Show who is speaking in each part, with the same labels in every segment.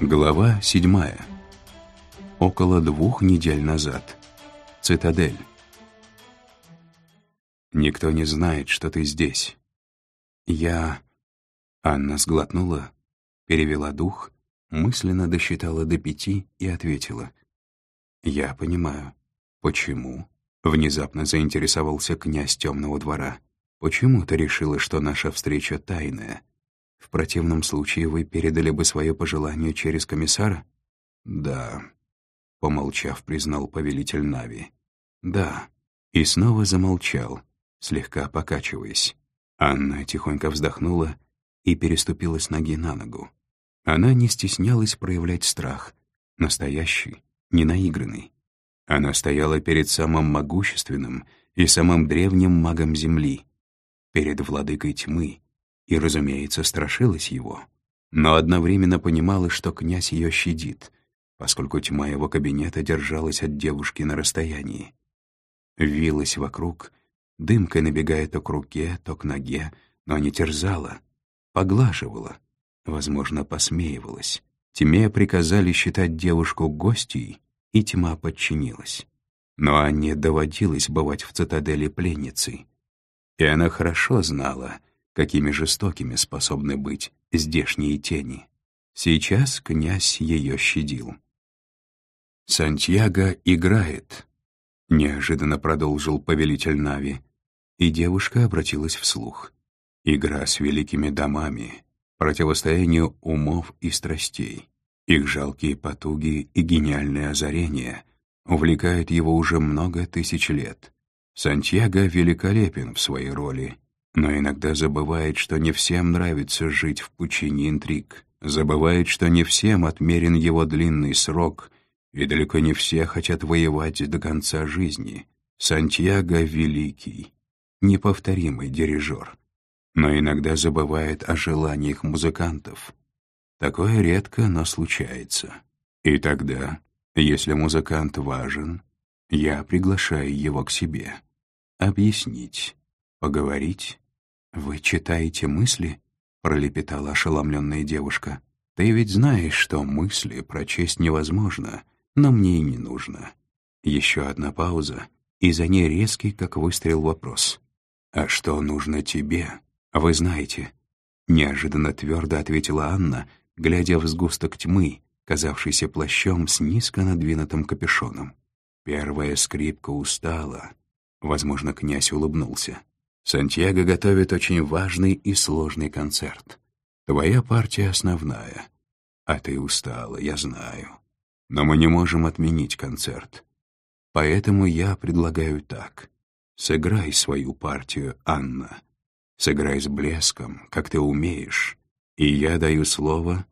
Speaker 1: Глава седьмая. Около двух недель назад. Цитадель. «Никто не знает, что ты здесь. Я...» Анна сглотнула, перевела дух, мысленно досчитала до пяти и ответила. «Я понимаю. Почему?» Внезапно заинтересовался князь темного двора. «Почему ты решила, что наша встреча тайная? В противном случае вы передали бы свое пожелание через комиссара?» «Да», — помолчав, признал повелитель Нави. «Да». И снова замолчал, слегка покачиваясь. Анна тихонько вздохнула и переступила с ноги на ногу. Она не стеснялась проявлять страх, настоящий, ненаигранный. Она стояла перед самым могущественным и самым древним магом Земли, перед владыкой тьмы, и, разумеется, страшилась его, но одновременно понимала, что князь ее щадит, поскольку тьма его кабинета держалась от девушки на расстоянии. Вилась вокруг, дымкой набегая то к руке, то к ноге, но не терзала, поглаживала, возможно, посмеивалась. Тьме приказали считать девушку гостьей, и тьма подчинилась. Но Анне доводилось бывать в цитадели пленницей. И она хорошо знала, какими жестокими способны быть здешние тени. Сейчас князь ее щадил. «Сантьяго играет», — неожиданно продолжил повелитель Нави, и девушка обратилась вслух. «Игра с великими домами, противостояние умов и страстей. Их жалкие потуги и гениальное озарение увлекают его уже много тысяч лет. Сантьяго великолепен в своей роли, но иногда забывает, что не всем нравится жить в пучине интриг, забывает, что не всем отмерен его длинный срок, и далеко не все хотят воевать до конца жизни. Сантьяго — великий, неповторимый дирижер, но иногда забывает о желаниях музыкантов — Такое редко, но случается. И тогда, если музыкант важен, я приглашаю его к себе. Объяснить, поговорить. «Вы читаете мысли?» — пролепетала ошеломленная девушка. «Ты ведь знаешь, что мысли прочесть невозможно, но мне и не нужно». Еще одна пауза, и за ней резкий, как выстрел, вопрос. «А что нужно тебе? Вы знаете?» Неожиданно твердо ответила Анна, глядя в сгусток тьмы, казавшийся плащом с низко надвинутым капюшоном. Первая скрипка устала. Возможно, князь улыбнулся. «Сантьяго готовит очень важный и сложный концерт. Твоя партия основная. А ты устала, я знаю. Но мы не можем отменить концерт. Поэтому я предлагаю так. Сыграй свою партию, Анна. Сыграй с блеском, как ты умеешь. И я даю слово,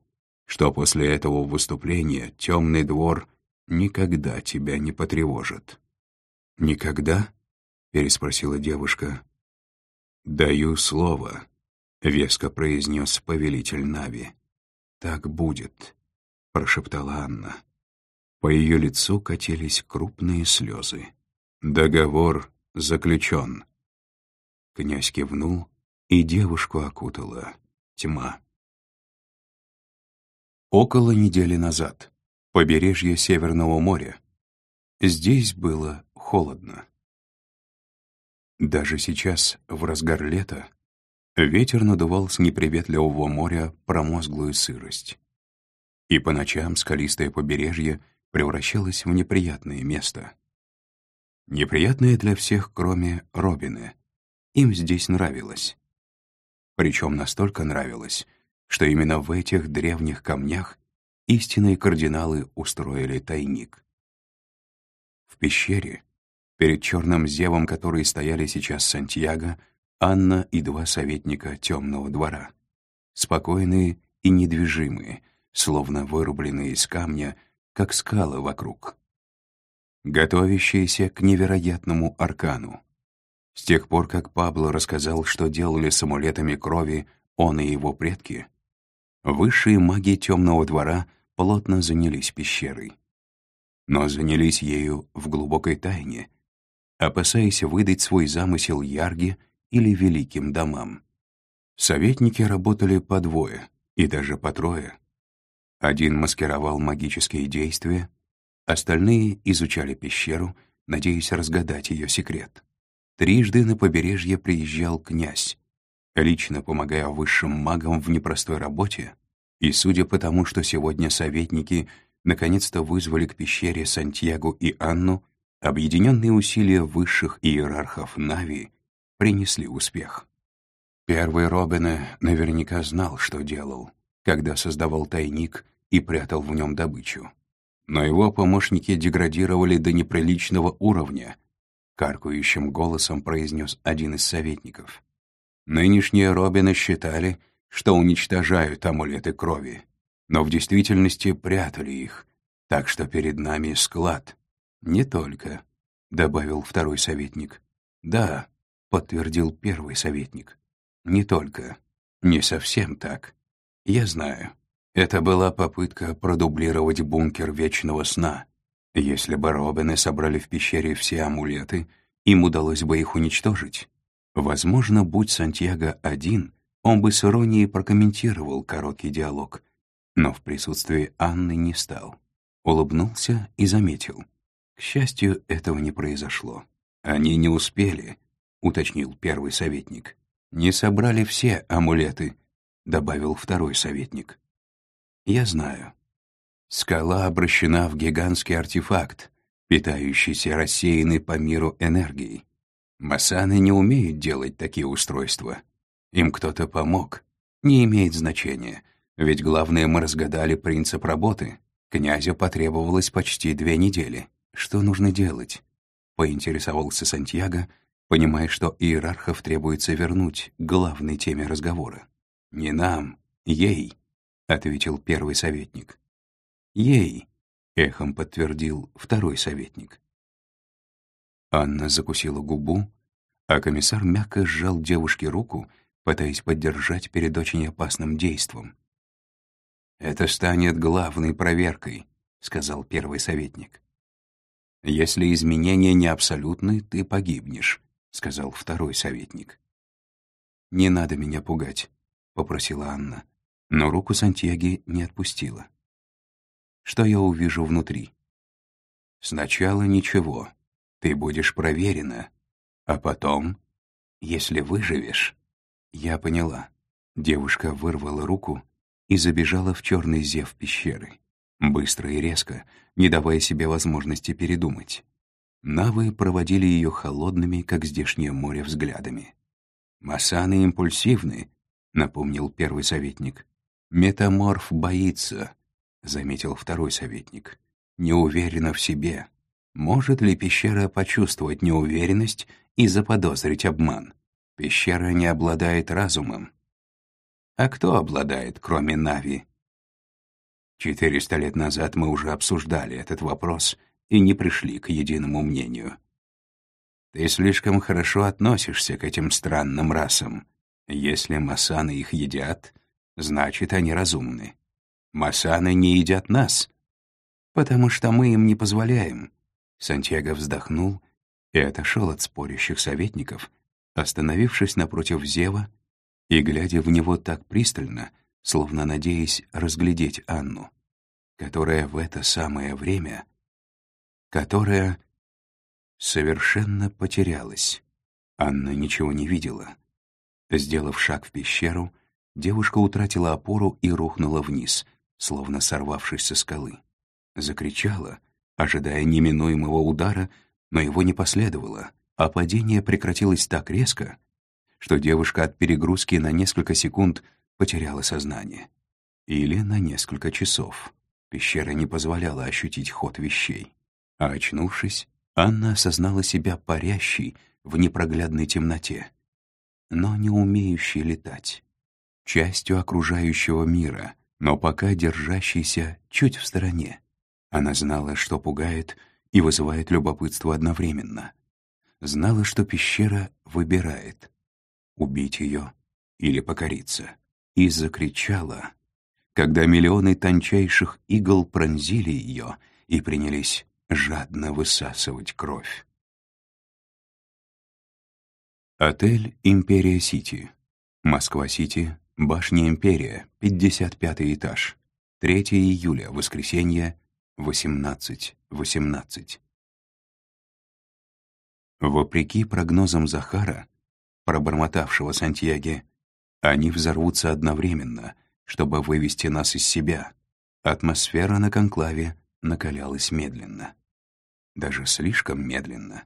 Speaker 1: что после этого выступления темный двор никогда тебя не потревожит. «Никогда?» — переспросила девушка. «Даю слово», — веско произнес повелитель Нави. «Так будет», — прошептала Анна. По ее лицу катились крупные слезы. «Договор заключен». Князь кивнул, и девушку окутала тьма. Около недели назад. Побережье Северного моря. Здесь было холодно. Даже сейчас, в разгар лета, ветер надувал с неприветливого моря промозглую сырость. И по ночам скалистое побережье превращалось в неприятное место. Неприятное для всех, кроме Робины. Им здесь нравилось. Причем настолько нравилось, что именно в этих древних камнях истинные кардиналы устроили тайник. В пещере, перед черным зевом, которые стояли сейчас Сантьяго, Анна и два советника темного двора. Спокойные и недвижимые, словно вырубленные из камня, как скалы вокруг. Готовящиеся к невероятному аркану. С тех пор, как Пабло рассказал, что делали с амулетами крови он и его предки, Высшие маги темного двора плотно занялись пещерой. Но занялись ею в глубокой тайне, опасаясь выдать свой замысел Ярге или великим домам. Советники работали по двое и даже по трое. Один маскировал магические действия, остальные изучали пещеру, надеясь разгадать ее секрет. Трижды на побережье приезжал князь, лично помогая высшим магам в непростой работе, и судя по тому, что сегодня советники наконец-то вызвали к пещере Сантьяго и Анну, объединенные усилия высших иерархов Нави принесли успех. Первый Робина наверняка знал, что делал, когда создавал тайник и прятал в нем добычу. Но его помощники деградировали до неприличного уровня, каркающим голосом произнес один из советников. Нынешние Робины считали, что уничтожают амулеты крови, но в действительности прятали их, так что перед нами склад. Не только, — добавил второй советник. Да, — подтвердил первый советник. Не только. Не совсем так. Я знаю. Это была попытка продублировать бункер Вечного Сна. Если бы Робины собрали в пещере все амулеты, им удалось бы их уничтожить. Возможно, будь Сантьяго один, он бы с иронией прокомментировал короткий диалог, но в присутствии Анны не стал. Улыбнулся и заметил. К счастью, этого не произошло. «Они не успели», — уточнил первый советник. «Не собрали все амулеты», — добавил второй советник. «Я знаю. Скала обращена в гигантский артефакт, питающийся рассеянной по миру энергией. Масаны не умеют делать такие устройства. Им кто-то помог. Не имеет значения, ведь главное мы разгадали принцип работы. Князю потребовалось почти две недели. Что нужно делать? Поинтересовался Сантьяго, понимая, что иерархов требуется вернуть к главной теме разговора. «Не нам, ей», — ответил первый советник. «Ей», — эхом подтвердил второй советник. Анна закусила губу, а комиссар мягко сжал девушке руку, пытаясь поддержать перед очень опасным действом. «Это станет главной проверкой», — сказал первый советник. «Если изменения не абсолютны, ты погибнешь», — сказал второй советник. «Не надо меня пугать», — попросила Анна, но руку Сантьяги не отпустила. «Что я увижу внутри?» «Сначала ничего. Ты будешь проверена. А потом, если выживешь...» Я поняла. Девушка вырвала руку и забежала в черный зев пещеры. Быстро и резко, не давая себе возможности передумать. Навы проводили ее холодными, как здешнее море, взглядами. «Масаны импульсивны», — напомнил первый советник. «Метаморф боится», — заметил второй советник. «Не уверена в себе. Может ли пещера почувствовать неуверенность и заподозрить обман? Пещера не обладает разумом. А кто обладает, кроме Нави? Четыреста лет назад мы уже обсуждали этот вопрос и не пришли к единому мнению. Ты слишком хорошо относишься к этим странным расам. Если масаны их едят, значит, они разумны. Масаны не едят нас, потому что мы им не позволяем. Сантьяго вздохнул и отошел от спорящих советников, остановившись напротив Зева и глядя в него так пристально, словно надеясь разглядеть Анну, которая в это самое время, которая совершенно потерялась. Анна ничего не видела. Сделав шаг в пещеру, девушка утратила опору и рухнула вниз, словно сорвавшись со скалы. Закричала, ожидая неминуемого удара, но его не последовало, а падение прекратилось так резко, что девушка от перегрузки на несколько секунд потеряла сознание. Или на несколько часов. Пещера не позволяла ощутить ход вещей. А очнувшись, Анна осознала себя парящей в непроглядной темноте, но не умеющей летать, частью окружающего мира, но пока держащейся чуть в стороне. Она знала, что пугает и вызывает любопытство одновременно. Знала, что пещера выбирает — убить ее или покориться. И закричала, когда миллионы тончайших игл пронзили ее и принялись жадно высасывать кровь. Отель «Империя Сити». Москва-Сити, башня «Империя», 55 этаж. 3 июля, воскресенье, 18.18. 18. Вопреки прогнозам Захара, пробормотавшего Сантьяги, они взорвутся одновременно, чтобы вывести нас из себя. Атмосфера на конклаве накалялась медленно. Даже слишком медленно.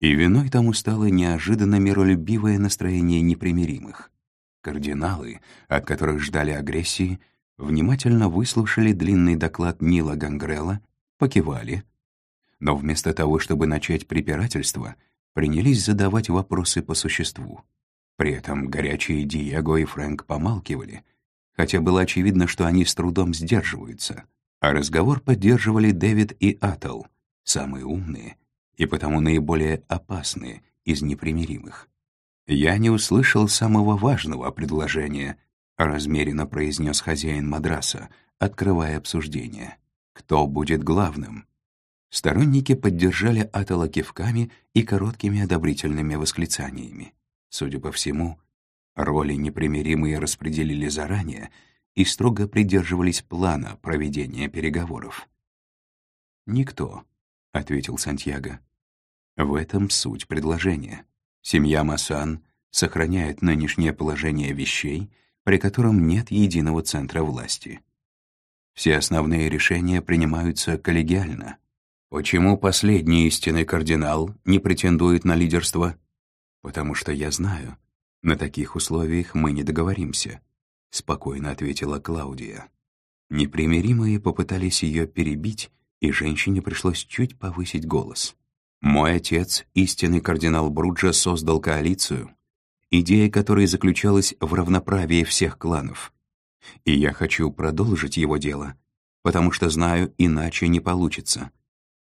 Speaker 1: И виной тому стало неожиданно миролюбивое настроение непримиримых. Кардиналы, от которых ждали агрессии, внимательно выслушали длинный доклад Нила Гангрела, покивали, но вместо того, чтобы начать препирательство, принялись задавать вопросы по существу. При этом горячие Диего и Фрэнк помалкивали, хотя было очевидно, что они с трудом сдерживаются, а разговор поддерживали Дэвид и Атл, самые умные и потому наиболее опасные из непримиримых. «Я не услышал самого важного предложения», — размеренно произнес хозяин мадраса, открывая обсуждение. «Кто будет главным?» Сторонники поддержали Атала кивками и короткими одобрительными восклицаниями. Судя по всему, роли непримиримые распределили заранее и строго придерживались плана проведения переговоров. «Никто», — ответил Сантьяго. «В этом суть предложения. Семья Масан сохраняет нынешнее положение вещей, при котором нет единого центра власти. Все основные решения принимаются коллегиально, Почему последний истинный кардинал не претендует на лидерство? Потому что я знаю, на таких условиях мы не договоримся, спокойно ответила Клаудия. Непримиримые попытались ее перебить, и женщине пришлось чуть повысить голос. Мой отец, истинный кардинал Бруджа, создал коалицию, идея которой заключалась в равноправии всех кланов. И я хочу продолжить его дело, потому что знаю, иначе не получится.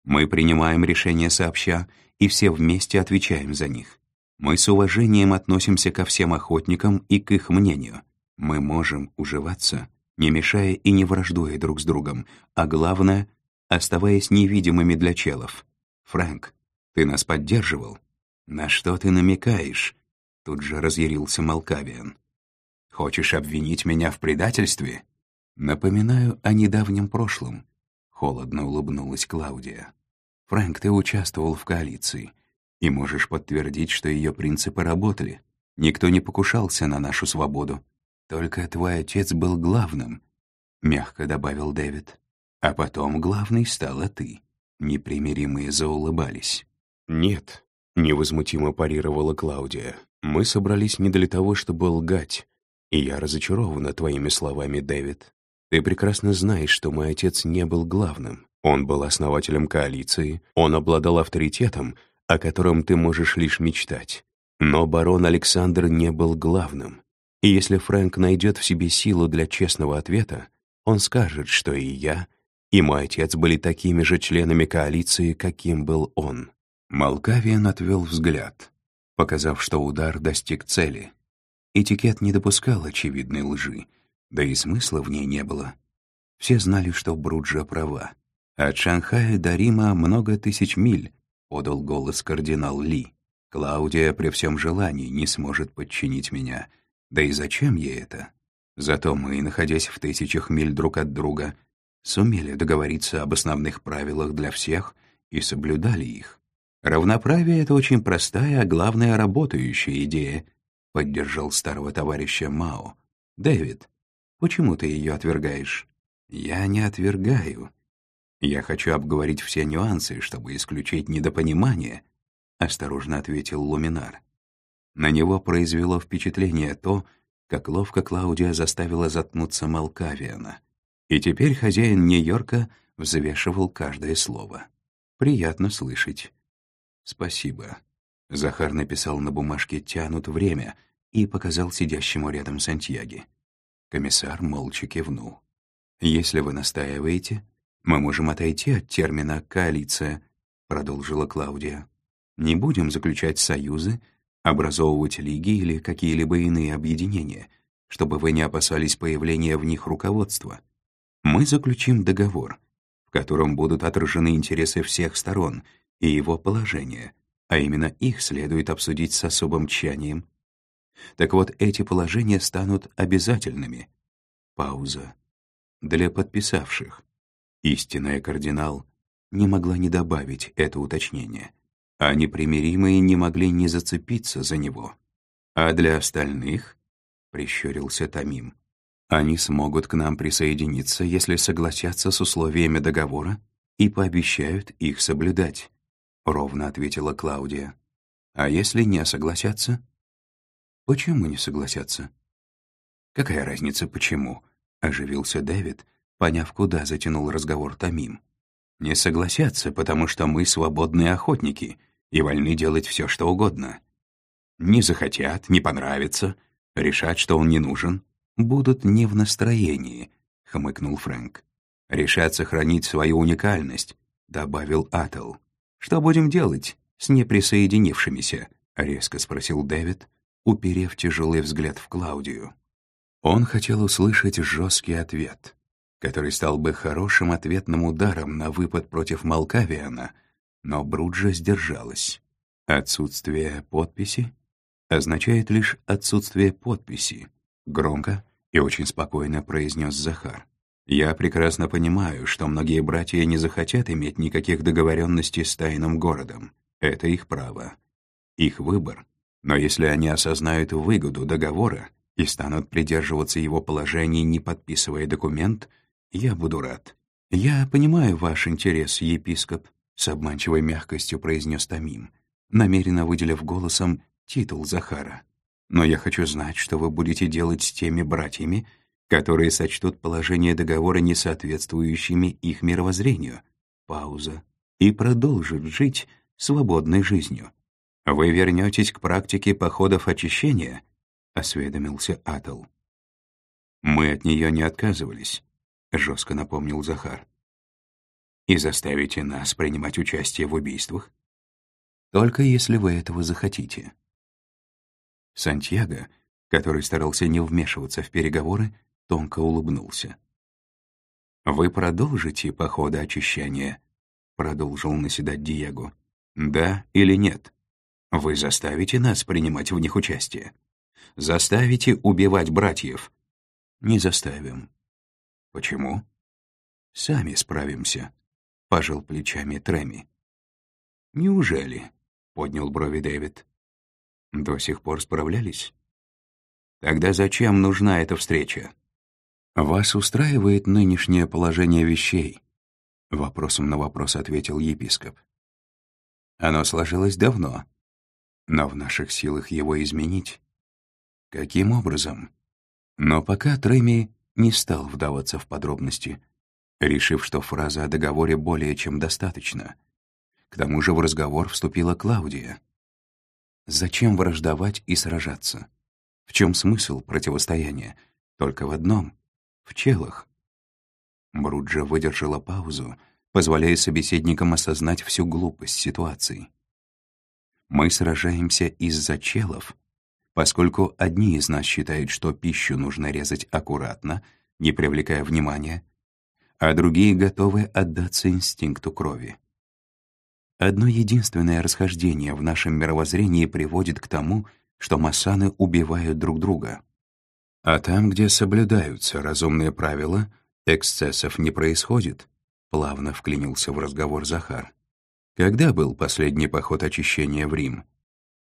Speaker 1: Мы принимаем решения сообща, и все вместе отвечаем за них. Мы с уважением относимся ко всем охотникам и к их мнению. Мы можем уживаться, не мешая и не враждуя друг с другом, а главное — оставаясь невидимыми для челов. Фрэнк, ты нас поддерживал? На что ты намекаешь? Тут же разъярился Малкавиан. Хочешь обвинить меня в предательстве? Напоминаю о недавнем прошлом. Холодно улыбнулась Клаудия. «Фрэнк, ты участвовал в коалиции, и можешь подтвердить, что ее принципы работали. Никто не покушался на нашу свободу. Только твой отец был главным», — мягко добавил Дэвид. «А потом главной стала ты». Непримиримые заулыбались.
Speaker 2: «Нет», — невозмутимо парировала Клаудия. «Мы собрались не для того, чтобы лгать, и я разочарована твоими словами, Дэвид. Ты прекрасно знаешь, что мой отец не был главным. Он был основателем коалиции, он обладал авторитетом, о котором ты можешь лишь мечтать. Но барон Александр не был главным. И если Фрэнк найдет в себе силу для честного ответа, он скажет, что и я, и мой отец были такими же членами коалиции, каким был он.
Speaker 1: Малкавиан отвел взгляд, показав, что удар достиг цели. Этикет не допускал очевидной лжи, да и смысла в ней не было. Все знали, что Бруджа права. От Шанхая до Рима много тысяч миль, подал голос кардинал Ли. Клаудия при всем желании не сможет подчинить меня. Да и зачем ей это? Зато мы, находясь в тысячах миль друг от друга, сумели договориться об основных правилах для всех и соблюдали их. Равноправие — это очень простая, а главное — работающая идея, поддержал старого товарища Мао. «Дэвид, Почему ты ее отвергаешь? Я не отвергаю. Я хочу обговорить все нюансы, чтобы исключить недопонимание, осторожно ответил Луминар. На него произвело впечатление то, как ловко Клаудия заставила заткнуться Малкавиана. И теперь хозяин Нью-Йорка взвешивал каждое слово. Приятно слышать. Спасибо. Захар написал на бумажке «тянут время» и показал сидящему рядом Сантьяги. Комиссар молча кивнул. «Если вы настаиваете, мы можем отойти от термина «коалиция», — продолжила Клаудия. «Не будем заключать союзы, образовывать лиги или какие-либо иные объединения, чтобы вы не опасались появления в них руководства. Мы заключим договор, в котором будут отражены интересы всех сторон и его положение, а именно их следует обсудить с особым тщанием так вот, эти положения станут обязательными. Пауза. для подписавших. Истинная кардинал не могла не добавить это уточнение, а непримиримые не могли не зацепиться за него. А для остальных, — прищурился Тамим, — они смогут к нам присоединиться, если согласятся с условиями договора и пообещают их соблюдать, — ровно ответила Клаудия. А если не согласятся? Почему не согласятся? Какая разница, почему? — оживился Дэвид, поняв, куда затянул разговор Тамим. «Не согласятся, потому что мы свободные охотники и вольны делать все, что угодно. Не захотят, не понравится, решат, что он не нужен, будут не в настроении», — хмыкнул Фрэнк. «Решат сохранить свою уникальность», — добавил Атл. «Что будем делать с неприсоединившимися?» — резко спросил Дэвид, уперев тяжелый взгляд в Клаудию. Он хотел услышать жесткий ответ, который стал бы хорошим ответным ударом на выпад против Малкавиана, но Бруджа сдержалась. Отсутствие подписи означает лишь отсутствие подписи, громко и очень спокойно произнес Захар. Я прекрасно понимаю, что многие братья не захотят иметь никаких договоренностей с тайным городом. Это их право. Их выбор. Но если они осознают выгоду договора, и станут придерживаться его положений, не подписывая документ, я буду рад. «Я понимаю ваш интерес, епископ», — с обманчивой мягкостью произнес Тамим, намеренно выделив голосом титул Захара. «Но я хочу знать, что вы будете делать с теми братьями, которые сочтут положение договора несоответствующими их мировоззрению». Пауза. «И продолжат жить свободной жизнью. Вы вернетесь к практике походов очищения, — осведомился Атл. «Мы от нее не отказывались», — жестко напомнил Захар. «И заставите нас принимать участие в убийствах? Только если вы этого захотите». Сантьяго, который старался не вмешиваться в переговоры, тонко улыбнулся. «Вы продолжите походы очищения?» — продолжил наседать Диего. «Да или нет? Вы заставите нас принимать в них участие?» Заставите убивать братьев?» «Не заставим». «Почему?» «Сами справимся», — пожал плечами Треми. «Неужели?» — поднял брови Дэвид. «До сих пор справлялись?» «Тогда зачем нужна эта встреча?» «Вас устраивает нынешнее положение вещей?» Вопросом на вопрос ответил епископ. «Оно сложилось давно, но в наших силах его изменить. Каким образом? Но пока Треми не стал вдаваться в подробности, решив, что фраза о договоре более чем достаточно. К тому же в разговор вступила Клаудия. Зачем враждовать и сражаться? В чем смысл противостояния? Только в одном — в челах. Бруджа выдержала паузу, позволяя собеседникам осознать всю глупость ситуации. Мы сражаемся из-за челов, поскольку одни из нас считают, что пищу нужно резать аккуратно, не привлекая внимания, а другие готовы отдаться инстинкту крови. Одно единственное расхождение в нашем мировоззрении приводит к тому, что масаны убивают друг друга. А там, где соблюдаются разумные правила, эксцессов не происходит, плавно вклинился в разговор Захар. Когда был последний поход очищения в Рим?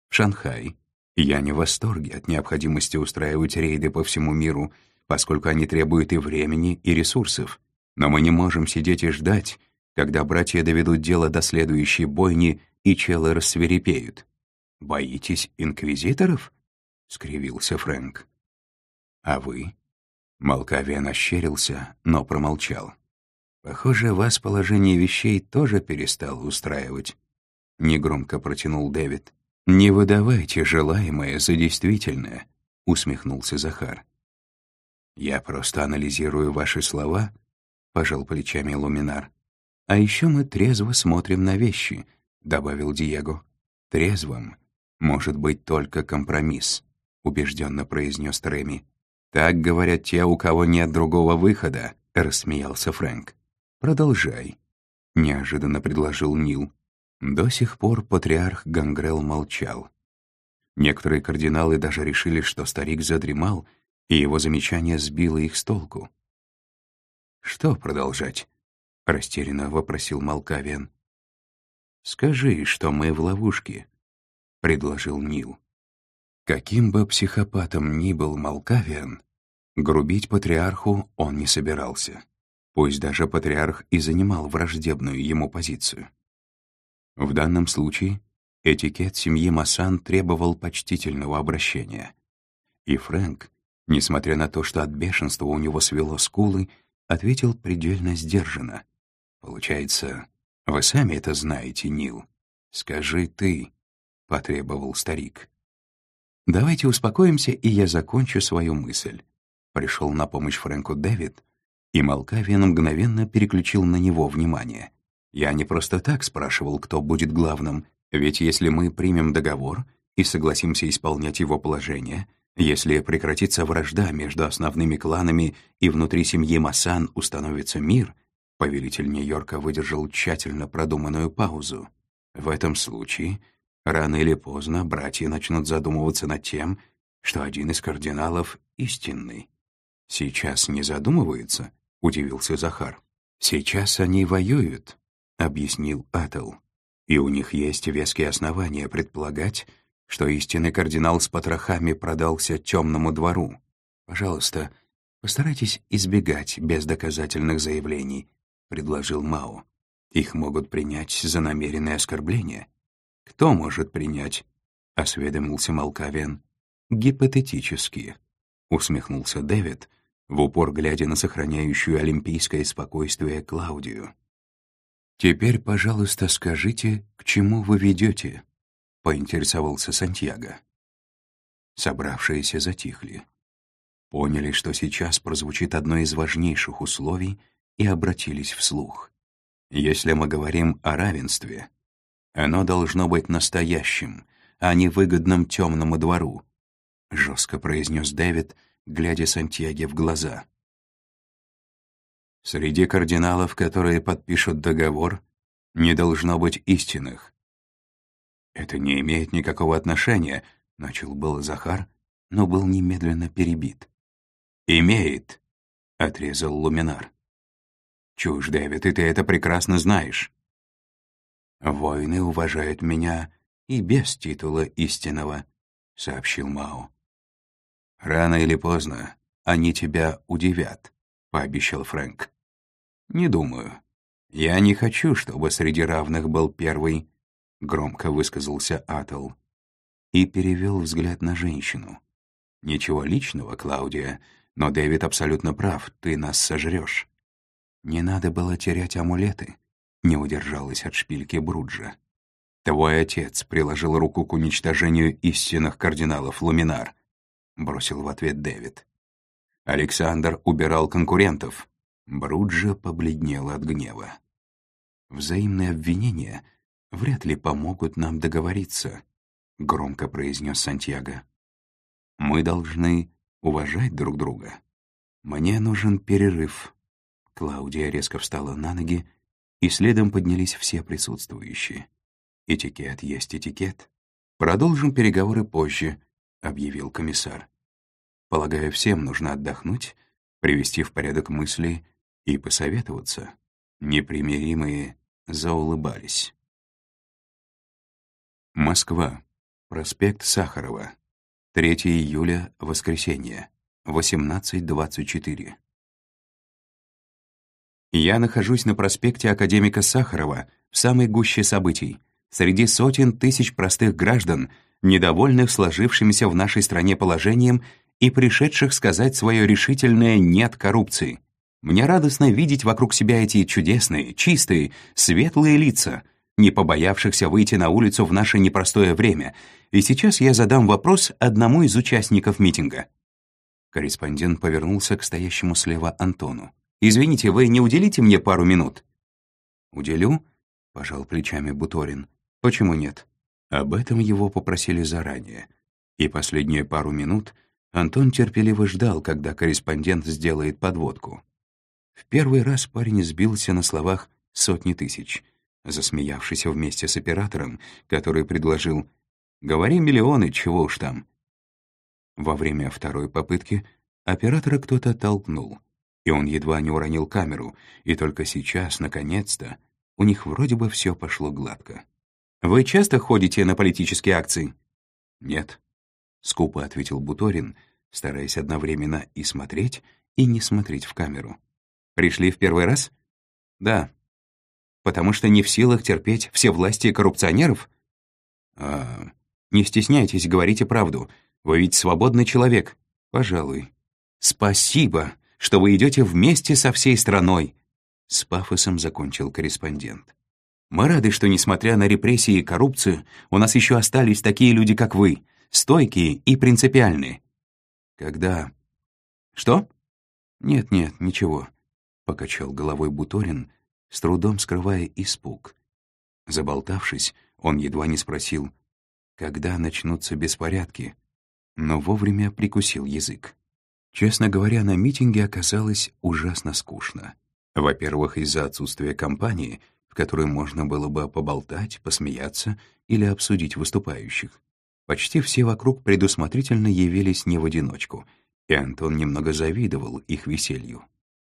Speaker 1: В Шанхай, я не в восторге от необходимости устраивать рейды по всему миру, поскольку они требуют и времени, и ресурсов. Но мы не можем сидеть и ждать, когда братья доведут дело до следующей бойни и челы рассверепеют. «Боитесь инквизиторов?» — скривился Фрэнк. «А вы?» Малкавиан ощерился, но промолчал. «Похоже, вас положение вещей тоже перестало устраивать», — негромко протянул Дэвид. «Не выдавайте желаемое за действительное», — усмехнулся Захар. «Я просто анализирую ваши слова», — пожал плечами Луминар. «А еще мы трезво смотрим на вещи», — добавил Диего. «Трезвым может быть только компромисс», — убежденно произнес Треми. «Так говорят те, у кого нет другого выхода», — рассмеялся Фрэнк. «Продолжай», — неожиданно предложил Нил. До сих пор патриарх Гангрел молчал. Некоторые кардиналы даже решили, что старик задремал, и его замечание сбило их с толку. «Что продолжать?» — растерянно вопросил Малкавиан. «Скажи, что мы в ловушке», — предложил Нил. Каким бы психопатом ни был Малкавиан, грубить патриарху он не собирался. Пусть даже патриарх и занимал враждебную ему позицию. В данном случае этикет семьи Масан требовал почтительного обращения. И Фрэнк, несмотря на то, что от бешенства у него свело скулы, ответил предельно сдержанно. «Получается, вы сами это знаете, Нил. Скажи ты», — потребовал старик. «Давайте успокоимся, и я закончу свою мысль». Пришел на помощь Фрэнку Дэвид, и Малкавиан мгновенно переключил на него внимание. Я не просто так спрашивал, кто будет главным, ведь если мы примем договор и согласимся исполнять его положение, если прекратится вражда между основными кланами и внутри семьи Масан установится мир, повелитель Нью-Йорка выдержал тщательно продуманную паузу. В этом случае, рано или поздно, братья начнут задумываться над тем, что один из кардиналов истинный. «Сейчас не задумываются?» — удивился Захар. «Сейчас они воюют», — объяснил Атл. «И у них есть веские основания предполагать, что истинный кардинал с потрохами продался темному двору. Пожалуйста, постарайтесь избегать бездоказательных заявлений», — предложил Мао. «Их могут принять за намеренное оскорбление». «Кто может принять?» — осведомился Малкавиан. «Гипотетически», — усмехнулся Дэвид, в упор глядя на сохраняющую олимпийское спокойствие Клаудию. «Теперь, пожалуйста, скажите, к чему вы ведете?» — поинтересовался Сантьяго. Собравшиеся затихли. Поняли, что сейчас прозвучит одно из важнейших условий, и обратились вслух. Если мы говорим о равенстве, оно должно быть настоящим, а не выгодным темному двору, — жестко произнес Дэвид, глядя Сантьяге в глаза. Среди кардиналов, которые подпишут договор, не должно быть истинных. «Это не имеет никакого отношения», — начал был Захар, но был немедленно перебит. «Имеет», — отрезал Луминар. «Чушь, Дэвид, и ты это прекрасно знаешь». «Воины уважают меня и без титула истинного», — сообщил Мао. «Рано или поздно они тебя удивят», — пообещал Фрэнк. «Не думаю. Я не хочу, чтобы среди равных был первый», — громко высказался Атл. И перевел взгляд на женщину. «Ничего личного, Клаудия, но Дэвид абсолютно прав, ты нас сожрешь». «Не надо было терять амулеты», — не удержалась от шпильки Бруджа. «Твой отец приложил руку к уничтожению истинных кардиналов Луминар», — бросил в ответ Дэвид. Александр убирал конкурентов, Бруджа побледнела от гнева. «Взаимные обвинения вряд ли помогут нам договориться», — громко произнес Сантьяго. «Мы должны уважать друг друга. Мне нужен перерыв». Клаудия резко встала на ноги, и следом поднялись все присутствующие. «Этикет есть этикет. Продолжим переговоры позже», — объявил комиссар. «Полагаю, всем нужно отдохнуть, привести в порядок мысли и посоветоваться. Непримиримые заулыбались. Москва. Проспект Сахарова. 3 июля, воскресенье. 18.24. Я нахожусь на проспекте Академика Сахарова, в самой гуще событий, среди сотен тысяч простых граждан, недовольных сложившимся в нашей стране положением и пришедших сказать свое решительное «нет» коррупции. Мне радостно видеть вокруг себя эти чудесные, чистые, светлые лица, не побоявшихся выйти на улицу в наше непростое время. И сейчас я задам вопрос одному из участников митинга. Корреспондент повернулся к стоящему слева Антону. «Извините, вы не уделите мне пару минут?» «Уделю?» — пожал плечами Буторин. «Почему нет?» Об этом его попросили заранее. И последние пару минут Антон терпеливо ждал, когда корреспондент сделает подводку. В первый раз парень сбился на словах сотни тысяч, засмеявшись вместе с оператором, который предложил «Говори миллионы, чего уж там». Во время второй попытки оператора кто-то толкнул. и он едва не уронил камеру, и только сейчас, наконец-то, у них вроде бы все пошло гладко. «Вы часто ходите на политические акции?» «Нет», — скупо ответил Буторин, стараясь одновременно и смотреть, и не смотреть в камеру. «Пришли в первый раз?» «Да». «Потому что не в силах терпеть все власти коррупционеров?» «А, не стесняйтесь, говорите правду. Вы ведь свободный человек». «Пожалуй». «Спасибо, что вы идете вместе со всей страной», — с пафосом закончил корреспондент. «Мы рады, что, несмотря на репрессии и коррупцию, у нас еще остались такие люди, как вы, стойкие и принципиальные». «Когда?» «Что?» «Нет-нет, ничего», — покачал головой Буторин, с трудом скрывая испуг. Заболтавшись, он едва не спросил, когда начнутся беспорядки, но вовремя прикусил язык. Честно говоря, на митинге оказалось ужасно скучно. Во-первых, из-за отсутствия компании, в которой можно было бы поболтать, посмеяться или обсудить выступающих. Почти все вокруг предусмотрительно явились не в одиночку, и Антон немного завидовал их веселью.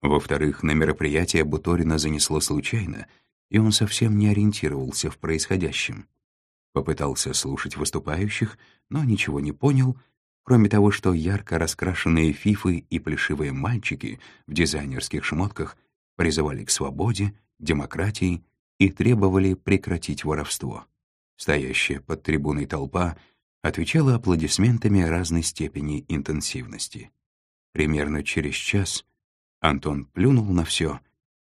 Speaker 1: Во-вторых, на мероприятие Буторина занесло случайно, и он совсем не ориентировался в происходящем. Попытался слушать выступающих, но ничего не понял Кроме того, что ярко раскрашенные фифы и плешивые мальчики в дизайнерских шмотках призывали к свободе, демократии и требовали прекратить воровство. Стоящая под трибуной толпа отвечала аплодисментами разной степени интенсивности. Примерно через час Антон плюнул на все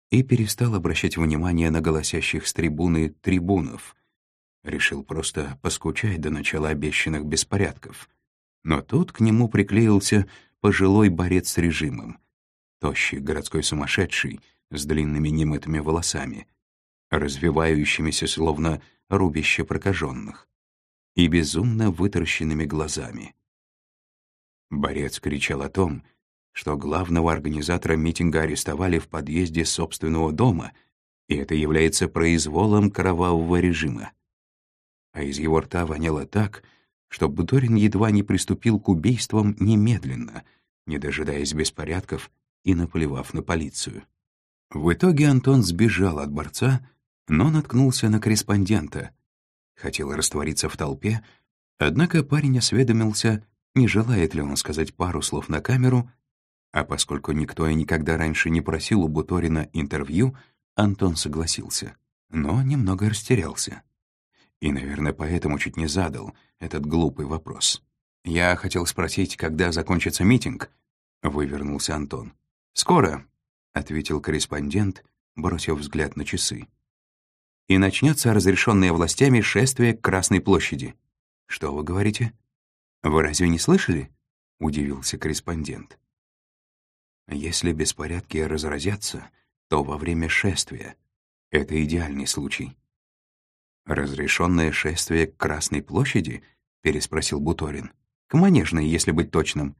Speaker 1: и перестал обращать внимание на голосящих с трибуны трибунов. Решил просто поскучать до начала обещанных беспорядков — но тут к нему приклеился пожилой борец с режимом, тощий городской сумасшедший с длинными немытыми волосами, развивающимися словно рубище прокаженных, и безумно вытаращенными глазами. Борец кричал о том, что главного организатора митинга арестовали в подъезде собственного дома, и это является произволом кровавого режима. А из его рта воняло так, что Буторин едва не приступил к убийствам немедленно, не дожидаясь беспорядков и наплевав на полицию. В итоге Антон сбежал от борца, но наткнулся на корреспондента. Хотел раствориться в толпе, однако парень осведомился, не желает ли он сказать пару слов на камеру, а поскольку никто и никогда раньше не просил у Буторина интервью, Антон согласился, но немного растерялся. И, наверное, поэтому чуть не задал этот глупый вопрос. «Я хотел спросить, когда закончится митинг?» — вывернулся Антон. «Скоро», — ответил корреспондент, бросив взгляд на часы. «И начнется разрешенное властями шествие к Красной площади». «Что вы говорите?» «Вы разве не слышали?» — удивился корреспондент. «Если беспорядки разразятся, то во время шествия. Это идеальный случай. «Разрешенное шествие к Красной площади?» — переспросил Буторин. «К Манежной, если быть точным».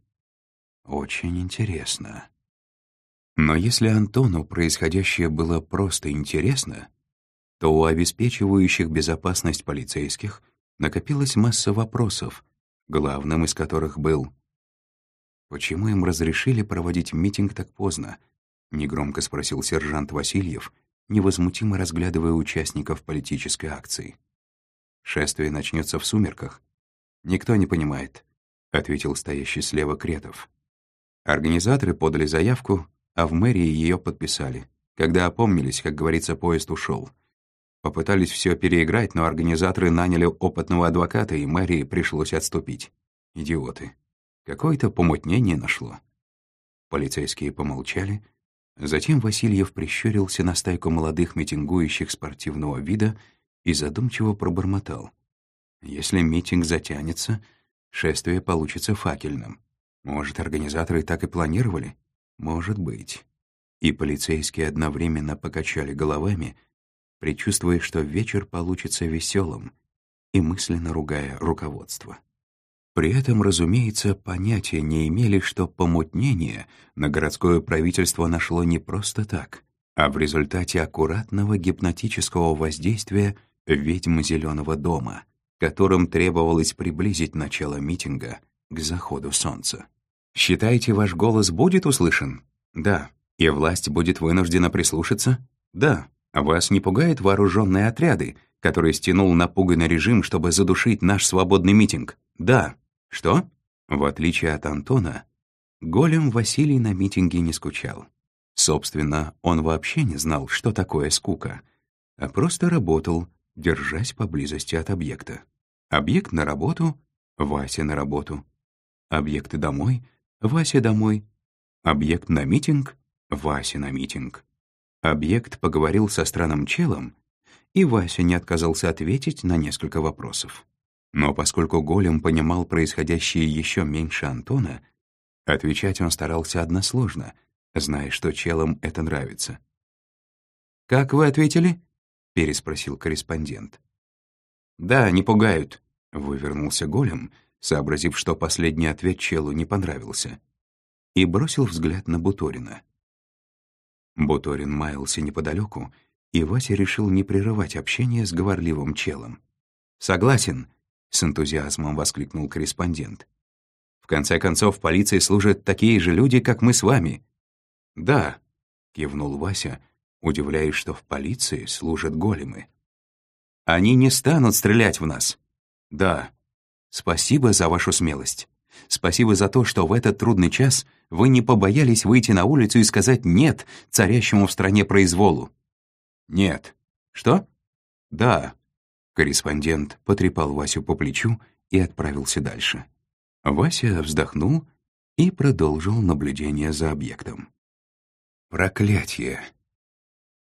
Speaker 1: «Очень интересно». Но если Антону происходящее было просто интересно, то у обеспечивающих безопасность полицейских накопилась масса вопросов, главным из которых был «Почему им разрешили проводить митинг так поздно?» — негромко спросил сержант Васильев — невозмутимо разглядывая участников политической акции. «Шествие начнется в сумерках?» «Никто не понимает», — ответил стоящий слева Кретов. Организаторы подали заявку, а в мэрии ее подписали. Когда опомнились, как говорится, поезд ушел. Попытались все переиграть, но организаторы наняли опытного адвоката, и мэрии пришлось отступить. Идиоты. Какое-то помутнение нашло. Полицейские помолчали, Затем Васильев прищурился на стайку молодых митингующих спортивного вида и задумчиво пробормотал. «Если митинг затянется, шествие получится факельным. Может, организаторы так и планировали? Может быть». И полицейские одновременно покачали головами, предчувствуя, что вечер получится веселым, и мысленно ругая руководство. При этом, разумеется, понятия не имели, что помутнение на городское правительство нашло не просто так, а в результате аккуратного гипнотического воздействия ведьм Зеленого дома, которым требовалось приблизить начало митинга к заходу солнца. «Считаете, ваш голос будет услышан?» «Да», И власть будет вынуждена прислушаться? Да. Вас не пугают вооруженные отряды, которые стянул напуганный режим, чтобы задушить наш свободный митинг? Да. Что? В отличие от Антона, голем Василий на митинге не скучал. Собственно, он вообще не знал, что такое скука, а просто работал, держась поблизости от объекта. Объект на работу, Вася на работу. Объекты домой, Вася домой. Объект на митинг, Вася на митинг. Объект поговорил со странным челом, и Вася не отказался ответить на несколько вопросов. Но поскольку Голем понимал происходящее еще меньше Антона, отвечать он старался односложно, зная, что челам это нравится. «Как вы ответили?» — переспросил корреспондент. «Да, не пугают», — вывернулся Голем, сообразив, что последний ответ челу не понравился, и бросил взгляд на Буторина. Буторин маялся неподалеку, и Вася решил не прерывать общение с говорливым челом. «Согласен», — с энтузиазмом воскликнул корреспондент. «В конце концов, в полиции служат такие же люди, как мы с вами». «Да», — кивнул Вася, удивляясь, что в полиции служат големы. «Они не станут стрелять в нас». «Да». «Спасибо за вашу смелость. Спасибо за то, что в этот трудный час вы не побоялись выйти на улицу и сказать «нет» царящему в стране произволу. «Нет». «Что?» «Да». Корреспондент потрепал Васю по плечу и отправился дальше. Вася вздохнул и продолжил наблюдение за объектом. Проклятие!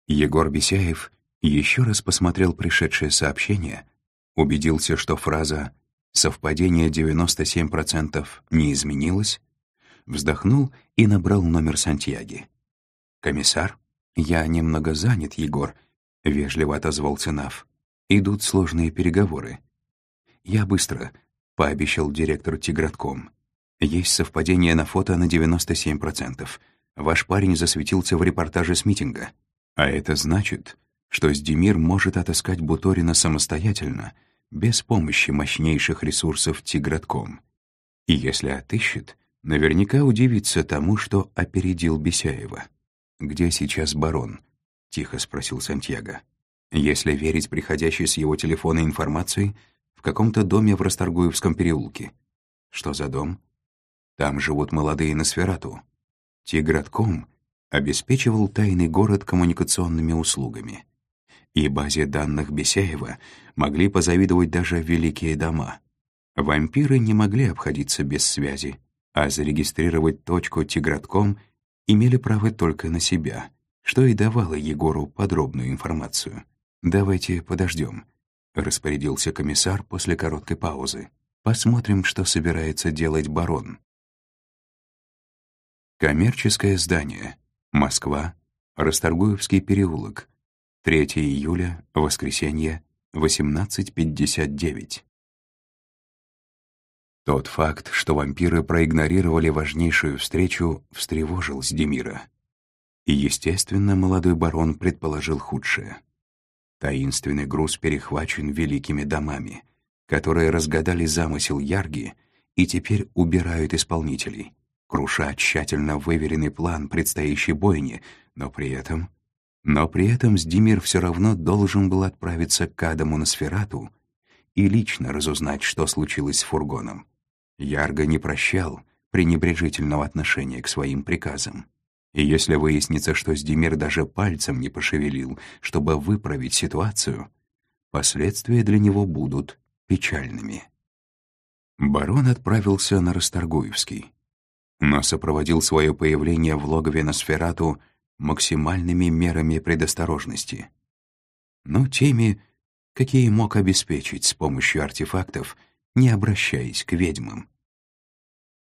Speaker 1: Егор Бесяев еще раз посмотрел пришедшее сообщение, убедился, что фраза «совпадение 97% не изменилось», вздохнул и набрал номер Сантьяги. «Комиссар, я немного занят, Егор», — вежливо отозвался Нав. «Идут сложные переговоры». «Я быстро», — пообещал директор Тигратком. «Есть совпадение на фото на 97%. Ваш парень засветился в репортаже с митинга. А это значит, что Сдемир может отыскать Буторина самостоятельно, без помощи мощнейших ресурсов Тигратком. И если отыщет, Наверняка удивится тому, что опередил Бесяева. «Где сейчас барон?» — тихо спросил Сантьяго. «Если верить приходящей с его телефона информации, в каком-то доме в Расторгуевском переулке. Что за дом? Там живут молодые Носферату. Тигратком обеспечивал тайный город коммуникационными услугами. И базе данных Бесяева могли позавидовать даже великие дома. Вампиры не могли обходиться без связи а зарегистрировать точку тигратком имели право только на себя, что и давало Егору подробную информацию. «Давайте подождем», — распорядился комиссар после короткой паузы. «Посмотрим, что собирается делать барон». Коммерческое здание. Москва. Расторгуевский переулок. 3 июля, воскресенье, 18.59. Тот факт, что вампиры проигнорировали важнейшую встречу, встревожил Сдемира. И, естественно, молодой барон предположил худшее. Таинственный груз перехвачен великими домами, которые разгадали замысел Ярги и теперь убирают исполнителей, круша тщательно выверенный план предстоящей бойни, но при этом... Но при этом Сдемир все равно должен был отправиться к Адаму на Сферату и лично разузнать, что случилось с фургоном. Ярго не прощал пренебрежительного отношения к своим приказам. И если выяснится, что Сдемир даже пальцем не пошевелил, чтобы выправить ситуацию, последствия для него будут печальными. Барон отправился на Расторгуевский, но сопроводил свое появление в логове на Сферату максимальными мерами предосторожности. Но теми, какие мог обеспечить с помощью артефактов, не обращаясь к ведьмам.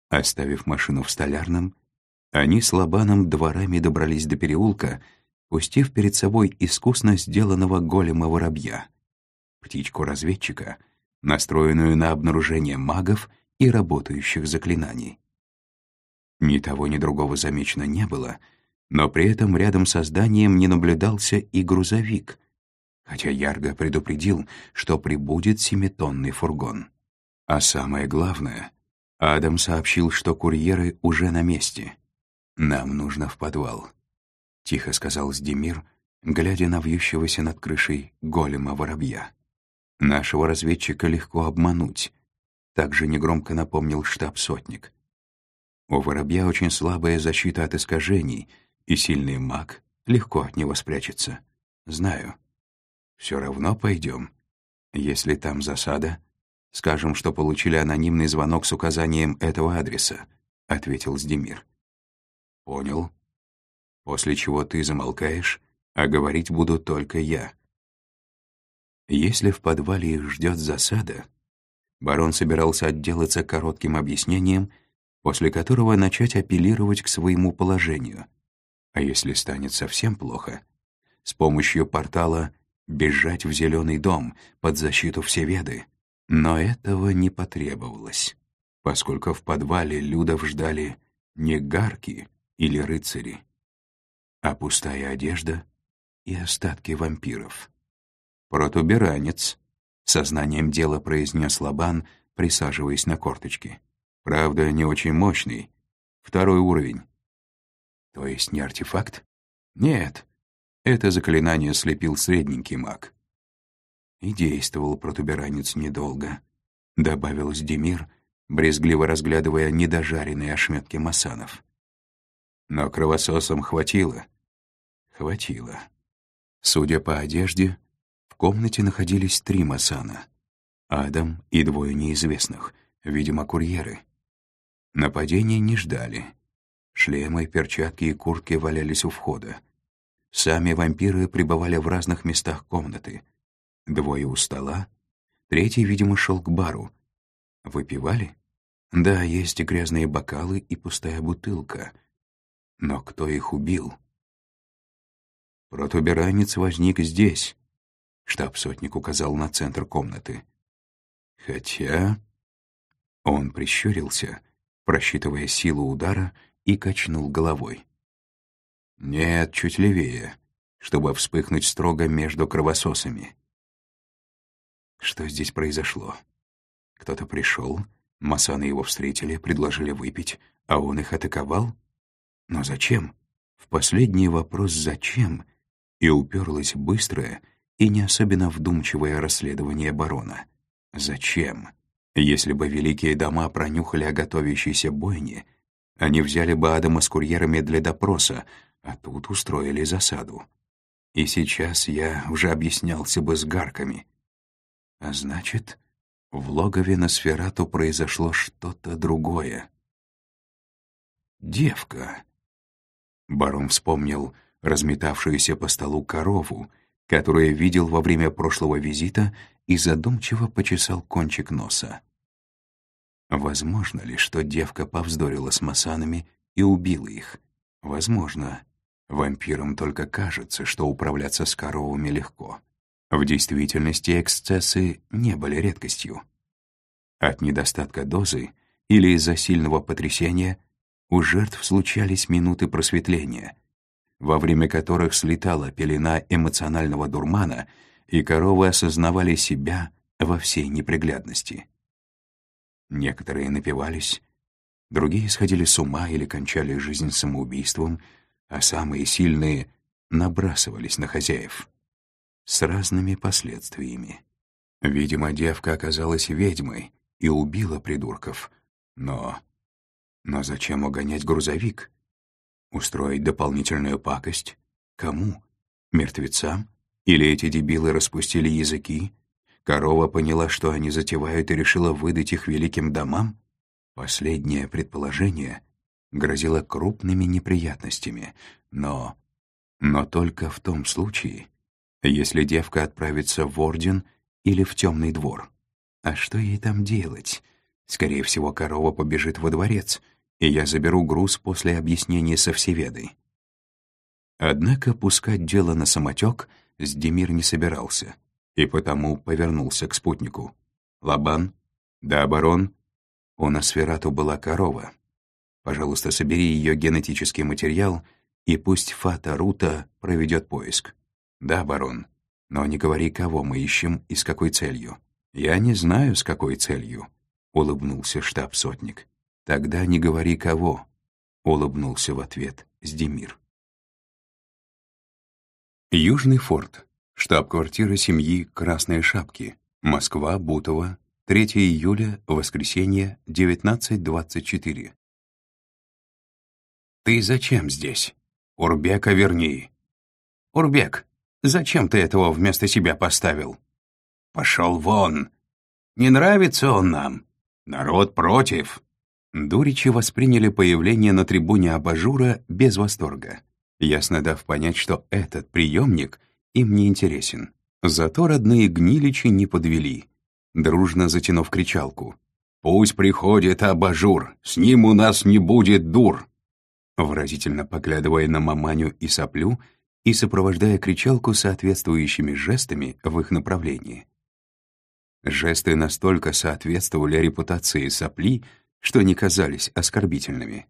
Speaker 1: Оставив машину в столярном, они с Лобаном дворами добрались до переулка, пустив перед собой искусно сделанного голема воробья, птичку-разведчика, настроенную на обнаружение магов и работающих заклинаний. Ни того, ни другого замечено не было, но при этом рядом со зданием не наблюдался и грузовик, хотя Ярго предупредил, что прибудет семитонный фургон. А самое главное — Адам сообщил, что курьеры уже на месте. Нам нужно в подвал. — тихо сказал Сдемир, глядя на вьющегося над крышей голема воробья. «Нашего разведчика легко обмануть», — также негромко напомнил штаб-сотник. «У воробья очень слабая защита от искажений, и сильный маг легко от него спрячется. Знаю. Все равно пойдем. Если там засада, скажем, что получили анонимный звонок с указанием этого адреса», — ответил Сдемир. «Понял», после чего ты замолкаешь, а говорить буду только я. Если в подвале их ждет засада, барон собирался отделаться коротким объяснением, после которого начать апеллировать к своему положению. А если станет совсем плохо, с помощью портала бежать в зеленый дом под защиту Всеведы. Но этого не потребовалось, поскольку в подвале Людов ждали не гарки или рыцари, а пустая одежда и остатки вампиров. «Протуберанец», — сознанием дела произнес Лабан, присаживаясь на корточки. «Правда, не очень мощный. Второй уровень». «То есть не артефакт?» «Нет. Это заклинание слепил средненький маг». И действовал протуберанец недолго, — добавил Демир, брезгливо разглядывая недожаренные ошметки масанов. Но кровососам хватило. Хватило. Судя по одежде, в комнате находились три масана. Адам и двое неизвестных, видимо, курьеры. Нападения не ждали. Шлемы, перчатки и куртки валялись у входа. Сами вампиры пребывали в разных местах комнаты. Двое у стола, третий, видимо, шел к бару. Выпивали? Да, есть грязные бокалы, и пустая бутылка. Но кто их убил? Протуберанец возник здесь. Штаб-сотник указал на центр комнаты. Хотя... Он прищурился, просчитывая силу удара, и качнул головой. Нет, чуть левее, чтобы вспыхнуть строго между кровососами. Что здесь произошло? Кто-то пришел, масаны его встретили, предложили выпить, а он их атаковал? Но зачем? В последний вопрос «зачем?» и уперлось быстрое и не особенно вдумчивое расследование барона. Зачем? Если бы великие дома пронюхали о готовящейся бойне, они взяли бы Адама с курьерами для допроса, а тут устроили засаду. И сейчас я уже объяснялся бы с гарками. А значит, в логове на Сферату произошло что-то другое. «Девка!» Барон вспомнил разметавшуюся по столу корову, которую видел во время прошлого визита и задумчиво почесал кончик носа. Возможно ли, что девка повздорила с масанами и убила их? Возможно. Вампирам только кажется, что управляться с коровами легко. В действительности эксцессы не были редкостью. От недостатка дозы или из-за сильного потрясения у жертв случались минуты просветления — во время которых слетала пелена эмоционального дурмана, и коровы осознавали себя во всей неприглядности. Некоторые напивались, другие сходили с ума или кончали жизнь самоубийством, а самые сильные набрасывались на хозяев. С разными последствиями. Видимо, девка оказалась ведьмой и убила придурков. Но... Но зачем угонять грузовик? Устроить дополнительную пакость? Кому? Мертвецам? Или эти дебилы распустили языки? Корова поняла, что они затевают, и решила выдать их великим домам? Последнее предположение грозило крупными неприятностями, но... Но только в том случае, если девка отправится в Орден или в Темный двор. А что ей там делать? Скорее всего, корова побежит во дворец — и я заберу груз после объяснения со Всеведой. Однако пускать дело на самотек Сдемир не собирался, и потому повернулся к спутнику. «Лабан? Да, барон?» У Носферату была корова. Пожалуйста, собери ее генетический материал, и пусть Фата Рута проведет поиск. Да, барон, но не говори, кого мы ищем и с какой целью. Я не знаю, с какой целью, — улыбнулся штаб-сотник. «Тогда не говори кого», — улыбнулся в ответ Сдемир. Южный форт. Штаб-квартира семьи Красные Шапки. Москва, Бутово. 3 июля, воскресенье, 19.24. «Ты зачем здесь? Урбека верни!» «Урбек, зачем ты этого вместо себя поставил?» «Пошел вон! Не нравится он нам! Народ против!» Дуричи восприняли появление на трибуне абажура без восторга, ясно дав понять, что этот приемник им не интересен. Зато родные гниличи не подвели, дружно затянув кричалку. «Пусть приходит абажур, с ним у нас не будет дур!» Выразительно поглядывая на маманю и соплю и сопровождая кричалку соответствующими жестами в их направлении. Жесты настолько соответствовали репутации сопли, что не казались оскорбительными.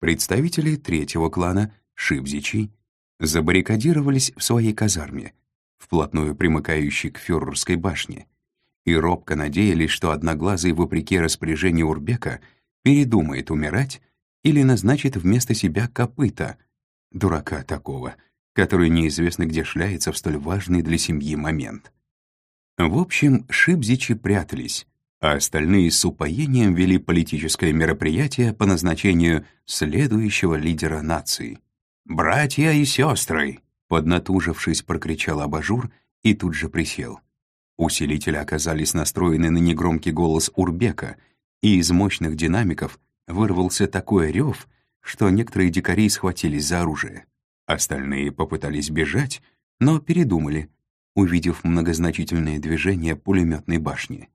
Speaker 1: Представители третьего клана, Шибзичи, забаррикадировались в своей казарме, вплотную примыкающей к фюрерской башне, и робко надеялись, что Одноглазый, вопреки распоряжению Урбека, передумает умирать или назначит вместо себя копыта, дурака такого, который неизвестно где шляется в столь важный для семьи момент. В общем, шибзичи прятались, а остальные с упоением вели политическое мероприятие по назначению следующего лидера нации. «Братья и сестры!» Поднатужившись, прокричал абажур и тут же присел. Усилители оказались настроены на негромкий голос Урбека, и из мощных динамиков вырвался такой рев, что некоторые дикари схватились за оружие. Остальные попытались бежать, но передумали, увидев многозначительные движения пулеметной башни.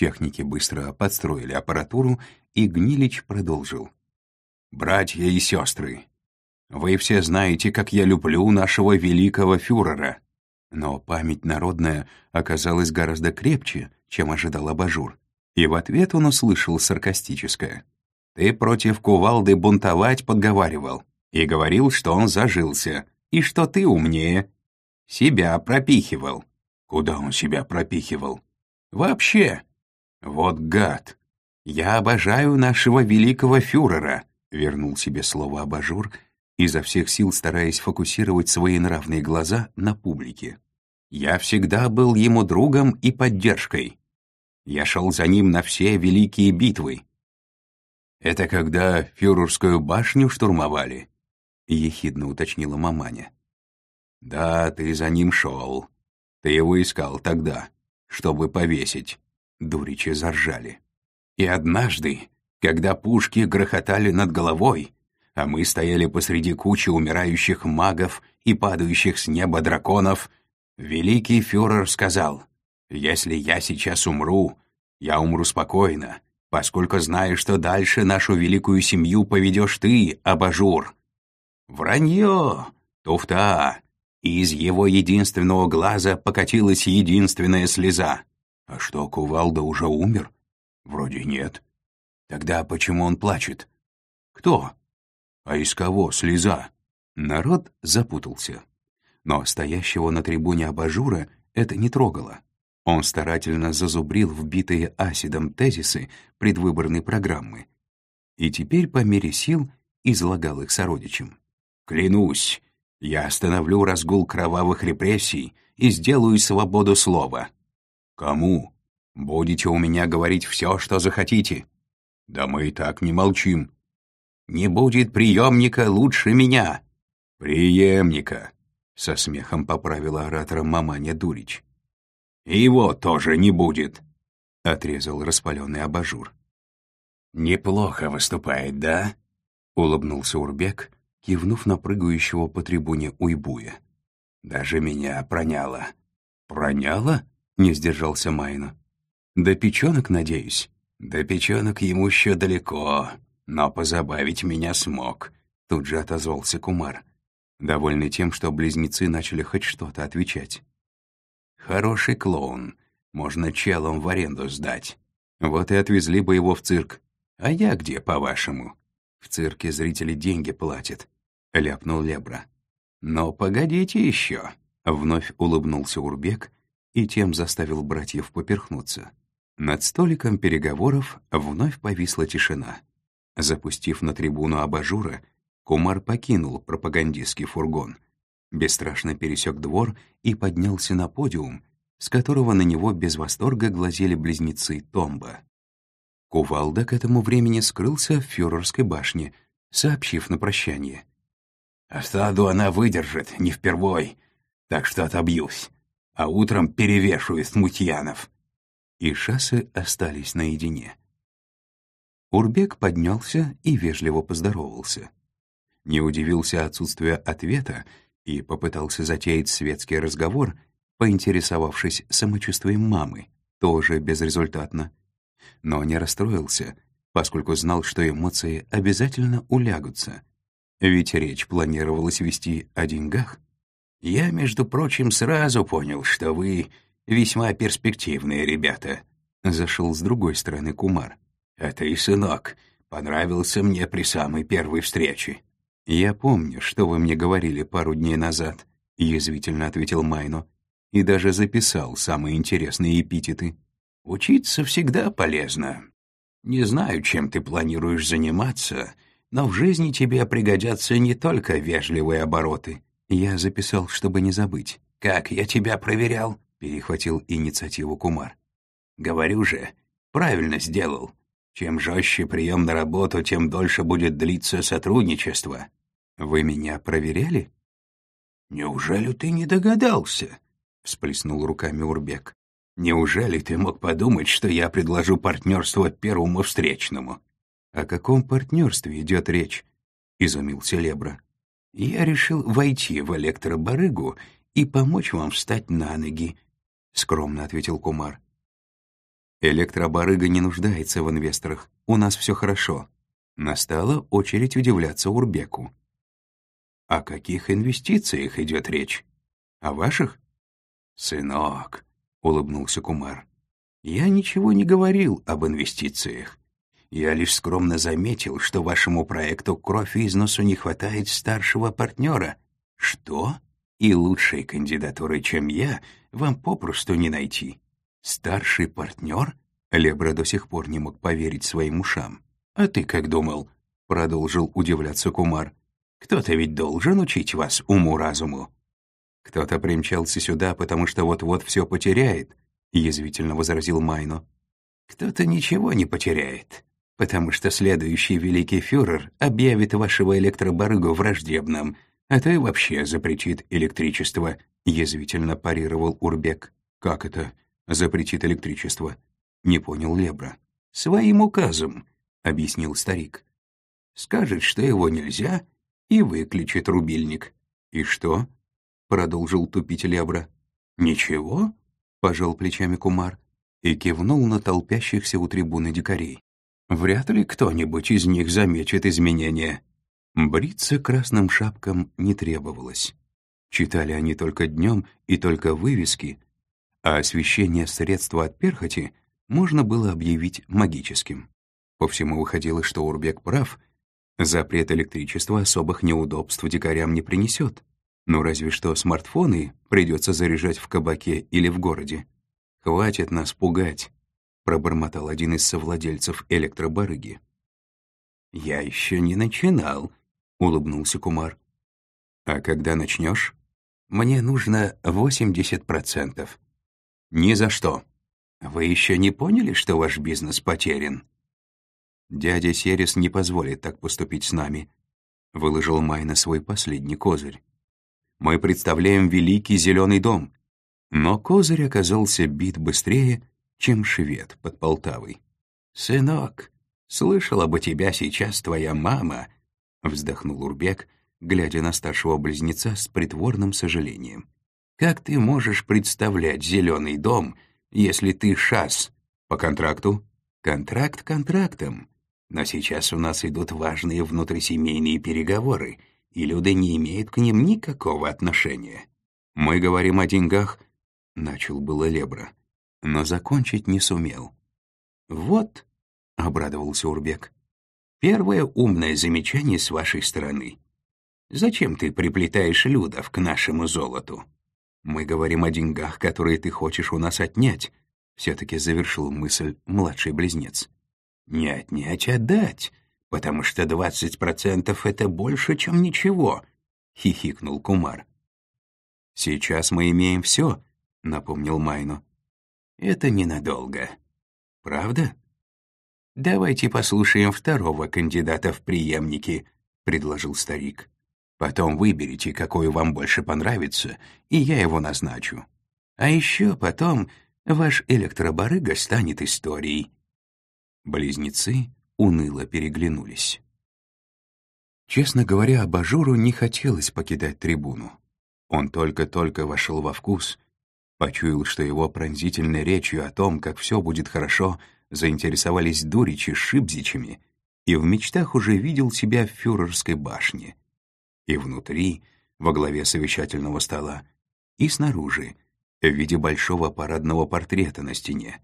Speaker 1: Техники быстро подстроили аппаратуру, и Гнилич продолжил. «Братья и сестры, вы все знаете, как я люблю нашего великого фюрера». Но память народная оказалась гораздо крепче, чем ожидал абажур, и в ответ он услышал саркастическое. «Ты против кувалды бунтовать подговаривал и говорил, что он зажился, и что ты умнее. Себя пропихивал». «Куда он себя пропихивал?» «Вообще, «Вот гад! Я обожаю нашего великого фюрера!» — вернул себе слово абажур, изо всех сил стараясь фокусировать свои нравные глаза на публике. «Я всегда был ему другом и поддержкой. Я шел за ним на все великие битвы. Это когда фюрерскую башню штурмовали?» — ехидно уточнила маманя. «Да, ты за ним шел. Ты его искал тогда, чтобы повесить. Дуричи заржали. И однажды, когда пушки грохотали над головой, а мы стояли посреди кучи умирающих магов и падающих с неба драконов, великий фюрер сказал, «Если я сейчас умру, я умру спокойно, поскольку знаю, что дальше нашу великую семью поведешь ты, абажур». Вранье, туфта, и из его единственного глаза покатилась единственная слеза. А что, Кувалда уже умер? Вроде нет. Тогда почему он плачет? Кто? А из кого слеза? Народ запутался. Но стоящего на трибуне абажура это не трогало. Он старательно зазубрил вбитые асидом тезисы предвыборной программы. И теперь по мере сил излагал их сородичам. «Клянусь, я остановлю разгул кровавых репрессий и сделаю свободу слова. «Кому? Будете у меня говорить все, что захотите?» «Да мы и так не молчим». «Не будет приемника лучше меня». «Приемника», — со смехом поправила оратора маманя Дурич. «Его тоже не будет», — отрезал распаленный абажур. «Неплохо выступает, да?» — улыбнулся Урбек, кивнув на прыгающего по трибуне уйбуя. «Даже меня проняло». «Проняло?» Не сдержался Майна. «До печенок, надеюсь?» «До печенок ему еще далеко, но позабавить меня смог», — тут же отозвался Кумар, довольный тем, что близнецы начали хоть что-то отвечать. «Хороший клоун, можно челом в аренду сдать. Вот и отвезли бы его в цирк. А я где, по-вашему?» «В цирке зрители деньги платят», — ляпнул Лебра. «Но погодите еще», — вновь улыбнулся Урбек, и тем заставил братьев поперхнуться. Над столиком переговоров вновь повисла тишина. Запустив на трибуну абажура, Кумар покинул пропагандистский фургон, Бесстрашно пересек двор и поднялся на подиум, с которого на него без восторга глазели близнецы Томба. Кувалда к этому времени скрылся в фюрерской башне, сообщив на прощание.
Speaker 3: «Осаду она выдержит, не впервой, так что отобьюсь, а утром перевешиваю смутьянов».
Speaker 1: И шассы остались наедине. Урбек поднялся и вежливо поздоровался. Не удивился отсутствию ответа и попытался затеять светский разговор, поинтересовавшись самочувствием мамы, тоже безрезультатно. Но не расстроился, поскольку знал, что эмоции обязательно улягутся. Ведь речь планировалась вести о деньгах.
Speaker 3: «Я, между прочим, сразу понял, что вы весьма перспективные ребята», — зашел с другой стороны Кумар. «А ты, сынок, понравился мне при самой первой встрече».
Speaker 1: «Я помню, что вы мне говорили пару дней назад», — язвительно ответил Майно и даже записал самые интересные эпитеты.
Speaker 3: «Учиться всегда полезно. Не знаю, чем ты планируешь заниматься, но в жизни тебе пригодятся не только вежливые обороты».
Speaker 1: Я записал, чтобы не забыть.
Speaker 3: «Как я тебя проверял?» — перехватил инициативу Кумар. «Говорю же, правильно сделал. Чем жестче прием на работу, тем дольше будет длиться сотрудничество».
Speaker 1: «Вы меня проверяли?»
Speaker 3: «Неужели ты не догадался?» — всплеснул руками Урбек. «Неужели ты мог подумать, что я предложу партнерство первому встречному?»
Speaker 1: «О каком партнерстве идет речь?» — изумился Лебра.
Speaker 3: «Я решил войти в электробарыгу и помочь вам встать на ноги», — скромно ответил Кумар.
Speaker 1: «Электробарыга не нуждается в инвесторах. У нас все хорошо». Настала очередь удивляться Урбеку.
Speaker 3: «О каких инвестициях идет речь? О ваших?»
Speaker 1: «Сынок», — улыбнулся Кумар, —
Speaker 3: «я ничего не говорил об инвестициях. Я лишь скромно заметил, что вашему проекту кровь из носу не хватает старшего партнера. Что? И лучшей кандидатуры, чем я, вам попросту не найти. Старший партнер?
Speaker 1: Лебра до сих пор не мог поверить своим ушам.
Speaker 3: «А ты как думал?» — продолжил удивляться Кумар. «Кто-то ведь должен учить вас уму-разуму».
Speaker 1: «Кто-то примчался сюда, потому что вот-вот все потеряет», — язвительно возразил Майно.
Speaker 3: «Кто-то ничего не потеряет, потому что следующий великий фюрер объявит вашего электробарыгу враждебным, а то и вообще запретит электричество», — язвительно парировал Урбек.
Speaker 1: «Как это запретит электричество?» — не понял Лебра.
Speaker 3: «Своим указом», — объяснил старик. «Скажет, что его нельзя, и выключит рубильник».
Speaker 1: «И что?» продолжил тупить Лебра.
Speaker 3: «Ничего?» — пожал плечами Кумар и кивнул на толпящихся у трибуны дикарей. «Вряд ли кто-нибудь из них заметит изменения».
Speaker 1: Бриться красным шапкам не требовалось. Читали они только днем и только вывески, а освещение средства от перхоти можно было объявить магическим. По всему выходило, что Урбек прав, запрет электричества особых неудобств дикарям не принесет. Ну разве что смартфоны придется заряжать в кабаке или в городе. «Хватит нас пугать», — пробормотал один из совладельцев электробарыги.
Speaker 3: «Я еще не начинал», — улыбнулся Кумар.
Speaker 1: «А когда начнешь?»
Speaker 3: «Мне нужно 80%.
Speaker 1: «Ни за что».
Speaker 3: «Вы еще не поняли, что ваш бизнес потерян?»
Speaker 1: «Дядя Серис не позволит так поступить с нами», — выложил Майна свой последний козырь мы представляем Великий Зеленый дом. Но козырь оказался бит быстрее, чем швед под Полтавой.
Speaker 3: «Сынок, слышала бы тебя сейчас твоя мама», — вздохнул Урбек, глядя на старшего близнеца с притворным сожалением. «Как ты можешь представлять зеленый дом, если ты шас
Speaker 1: по контракту?»
Speaker 3: «Контракт контрактом. Но сейчас у нас идут важные внутрисемейные переговоры, и люди не имеют к ним никакого отношения.
Speaker 1: Мы говорим о деньгах, — начал было Лебра, но закончить не сумел.
Speaker 3: «Вот», — обрадовался Урбек, — «первое умное замечание с вашей стороны. Зачем ты приплетаешь Людов к нашему золоту?»
Speaker 1: «Мы говорим о деньгах, которые ты хочешь у нас отнять», — все-таки завершил мысль младший близнец.
Speaker 3: «Не отнять, а дать потому что двадцать процентов — это больше, чем ничего», — хихикнул Кумар. Сейчас мы имеем все, напомнил Майну. Это ненадолго. Правда? Давайте послушаем второго кандидата в преемники, предложил старик. Потом выберите, какой вам больше понравится, и я его назначу. А еще потом ваш электробарыга станет историей». Близнецы уныло переглянулись. Честно говоря, Абажуру не хотелось покидать трибуну. Он только-только вошел во вкус, почуял, что его пронзительной речью о том, как все будет хорошо, заинтересовались Дуричи Шибзичами, и в мечтах уже видел себя в фюрерской башне и внутри, во главе совещательного стола, и снаружи, в виде большого парадного портрета на стене.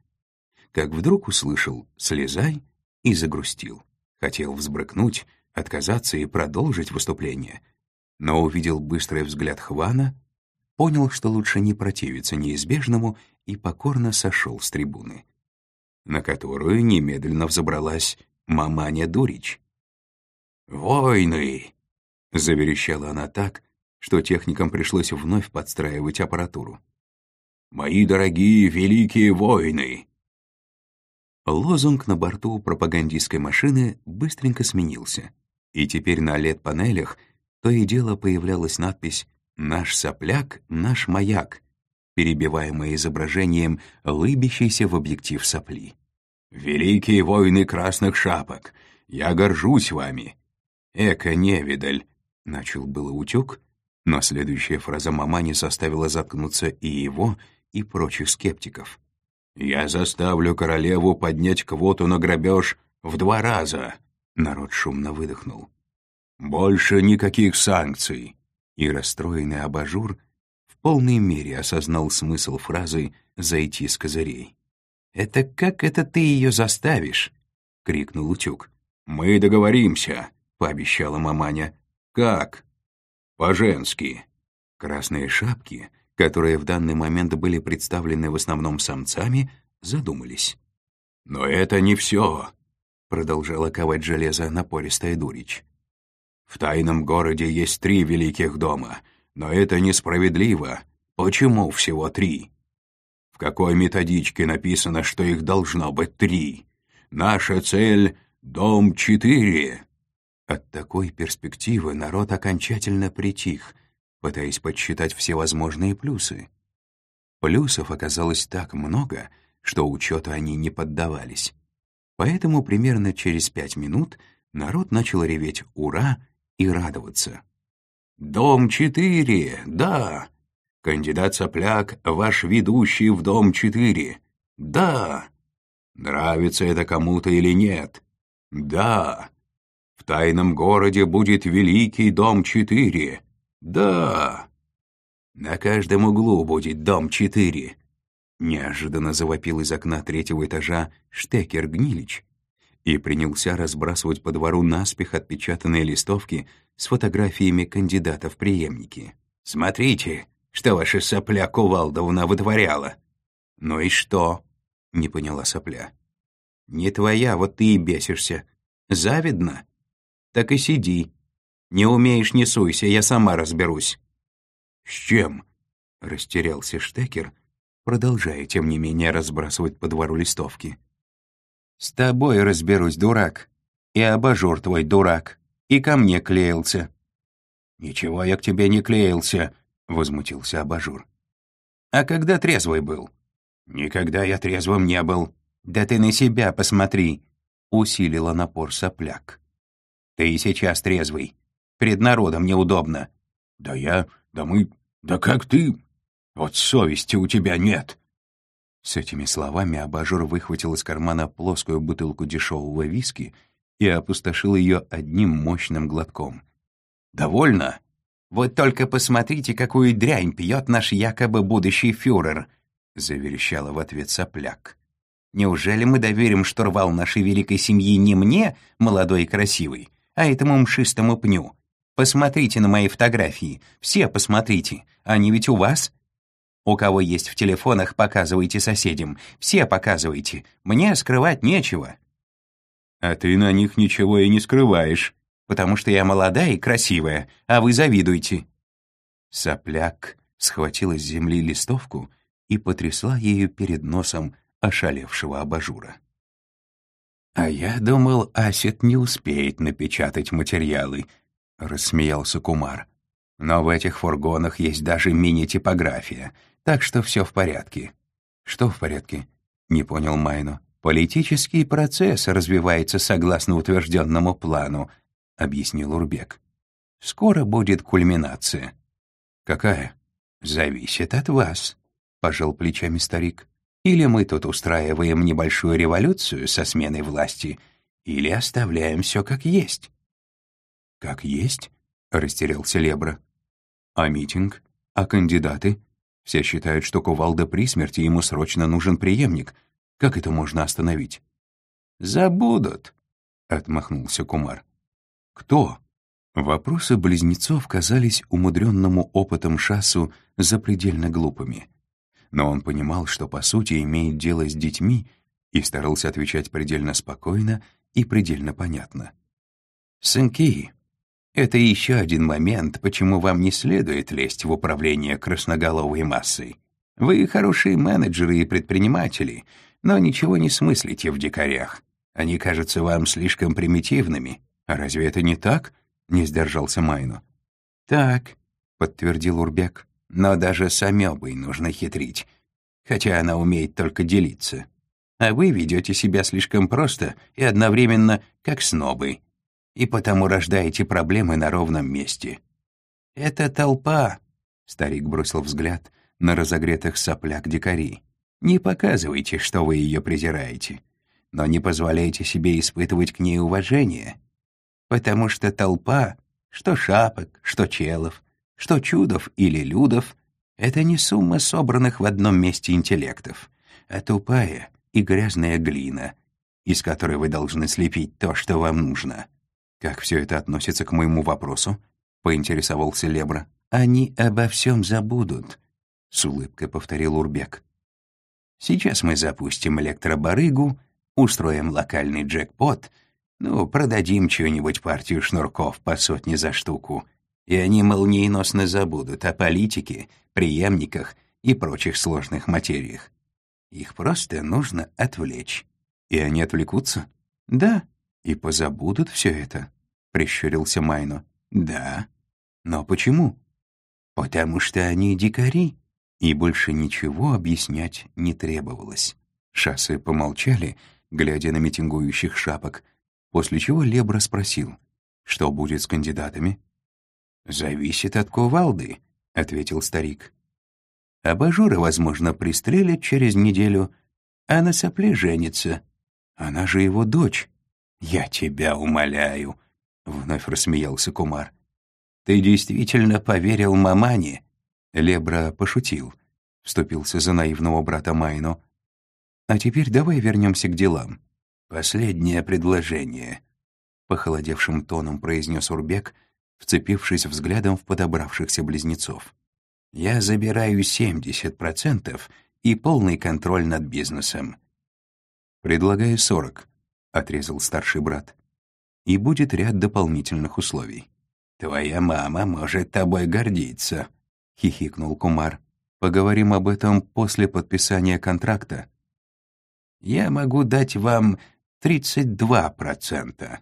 Speaker 3: Как вдруг услышал «слезай» и загрустил. Хотел взбрыкнуть, отказаться и продолжить выступление, но увидел быстрый взгляд Хвана, понял, что лучше не противиться неизбежному и покорно сошел с трибуны, на которую немедленно взобралась Маманя Дурич. «Войны!» — заверещала она так, что техникам пришлось вновь подстраивать аппаратуру. «Мои дорогие великие воины!» Лозунг на борту пропагандистской машины быстренько сменился, и теперь на LED-панелях то и дело появлялась надпись «Наш сопляк, наш маяк», перебиваемая изображением лыбящейся в объектив сопли. «Великие воины красных шапок! Я горжусь вами! Эко-невидаль! Начал было утюг, но следующая фраза мамани заставила заткнуться и его, и прочих скептиков. «Я заставлю королеву поднять квоту на грабеж в два раза!» Народ шумно выдохнул. «Больше никаких санкций!» И расстроенный абажур в полной мере осознал смысл фразы «зайти с козырей». «Это как это ты ее заставишь?» — крикнул утюг. «Мы договоримся», — пообещала маманя. «Как?» «По-женски». Красные шапки, которые в данный момент были представлены в основном самцами, задумались. «Но это не все», — продолжала ковать железо напористая дурич. «В тайном городе есть три великих дома, но это несправедливо. Почему всего три?» «В какой методичке написано, что их должно быть три? Наша цель — дом четыре». От такой перспективы народ окончательно притих, пытаясь подсчитать все возможные плюсы. Плюсов оказалось так много, что учету они не поддавались. Поэтому примерно через пять минут народ начал реветь «Ура!» И радоваться. «Дом четыре, да! Кандидат Сопляк — ваш ведущий в Дом-4, да! Нравится это кому-то или нет? Да! В тайном городе будет великий дом 4. Да. На каждом углу будет дом 4. Неожиданно завопил из окна третьего этажа Штекер Гнилич и принялся разбрасывать по двору наспех отпечатанные листовки с фотографиями кандидатов преемники. «Смотрите, что ваша сопля Кувалдовна вытворяла!» «Ну и что?» — не поняла сопля. «Не твоя, вот ты и бесишься. Завидно?» так и сиди. Не умеешь, не суйся, я сама разберусь». «С чем?» — растерялся Штекер, продолжая, тем не менее, разбрасывать по двору листовки. «С тобой разберусь, дурак. И абажур твой дурак. И ко мне клеился». «Ничего я к тебе не клеился», — возмутился абажур. «А когда трезвый был?» «Никогда я трезвым не был». «Да ты на себя посмотри», — усилила напор сопляк. Ты и сейчас трезвый. Пред народом неудобно». «Да я... Да мы... Да как ты? Вот совести у тебя нет». С этими словами абажур выхватил из кармана плоскую бутылку дешевого виски и опустошил ее одним мощным глотком. «Довольно? Вот только посмотрите, какую дрянь пьет наш якобы будущий фюрер», — заверещала в ответ сопляк. «Неужели мы доверим штурвал нашей великой семьи не мне, молодой и красивый, а этому мшистому пню. Посмотрите на мои фотографии, все посмотрите, они ведь у вас. У кого есть в телефонах, показывайте соседям, все показывайте, мне скрывать нечего. А ты на них ничего и не скрываешь, потому что я молодая и красивая, а вы завидуете. Сопляк схватила с земли листовку и потрясла ею перед носом ошалевшего абажура. «А я думал, Асет не успеет напечатать материалы», — рассмеялся Кумар. «Но в этих фургонах есть даже мини-типография, так что все в порядке». «Что в порядке?» — не понял Майно. «Политический процесс развивается согласно утвержденному плану», — объяснил Урбек. «Скоро будет кульминация». «Какая?» «Зависит от вас», — пожал плечами старик. «Или мы тут устраиваем небольшую революцию со сменой власти, или оставляем все как есть». «Как есть?» — растерялся Лебра. «А митинг? А кандидаты? Все считают, что Кувалда при смерти, ему срочно нужен преемник. Как это можно остановить?» «Забудут», — отмахнулся Кумар. «Кто?» Вопросы близнецов казались умудренному опытом Шасу запредельно глупыми. Но он понимал, что по сути имеет дело с детьми, и старался отвечать предельно спокойно и предельно понятно. «Сынки, это еще один момент, почему вам не следует лезть в управление красноголовой массой. Вы хорошие менеджеры и предприниматели, но ничего не смыслите в дикарях. Они кажутся вам слишком примитивными. А разве это не так?» — не сдержался Майну. «Так», — подтвердил Урбек, «но даже с амебой нужно хитрить, хотя она умеет только делиться. А вы ведете себя слишком просто и одновременно как снобы, и потому рождаете проблемы на ровном месте. Это толпа», — старик бросил взгляд на разогретых сопляк дикари. «Не показывайте, что вы ее презираете, но не позволяйте себе испытывать к ней уважение» потому что толпа, что шапок, что челов, что чудов или людов, это не сумма собранных в одном месте интеллектов, а тупая и грязная глина, из которой вы должны слепить то, что вам нужно. Как все это относится к моему вопросу? поинтересовался Лебра. Они обо всем забудут, с улыбкой повторил Урбек. Сейчас мы запустим электробарыгу, устроим локальный джекпот — ну, продадим чью-нибудь партию шнурков по сотне за штуку, и они молниеносно забудут о политике, преемниках и прочих сложных материях. Их просто нужно отвлечь. И они отвлекутся? Да, и позабудут все это, — прищурился Майно. Да. Но почему? Потому что они дикари, и больше ничего объяснять не требовалось. Шассы помолчали, глядя на митингующих шапок — после чего Лебра спросил, что будет с кандидатами. «Зависит от кувалды», — ответил старик. «Абажура, возможно, пристрелят через неделю, а на сопле женится. Она же его дочь. Я тебя умоляю», — вновь рассмеялся Кумар. «Ты действительно поверил мамане?» Лебра пошутил, вступился за наивного брата Майну. «А теперь давай вернемся к делам. «Последнее предложение», — похолодевшим тоном произнес Урбек, вцепившись взглядом в подобравшихся близнецов. «Я забираю 70% и полный контроль над бизнесом». «Предлагаю 40», — отрезал старший брат. «И будет ряд дополнительных условий». «Твоя мама может тобой гордиться», — хихикнул Кумар. «Поговорим об этом после подписания контракта». «Я могу дать вам 32%.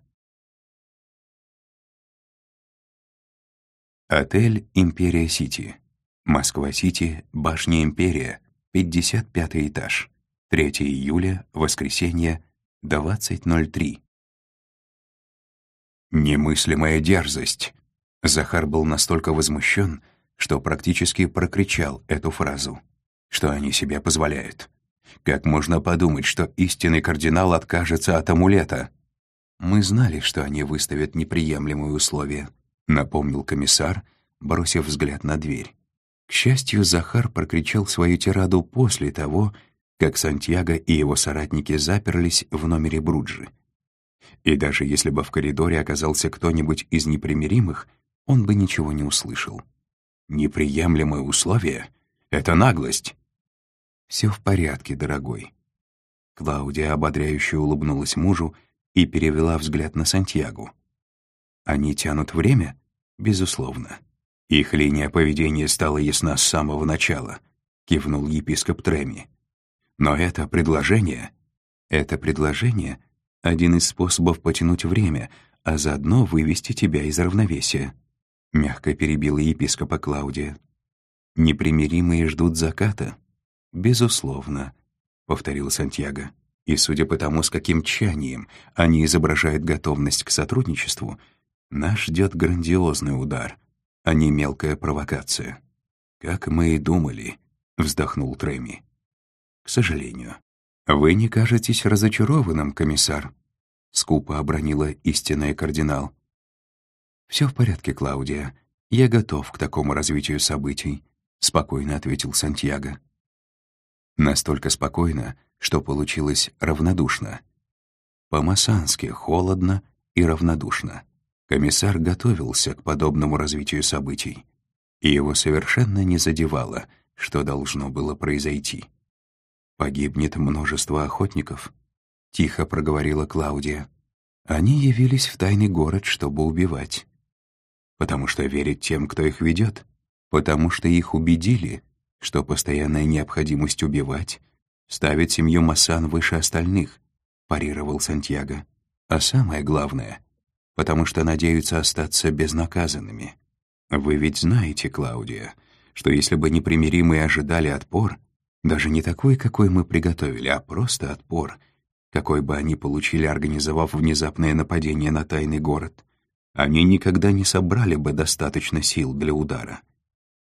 Speaker 3: Отель «Империя Сити». Москва-Сити, башня «Империя», 55 этаж. 3 июля, воскресенье, 20.03. Немыслимая дерзость. Захар был настолько возмущен, что практически прокричал эту фразу. Что они себе позволяют? Как можно подумать, что истинный кардинал откажется от амулета? Мы знали, что они выставят неприемлемые условия, напомнил комиссар, бросив взгляд на дверь. К счастью, Захар прокричал свою тираду после того, как Сантьяго и его соратники заперлись в номере Бруджи. И даже если бы в коридоре оказался кто-нибудь из непримиримых, он бы ничего не услышал. Неприемлемые условия — это наглость. «Все в порядке, дорогой». Клаудия ободряюще улыбнулась мужу и перевела взгляд на Сантьягу. «Они тянут время? Безусловно. Их линия поведения стала ясна с самого начала, кивнул епископ Треми. Но это предложение... Это предложение — один из способов потянуть время, а заодно вывести тебя из равновесия. Мягко перебила епископа Клаудия. Непримиримые ждут заката. Безусловно, — повторил Сантьяго. И судя по тому, с каким тщанием они изображают готовность к сотрудничеству, нас ждет грандиозный удар, а не мелкая провокация. «Как мы и думали», — вздохнул Треми. «К сожалению». «Вы не кажетесь разочарованным, комиссар», — скупо обронила истинная кардинал. «Все в порядке, Клаудия. Я готов к такому развитию событий», — спокойно ответил Сантьяго. Настолько спокойно, что получилось равнодушно. По-масански холодно и равнодушно. Комиссар готовился к подобному развитию событий, и его совершенно не задевало, что должно было произойти. «Погибнет множество охотников», — тихо проговорила Клаудия. «Они явились в тайный город, чтобы убивать. Потому что верят тем, кто их ведет, потому что их убедили, что постоянная необходимость убивать ставит семью Массан выше остальных, парировал Сантьяго. А самое главное, потому что надеются остаться безнаказанными. Вы ведь знаете, Клаудия, что если бы непримиримые ожидали отпор, даже не такой, какой мы приготовили, а просто отпор, какой бы они получили, организовав внезапное нападение на тайный город, они никогда не собрали бы достаточно сил для удара.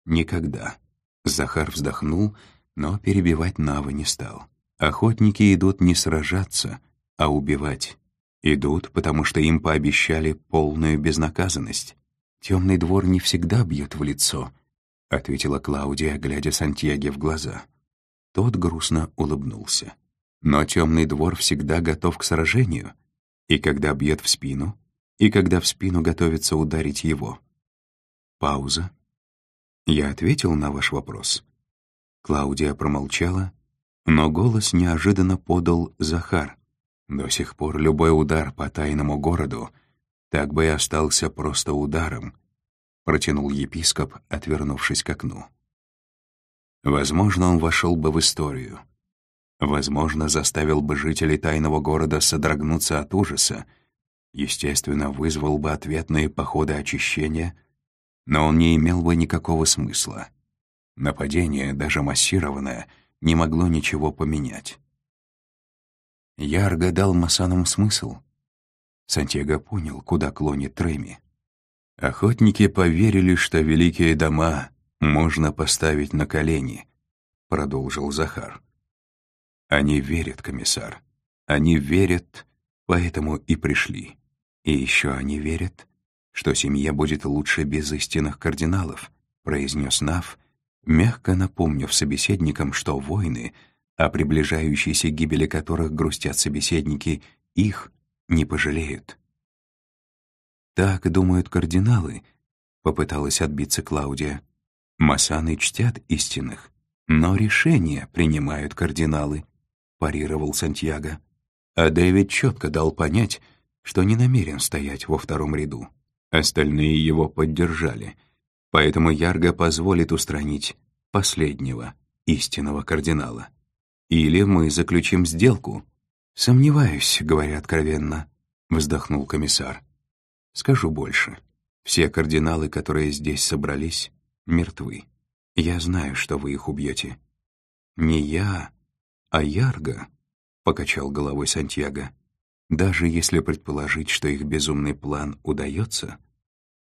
Speaker 3: Никогда. Захар вздохнул, но перебивать Нава не стал. Охотники идут не сражаться, а убивать. Идут, потому что им пообещали полную безнаказанность. «Темный двор не всегда бьет в лицо», — ответила Клаудия, глядя Сантьяге в глаза. Тот грустно улыбнулся. «Но темный двор всегда готов к сражению, и когда бьет в спину, и когда в спину готовится ударить его». Пауза, я ответил на ваш вопрос. Клаудия промолчала, но голос неожиданно подал Захар. До сих пор любой удар по тайному городу так бы и остался просто ударом, протянул епископ, отвернувшись к окну. Возможно, он вошел бы в историю. Возможно, заставил бы жителей тайного города содрогнуться от ужаса, естественно, вызвал бы ответные походы очищения — но он не имел бы никакого смысла. Нападение, даже массированное, не могло ничего поменять. Ярго дал Масанам смысл. Сантьяго понял, куда клонит Треми. Охотники поверили, что великие дома можно поставить на колени, продолжил Захар. Они верят, комиссар. Они верят, поэтому и пришли. И еще они верят, что семье будет лучше без истинных кардиналов, произнес Нав, мягко напомнив собеседникам, что войны, о приближающейся гибели которых грустят собеседники, их не пожалеют. «Так думают кардиналы», — попыталась отбиться Клаудия. «Масаны чтят истинных, но решения принимают кардиналы», — парировал Сантьяго. А Дэвид четко дал понять, что не намерен стоять во втором ряду. Остальные его поддержали, поэтому Ярго позволит устранить последнего, истинного кардинала. Или мы заключим сделку. Сомневаюсь, говоря откровенно, вздохнул комиссар. Скажу больше. Все кардиналы, которые здесь собрались, мертвы. Я знаю, что вы их убьете. Не я, а Ярго, покачал головой Сантьяго. Даже если предположить, что их безумный план удается,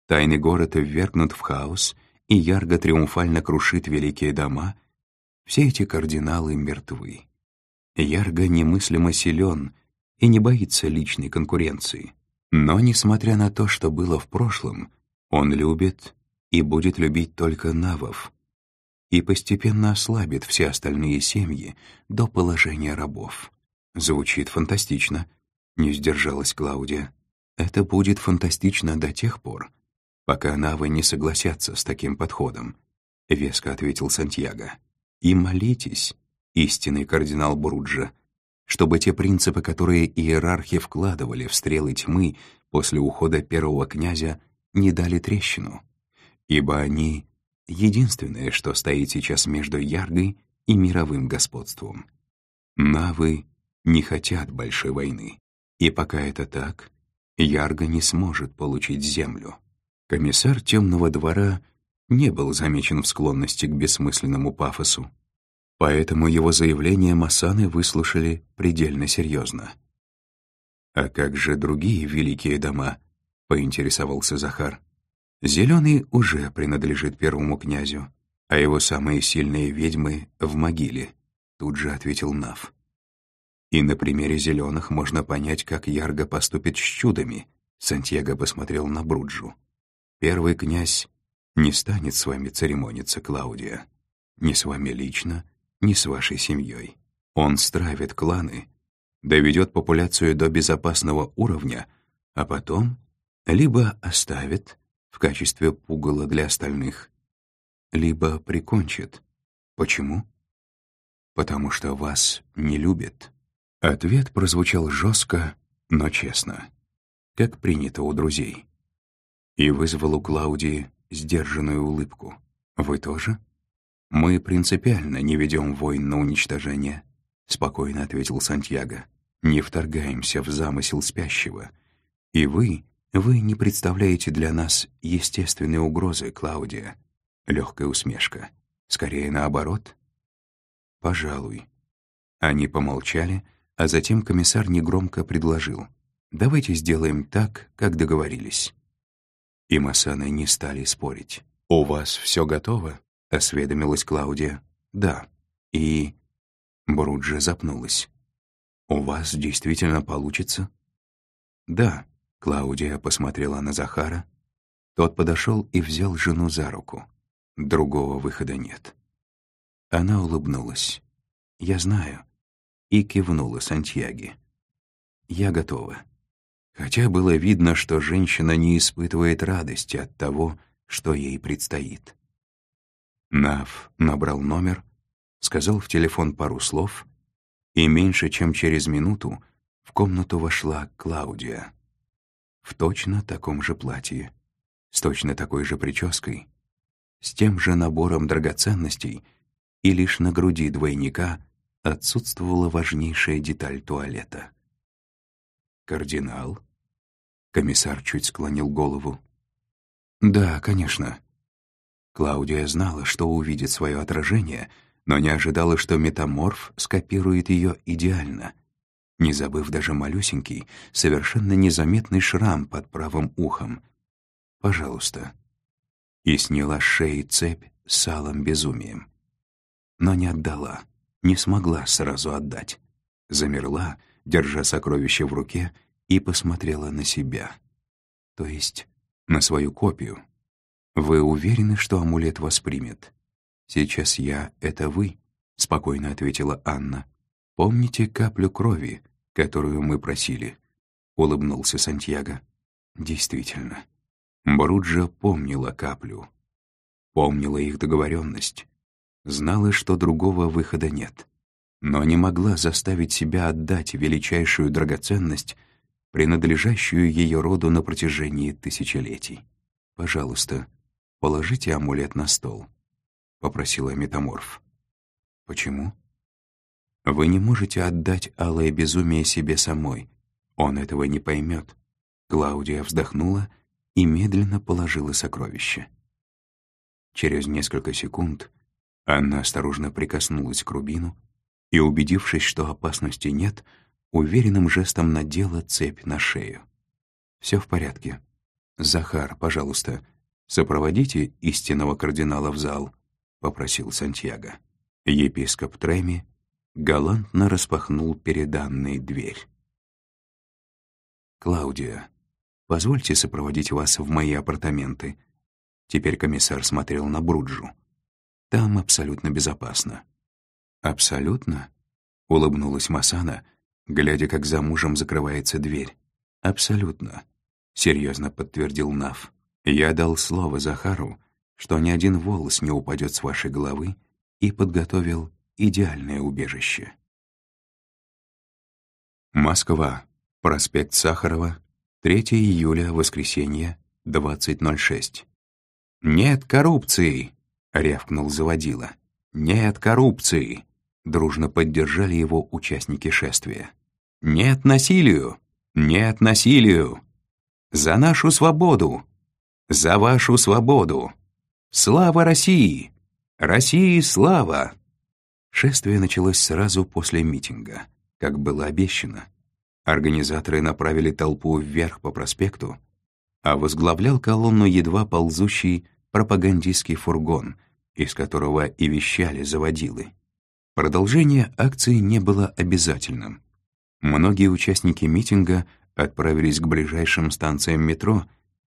Speaker 3: тайный город ввергнут в хаос и ярко триумфально крушит великие дома, все эти кардиналы мертвы. Ярго немыслимо силен и не боится личной конкуренции. Но, несмотря на то, что было в прошлом, он любит и будет любить только навов и постепенно ослабит все остальные семьи до положения рабов. Звучит фантастично — не сдержалась Клаудия. «Это будет фантастично до тех пор, пока навы не согласятся с таким подходом», — веско ответил Сантьяго. «И молитесь, истинный кардинал Бруджа, чтобы те принципы, которые иерархи вкладывали в стрелы тьмы после ухода первого князя, не дали трещину.
Speaker 1: Ибо они — единственное, что стоит сейчас между Яргой и мировым господством. Навы не хотят большой войны, и пока это так, Ярга не сможет получить землю. Комиссар темного двора не был замечен в склонности к бессмысленному пафосу, поэтому его заявление Масаны выслушали предельно серьезно. «А как же другие великие дома?» — поинтересовался Захар. «Зеленый уже принадлежит первому князю, а его самые сильные ведьмы в могиле», — тут же ответил Нав. «И на примере зеленых можно понять, как Ярго поступит с чудами», — Сантьяго посмотрел на Бруджу. «Первый князь не станет с вами церемониться, Клаудия. Ни с вами лично, ни с вашей семьей. Он стравит кланы, доведет популяцию до безопасного уровня, а потом либо оставит в качестве пугала для остальных, либо прикончит. Почему? Потому что вас не любит. Ответ прозвучал жестко, но честно, как принято у друзей. И вызвал у Клаудии сдержанную улыбку. «Вы тоже?» «Мы принципиально не ведем войн на уничтожение», — спокойно ответил Сантьяго. «Не вторгаемся в замысел спящего. И вы, вы не представляете для нас естественной угрозы, Клаудия. Легкая усмешка. Скорее наоборот? Пожалуй. Они помолчали, а затем комиссар негромко предложил. «Давайте сделаем так, как договорились». И Масаны не стали спорить. «У вас все готово?» — осведомилась Клаудия. «Да». И... Бруджа запнулась. «У вас действительно получится?» «Да», — Клаудия посмотрела на Захара. Тот подошел и взял жену за руку. Другого выхода нет. Она улыбнулась. «Я знаю». И кивнула Сантьяги. «Я готова». Хотя было видно, что женщина не испытывает радости от того, что ей предстоит. Нав набрал номер, сказал в телефон пару слов, и меньше чем через минуту в комнату вошла Клаудия. В точно таком же платье, с точно такой же прической, с тем же набором драгоценностей, и лишь на груди двойника отсутствовала важнейшая деталь туалета. «Кардинал?» Комиссар чуть склонил голову. «Да, конечно». Клаудия знала, что увидит свое отражение, но не ожидала, что метаморф скопирует ее идеально, не забыв даже малюсенький, совершенно незаметный шрам под правым ухом. «Пожалуйста» и сняла с шеи цепь с алым безумием. Но не отдала, не смогла сразу отдать. Замерла, держа сокровище в руке, и посмотрела на себя. То есть на свою копию. «Вы уверены, что амулет воспримет?» «Сейчас я — это вы», — спокойно ответила Анна. «Помните каплю крови, которую мы просили?» — улыбнулся Сантьяго. «Действительно, Бруджа помнила каплю, помнила их договоренность, знала, что другого выхода нет, но не могла заставить себя отдать величайшую драгоценность, принадлежащую ее роду на протяжении тысячелетий. «Пожалуйста, положите амулет на стол», — попросила метаморф. «Почему?» «Вы не можете отдать алое безумие себе самой. Он этого не поймет». Клаудия вздохнула — и медленно положила сокровище. Через несколько секунд Анна осторожно прикоснулась к рубину и, убедившись, что опасности нет, уверенным жестом надела цепь на шею. «Все в порядке. Захар, пожалуйста, сопроводите истинного кардинала в зал», — попросил Сантьяго. Епископ Треми галантно распахнул перед Анной дверь. «Клаудия, Позвольте сопроводить вас в мои апартаменты». Теперь комиссар смотрел на Бруджу. «Там абсолютно безопасно». «Абсолютно?» — улыбнулась Масана, глядя, как за мужем закрывается дверь. «Абсолютно», — серьезно подтвердил Нав. «Я дал слово Захару, что ни один волос не упадет с вашей головы, и подготовил идеальное убежище». Москва. Проспект Сахарова, 3 июля, воскресенье, 20.06. «Нет коррупции!» — рявкнул заводила. «Нет коррупции!» — дружно поддержали его участники шествия. «Нет насилию! Нет насилию! За нашу свободу! За вашу свободу! Слава России! России слава!» Шествие началось сразу после митинга, как было обещано. Организаторы направили толпу вверх по проспекту, а возглавлял колонну едва ползущий пропагандистский фургон, из которого и вещали заводилы. Продолжение акции не было обязательным. Многие участники митинга отправились к ближайшим станциям метро,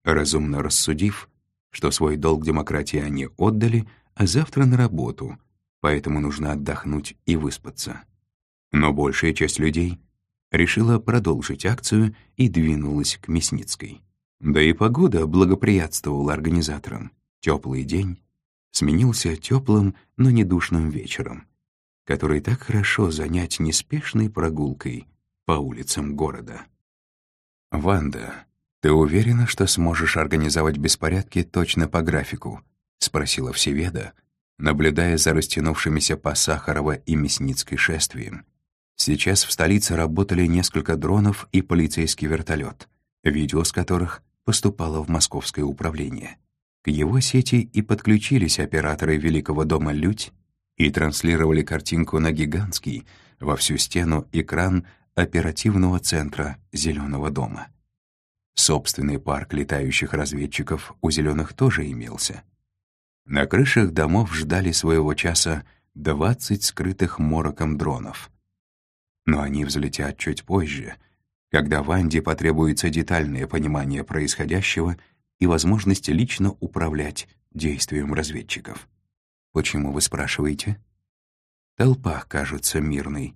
Speaker 1: разумно рассудив, что свой долг демократии они отдали, а завтра на работу, поэтому нужно отдохнуть и выспаться. Но большая часть людей решила продолжить акцию и двинулась к Мясницкой. Да и погода благоприятствовала организаторам. Теплый день сменился теплым, но не душным вечером который так хорошо занять неспешной прогулкой по улицам города. «Ванда, ты уверена, что сможешь организовать беспорядки точно по графику?» — спросила Всеведа, наблюдая за растянувшимися по Сахарова и Мясницкой шествием. Сейчас в столице работали несколько дронов и полицейский вертолет, видео с которых поступало в московское управление. К его сети и подключились операторы Великого дома «Людь» и транслировали картинку на гигантский, во всю стену, экран оперативного центра Зеленого дома. Собственный парк летающих разведчиков у Зеленых тоже имелся. На крышах домов ждали своего часа 20 скрытых мороком дронов. Но они взлетят чуть позже, когда Ванде потребуется детальное понимание происходящего и возможность лично управлять действием разведчиков. Почему вы спрашиваете? Толпа кажется мирной.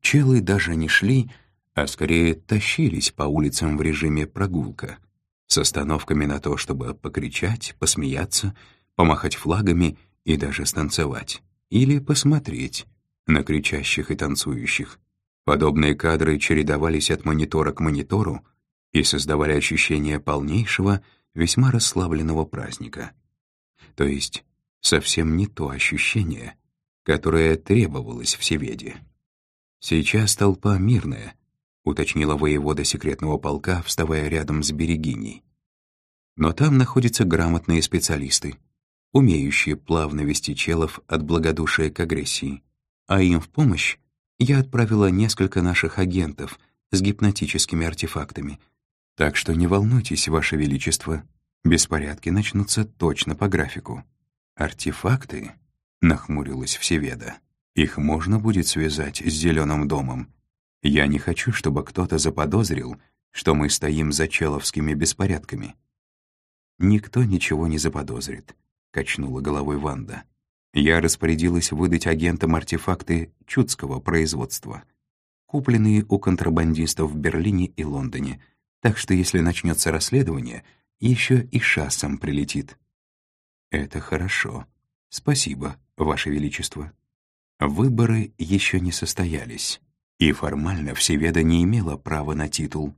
Speaker 1: Челы даже не шли, а скорее тащились по улицам в режиме прогулка, с остановками на то, чтобы покричать, посмеяться, помахать флагами и даже станцевать. Или посмотреть на кричащих и танцующих. Подобные кадры чередовались от монитора к монитору и создавали ощущение полнейшего, весьма расслабленного праздника. То есть совсем не то ощущение, которое требовалось в Севеде. «Сейчас толпа мирная», — уточнила воевода секретного полка, вставая рядом с Берегиней. «Но там находятся грамотные специалисты, умеющие плавно вести челов от благодушия к агрессии. А им в помощь я отправила несколько наших агентов с гипнотическими артефактами. Так что не волнуйтесь, Ваше Величество, беспорядки начнутся точно по графику». «Артефакты?» — нахмурилась Всеведа. «Их можно будет связать с Зеленым домом. Я не хочу, чтобы кто-то заподозрил, что мы стоим за человскими беспорядками». «Никто ничего не заподозрит», — качнула головой Ванда. «Я распорядилась выдать агентам артефакты чудского производства, купленные у контрабандистов в Берлине и Лондоне, так что если начнется расследование, еще и шассом прилетит». «Это хорошо. Спасибо, Ваше Величество». Выборы еще не состоялись, и формально Всеведа не имела права на титул.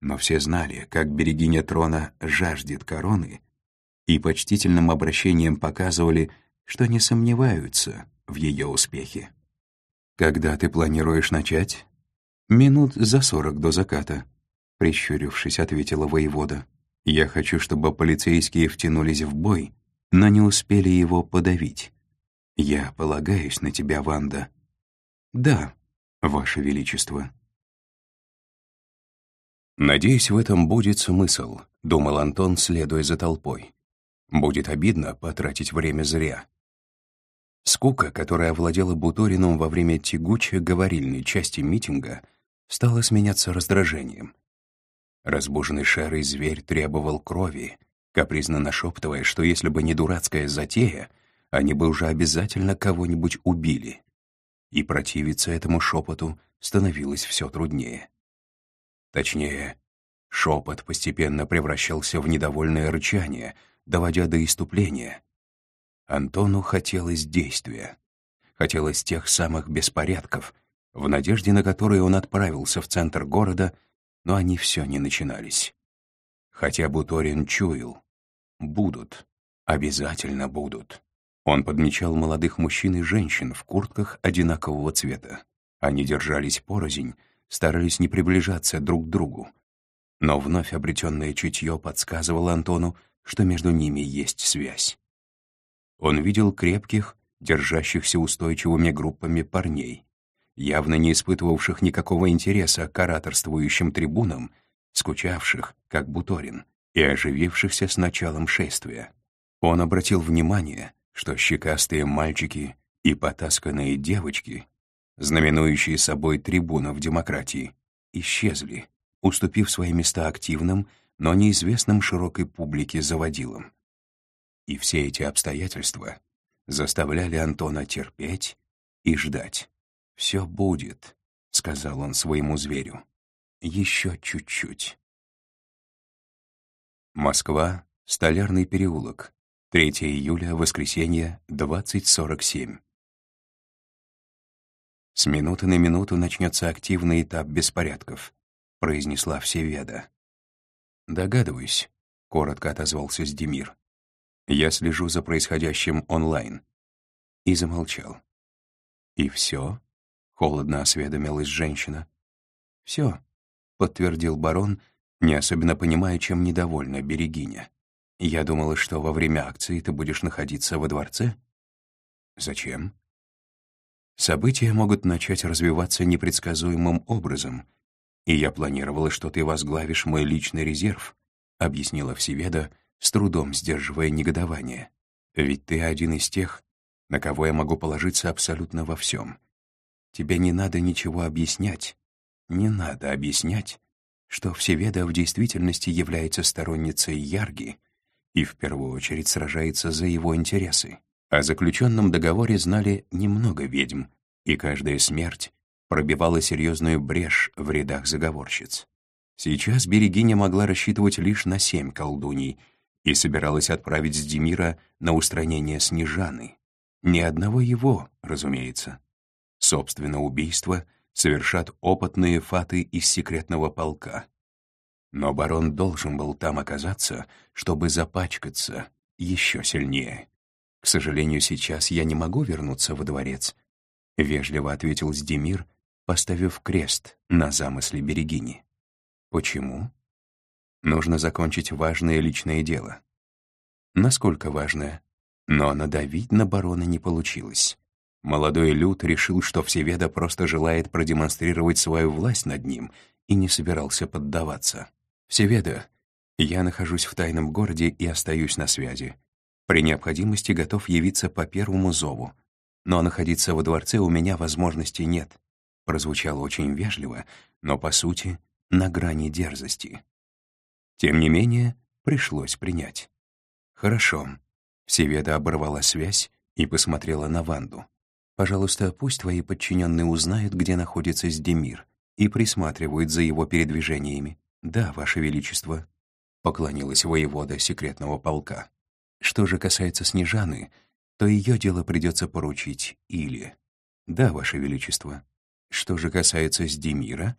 Speaker 1: Но все знали, как берегиня трона жаждет короны, и почтительным обращением показывали, что не сомневаются в ее успехе. «Когда ты планируешь начать?» «Минут за сорок до заката», — прищурившись, ответила воевода. «Я хочу, чтобы полицейские втянулись в бой, но не успели его подавить. «Я полагаюсь на тебя, Ванда». «Да, Ваше Величество».
Speaker 2: «Надеюсь, в этом будет смысл», — думал Антон, следуя за толпой. «Будет обидно потратить время зря». Скука, которая овладела Буторином во время тягучей говорильной части митинга, стала сменяться раздражением. Разбуженный шарый зверь требовал крови, капризно нашептывая, что если бы не дурацкая затея, они бы уже обязательно кого-нибудь убили. И противиться этому шепоту становилось все труднее. Точнее, шепот постепенно превращался в недовольное рычание, доводя до иступления. Антону хотелось действия. Хотелось тех самых беспорядков, в надежде на которые он отправился в центр города, но они все не начинались. Хотя Буторин чуял, будут.
Speaker 1: «Обязательно будут». Он подмечал молодых мужчин и женщин в куртках одинакового цвета. Они держались порознь, старались не приближаться друг к другу. Но вновь обретенное чутье подсказывало Антону, что между ними есть связь. Он видел крепких, держащихся устойчивыми группами парней, явно не испытывавших никакого интереса к ораторствующим трибунам, скучавших, как Буторин, и оживившихся с началом шествия. Он обратил внимание, что щекастые мальчики и потасканные девочки, знаменующие собой трибунов демократии, исчезли, уступив свои места активным, но неизвестным широкой публике заводилам. И все эти обстоятельства заставляли Антона терпеть и ждать. «Все будет», — сказал он своему зверю. «Еще чуть-чуть». Москва, Столярный переулок, 3 июля, воскресенье, 20.47. «С минуты на минуту начнется активный этап беспорядков», — произнесла Всеведа. «Догадываюсь», — коротко отозвался Сдемир. «Я слежу за происходящим онлайн». И замолчал. «И все?» — холодно осведомилась женщина. «Все», — подтвердил барон, не особенно понимая, чем недовольна Берегиня. «Я думала, что во время акции ты будешь находиться во дворце?» «Зачем?» «События могут начать развиваться непредсказуемым образом, и я планировала, что ты возглавишь мой личный резерв», — объяснила Всеведа, с трудом сдерживая негодование. «Ведь ты один из тех, на кого я могу положиться абсолютно во всем. Тебе не надо ничего объяснять. Не надо объяснять, что Всеведа в действительности является сторонницей Ярги и в первую очередь сражается за его интересы. О заключенном договоре знали немного ведьм, и каждая смерть пробивала серьезную брешь в рядах заговорщиц. Сейчас Берегиня могла рассчитывать лишь на семь колдуний и собиралась отправить Сдемира на устранение Снежаны. Ни одного его, разумеется. Собственно, убийство совершат опытные фаты из секретного полка. Но барон должен был там оказаться, чтобы запачкаться еще сильнее. «К сожалению, сейчас я не могу вернуться во дворец», — вежливо ответил Сдемир, поставив крест на замысле Берегини. Почему? Нужно закончить важное личное дело. Насколько важное? Но надавить на барона не получилось. Молодой Люд решил, что Всеведа просто желает продемонстрировать свою власть над ним и не собирался поддаваться. «Всеведа, я нахожусь в тайном городе и остаюсь на связи. При необходимости готов явиться по первому зову. Но находиться во дворце у меня возможности нет прозвучало очень вежливо, но, по сути, на грани дерзости. Тем не менее, пришлось принять. «Хорошо». Всеведа оборвала связь и посмотрела на Ванду. «Пожалуйста, пусть твои подчиненные узнают, где находится Сдемир, и присматривают за его передвижениями. Да, Ваше Величество», — поклонилась воевода секретного полка. «Что же касается Снежаны, то ее дело придется поручить Или. Да, Ваше Величество». Что же касается Сдемира,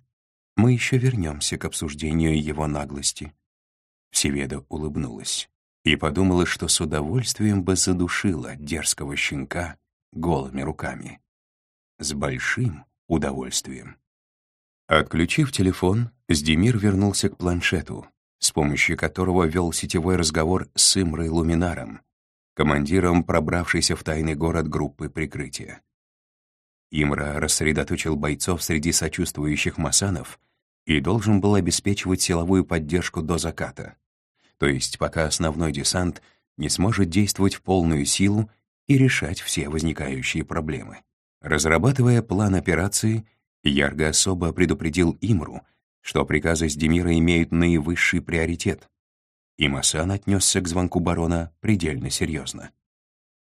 Speaker 1: мы еще вернемся к обсуждению его наглости. Всеведа улыбнулась и подумала, что с удовольствием бы задушила дерзкого щенка голыми руками. С большим удовольствием. Отключив телефон, Сдемир вернулся к планшету, с помощью которого вел сетевой разговор с Имрой Луминаром, командиром пробравшейся в тайный город группы прикрытия. Имра рассредоточил бойцов среди сочувствующих масанов и должен был обеспечивать силовую поддержку до заката, то есть пока основной десант не сможет действовать в полную силу и решать все возникающие проблемы. Разрабатывая план операции, Ярго особо предупредил Имру, что приказы Сдемира имеют наивысший приоритет, и Масан отнесся к звонку барона предельно серьезно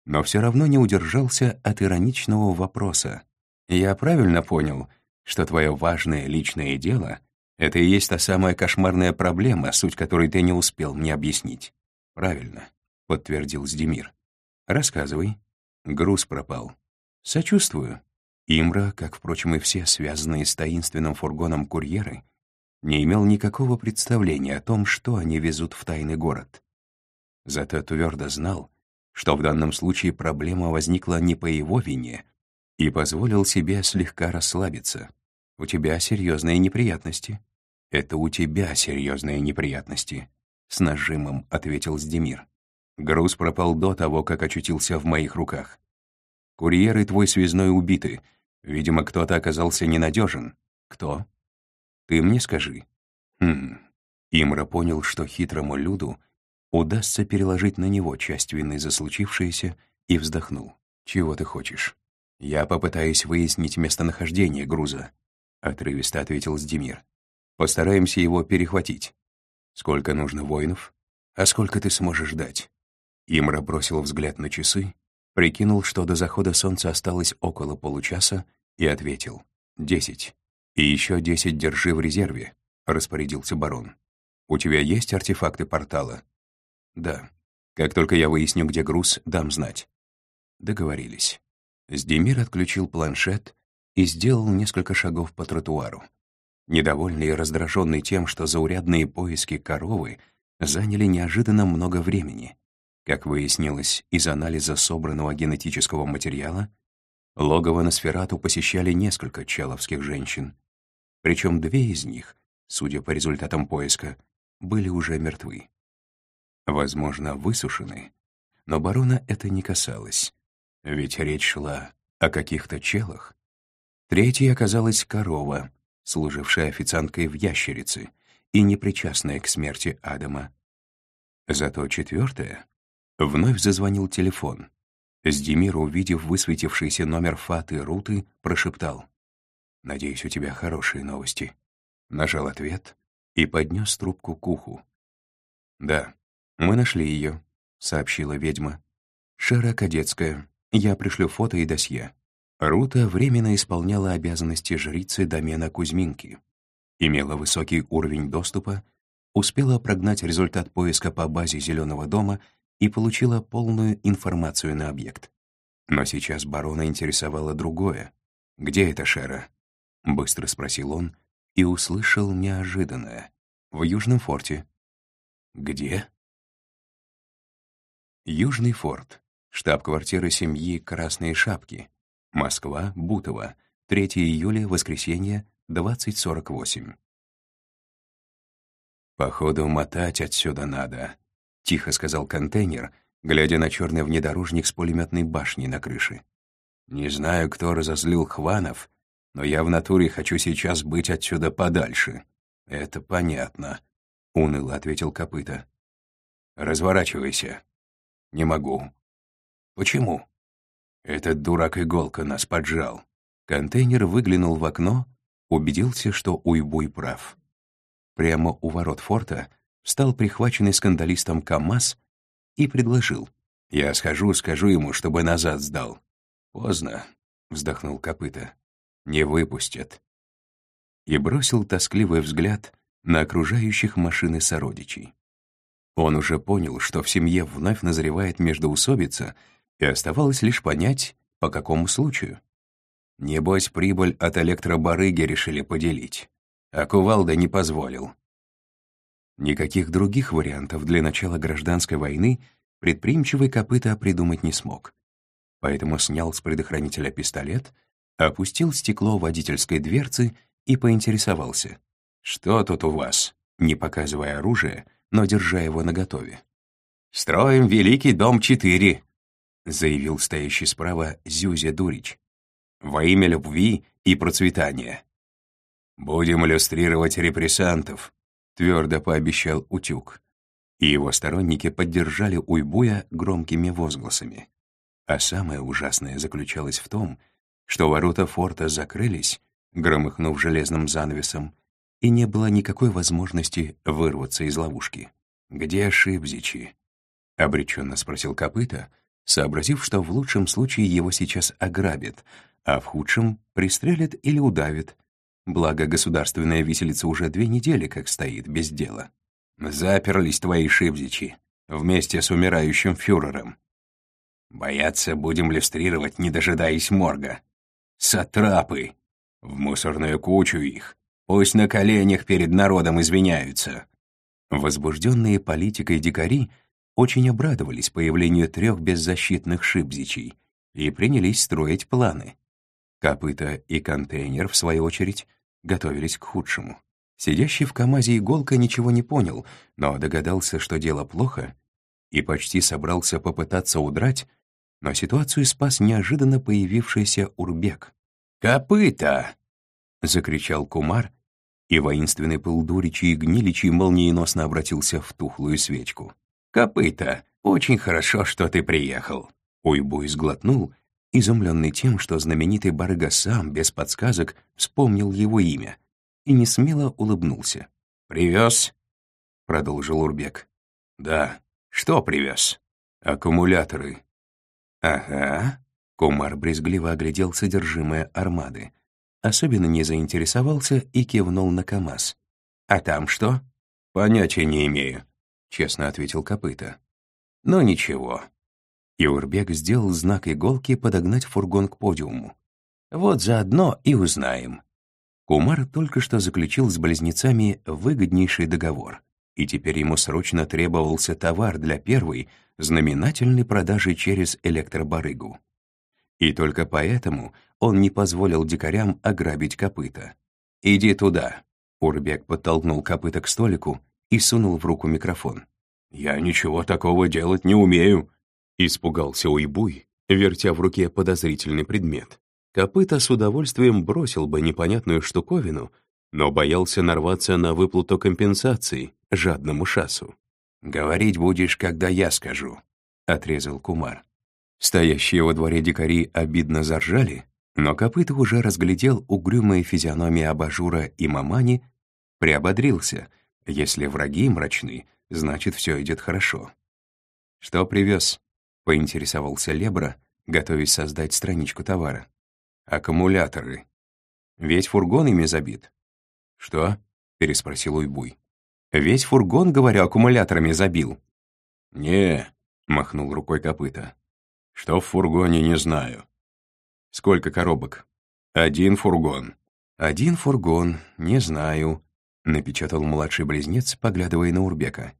Speaker 1: но все равно не удержался от ироничного вопроса. «Я правильно понял, что твое важное личное дело — это и есть та самая кошмарная проблема, суть которой ты не успел мне объяснить?» «Правильно», — подтвердил Сдемир. «Рассказывай». Груз пропал. «Сочувствую». Имра, как, впрочем, и все связанные с таинственным фургоном курьеры, не имел никакого представления о том, что они везут в тайный город. Зато твердо знал, что в данном случае проблема возникла не по его вине, и позволил себе слегка расслабиться. «У тебя серьезные неприятности». «Это у тебя серьезные неприятности», — с нажимом ответил Сдемир. «Груз пропал до того, как очутился в моих руках. Курьер и твой связной убиты. Видимо, кто-то оказался ненадежен. Кто? Ты мне скажи». «Хм...» Имра понял, что хитрому Люду удастся переложить на него часть вины за случившееся, и вздохнул. «Чего ты хочешь?» «Я попытаюсь выяснить местонахождение груза», — отрывисто ответил Сдемир. Постараемся его перехватить. Сколько нужно воинов? А сколько ты сможешь дать?» Имра бросил взгляд на часы, прикинул, что до захода солнца осталось около получаса, и ответил. «Десять. И еще десять держи в резерве», — распорядился барон. «У тебя есть артефакты портала?» «Да. Как только я выясню, где груз, дам знать». Договорились. Сдемир отключил планшет и сделал несколько шагов по тротуару недовольный и раздраженный тем, что заурядные поиски коровы заняли неожиданно много времени. Как выяснилось из анализа собранного генетического материала, логово Носферату посещали несколько человских женщин. Причем две из них, судя по результатам поиска, были уже мертвы. Возможно, высушены, но барона это не касалось, ведь речь шла о каких-то челах. Третьей оказалась корова, служившая официанткой в «Ящерице» и непричастная к смерти Адама. Зато четвертая вновь зазвонил телефон. Сдемир, увидев высветившийся номер Фаты Руты, прошептал. «Надеюсь, у тебя хорошие новости». Нажал ответ и поднес трубку к уху. «Да, мы нашли ее», — сообщила ведьма. «Шера Кадетская. Я пришлю фото и досье. Рута временно исполняла обязанности жрицы домена Кузьминки, имела высокий уровень доступа, успела прогнать результат поиска по базе Зеленого дома и получила полную информацию на объект. Но сейчас барона интересовало другое. «Где эта Шера?» — быстро спросил он и услышал неожиданное. «В Южном форте». «Где?» Южный форт, штаб-квартира семьи Красные Шапки, Москва, Бутово, 3 июля, воскресенье, 20.48. «Походу, мотать отсюда надо», — тихо сказал контейнер, глядя на черный внедорожник с пулеметной башней на крыше. «Не знаю, кто разозлил Хванов, но я в натуре хочу сейчас быть отсюда подальше». «Это понятно», — уныло ответил копыта. «Разворачивайся». «Не могу». «Почему?» Этот дурак-иголка нас поджал. Контейнер выглянул в окно, убедился, что Уйбуй прав. Прямо у ворот форта встал прихваченный скандалистом КамАЗ и предложил. «Я схожу, скажу ему, чтобы назад сдал». «Поздно», — вздохнул копыта. «Не выпустят». И бросил тоскливый взгляд на окружающих машины сородичей. Он уже понял, что в семье вновь назревает междоусобица — и оставалось лишь понять, по какому случаю. Небось, прибыль от электробарыги решили поделить, а кувалда не позволил. Никаких других вариантов для начала гражданской войны предприимчивый копыта придумать не смог. Поэтому снял с предохранителя пистолет, опустил стекло водительской дверцы и поинтересовался. «Что тут у вас?» не показывая оружие, но держа его наготове. «Строим Великий дом 4», заявил стоящий справа Зюзя Дурич. «Во имя любви и процветания». «Будем иллюстрировать репрессантов», — твердо пообещал Утюг. И его сторонники поддержали Уйбуя громкими возгласами. А самое ужасное заключалось в том, что ворота форта закрылись, громыхнув железным занавесом, и не было никакой возможности вырваться из ловушки. «Где Шибзичи?» — обреченно спросил Копыта, сообразив, что в лучшем случае его сейчас ограбят, а в худшем — пристрелят или удавят. Благо, государственная виселица уже две недели как стоит, без дела. Заперлись твои шибзичи вместе с умирающим фюрером. Бояться будем люстрировать, не дожидаясь морга. Сатрапы! В мусорную кучу их. Пусть на коленях перед народом извиняются. Возбужденные политикой дикари
Speaker 3: очень обрадовались появлению трех беззащитных шибзичей и принялись строить планы. Копыта и контейнер, в свою очередь, готовились к худшему. Сидящий в КамАЗе иголка ничего не понял, но догадался, что дело плохо, и почти собрался попытаться удрать, но ситуацию спас неожиданно появившийся Урбек. «Копыта!» — закричал Кумар, и воинственный пыл Дуричи и молниеносно обратился в тухлую свечку. «Копыта! Очень хорошо, что ты приехал!» Уйбуй сглотнул, изумленный тем, что знаменитый барыга сам, без подсказок, вспомнил его имя, и несмело улыбнулся. «Привез?» — продолжил Урбек. «Да. Что привез?» «Аккумуляторы». «Ага». Кумар брезгливо оглядел содержимое армады. Особенно не заинтересовался и кивнул на КамАЗ. «А там что?» «Понятия не имею», — честно ответил Копыта. «Но ничего». И Урбек сделал знак иголки подогнать фургон к подиуму. «Вот заодно и узнаем». Кумар только что заключил с близнецами выгоднейший договор, и теперь ему срочно требовался товар для первой, знаменательной продажи через электробарыгу. И только поэтому он не позволил дикарям ограбить копыта. «Иди туда», — Урбек подтолкнул копыта к столику и сунул в руку микрофон. «Я ничего такого делать не умею», — испугался Уйбуй, вертя в руке подозрительный предмет. Копыта с удовольствием бросил бы непонятную штуковину, но боялся нарваться на выплату компенсации жадному шасу. «Говорить будешь, когда я скажу», — отрезал Кумар. Стоящие во дворе дикари обидно заржали, но Копыта уже разглядел угрюмые физиономии Абажура и Мамани, приободрился. Если враги мрачны, значит, все идет хорошо. «Что привез?» — поинтересовался Лебра, готовясь создать страничку товара. «Аккумуляторы. Весь фургон ими забит». «Что?» — переспросил Уйбуй. «Весь фургон, говорю, аккумуляторами забил». «Не», — махнул рукой копыта. «Что в фургоне, не знаю». «Сколько коробок?» «Один фургон». «Один фургон, не знаю», — напечатал младший близнец, поглядывая на Урбека.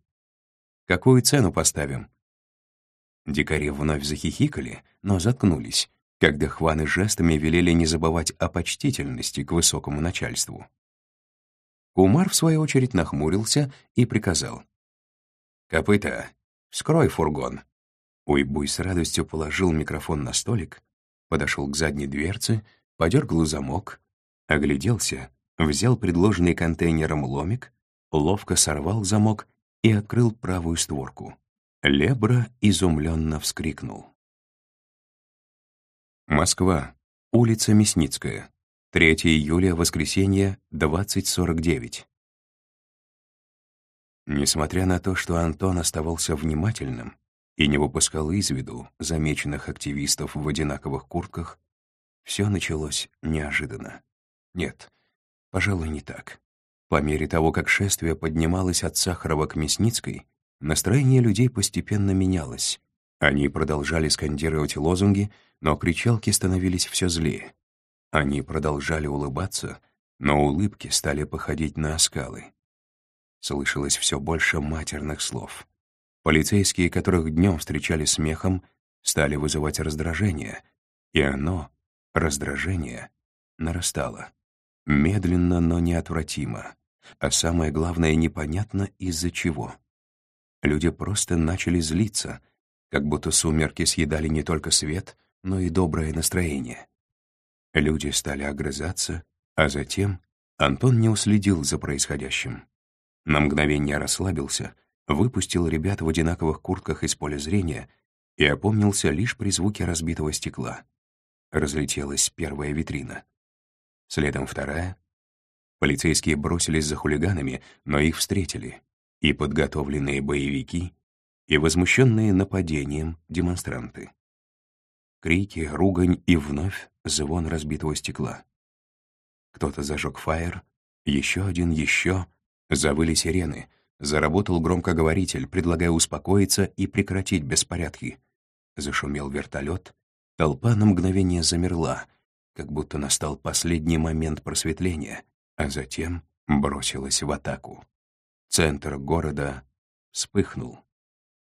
Speaker 3: «Какую цену поставим?» Дикари вновь захихикали, но заткнулись, когда хваны жестами велели не забывать о почтительности к высокому начальству. Кумар, в свою очередь, нахмурился и приказал. «Копыта, вскрой фургон». Уйбуй с радостью положил микрофон на столик, подошел к задней дверце, подергал замок, огляделся, взял предложенный контейнером ломик, ловко сорвал замок и открыл правую створку. Лебра изумленно вскрикнул. Москва. Улица Мясницкая. 3 июля, воскресенье, 20.49. Несмотря на то, что Антон оставался внимательным и не выпускал из виду замеченных активистов в одинаковых куртках, все началось неожиданно. Нет, пожалуй, не так. По мере того, как шествие поднималось от Сахарова к Мясницкой, настроение людей постепенно менялось. Они продолжали скандировать лозунги, но кричалки становились все злее. Они продолжали улыбаться, но улыбки стали походить на оскалы. Слышалось все больше матерных слов. Полицейские, которых днем встречали смехом, стали вызывать раздражение, и оно, раздражение, нарастало. Медленно, но неотвратимо. А самое главное, непонятно из-за чего. Люди просто начали злиться, как будто сумерки съедали не только свет, но и доброе настроение. Люди стали огрызаться, а затем Антон не уследил за происходящим. На мгновение расслабился, выпустил ребят в одинаковых куртках из поля зрения и опомнился лишь при звуке разбитого стекла. Разлетелась первая витрина. Следом вторая. Полицейские бросились за хулиганами, но их встретили. И подготовленные боевики, и возмущенные нападением демонстранты. Крики, ругань и вновь звон разбитого стекла. Кто-то зажег фаер, еще один, еще. Завыли сирены. Заработал громкоговоритель, предлагая успокоиться и прекратить беспорядки. Зашумел вертолет. Толпа на мгновение замерла, как будто настал последний момент просветления, а затем бросилась в атаку. Центр города вспыхнул.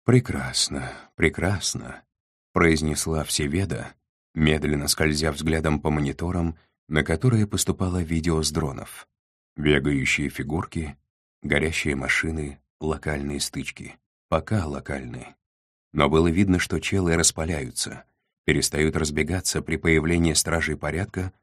Speaker 1: «Прекрасно, прекрасно», — произнесла Всеведа, медленно скользя взглядом по мониторам, на которые поступало видео с дронов. Бегающие фигурки, горящие машины, локальные стычки. Пока локальные. Но было видно, что челы распаляются, перестают разбегаться при появлении стражей порядка,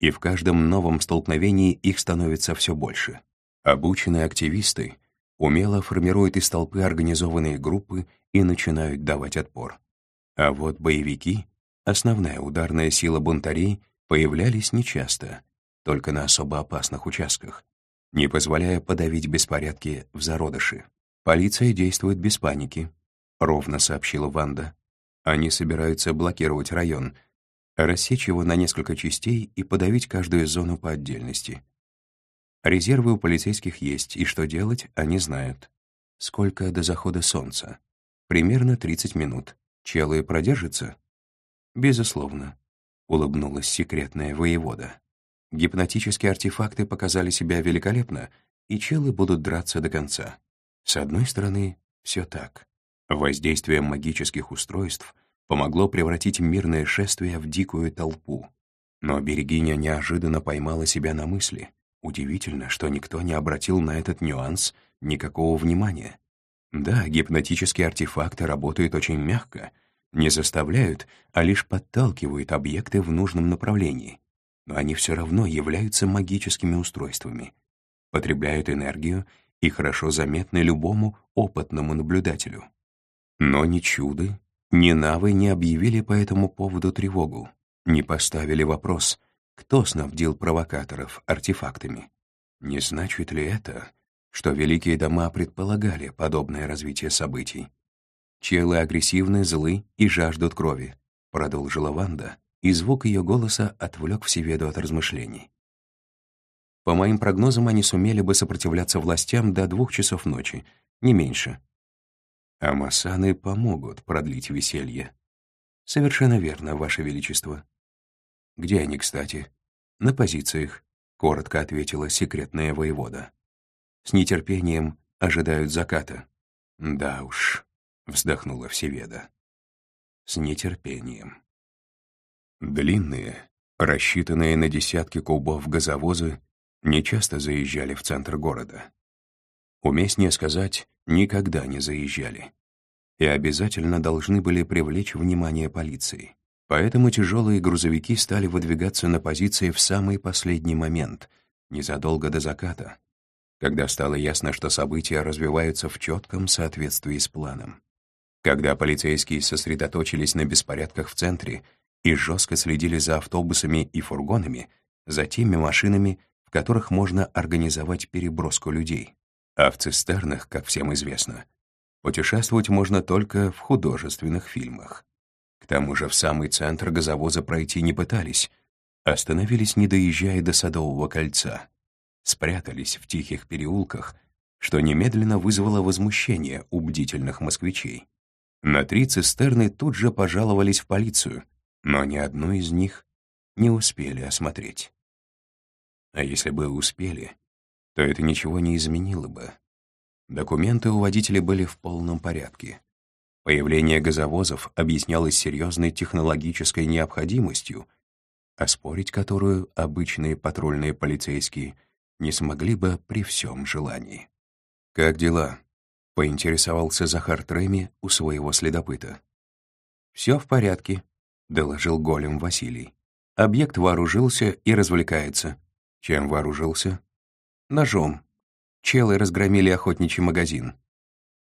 Speaker 1: и в каждом новом столкновении их становится все больше. Обученные активисты умело формируют из толпы организованные группы и начинают давать отпор. А вот боевики, основная ударная сила бунтарей, появлялись нечасто, только на особо опасных участках, не позволяя подавить беспорядки в зародыше. «Полиция действует без паники», — ровно сообщила Ванда. «Они собираются блокировать район, рассечь его на несколько частей и подавить каждую зону по отдельности. Резервы у полицейских есть, и что делать, они знают. Сколько до захода солнца? Примерно 30 минут. Челы продержатся? Безусловно, улыбнулась секретная воевода. Гипнотические артефакты показали себя великолепно, и челы будут драться до конца. С одной стороны, все так. Воздействие магических устройств помогло превратить мирное шествие в дикую толпу. Но Берегиня неожиданно поймала себя на мысли. Удивительно, что никто не обратил на этот нюанс никакого внимания. Да, гипнотические артефакты работают очень мягко, не заставляют, а лишь подталкивают объекты в нужном направлении. Но они все равно являются магическими устройствами, потребляют энергию и хорошо заметны любому опытному наблюдателю. Но ни чуды, ни навы не объявили по этому поводу тревогу, не поставили вопрос, кто снабдил провокаторов артефактами. Не значит ли это, что великие дома предполагали подобное развитие событий? Челы агрессивны, злы и жаждут крови, продолжила Ванда, и звук ее голоса отвлек Всеведу от размышлений. По моим прогнозам, они сумели бы сопротивляться властям до двух часов ночи, не меньше. А масаны помогут продлить веселье. Совершенно верно, Ваше Величество. Где они, кстати? На позициях, коротко ответила секретная воевода. С нетерпением ожидают заката. Да уж, вздохнула Всеведа. С нетерпением. Длинные, рассчитанные на десятки кубов газовозы нечасто заезжали в центр города. Уместнее сказать, никогда не заезжали. И обязательно должны были привлечь внимание полиции. Поэтому тяжелые грузовики стали выдвигаться на позиции в самый последний момент, незадолго до заката, когда стало ясно, что события развиваются в четком соответствии с планом. Когда полицейские сосредоточились на беспорядках в центре и жестко следили за автобусами и фургонами, за теми машинами, которых можно организовать переброску людей. А в цистернах, как всем известно, путешествовать можно только в художественных фильмах. К тому же в самый центр газовоза пройти не пытались, остановились, не доезжая до Садового кольца, спрятались в тихих переулках, что немедленно вызвало возмущение у бдительных москвичей. На три цистерны тут же пожаловались в полицию, но ни одну из них не успели осмотреть. А если бы успели, то это ничего не изменило бы. Документы у водителя были в полном порядке. Появление газовозов объяснялось серьезной технологической необходимостью, оспорить которую обычные патрульные полицейские не смогли бы при всем желании. «Как дела?» — поинтересовался Захар Треми у своего следопыта. «Все в порядке», — доложил голем Василий. «Объект вооружился и развлекается. Чем вооружился? Ножом. Челы разгромили охотничий магазин.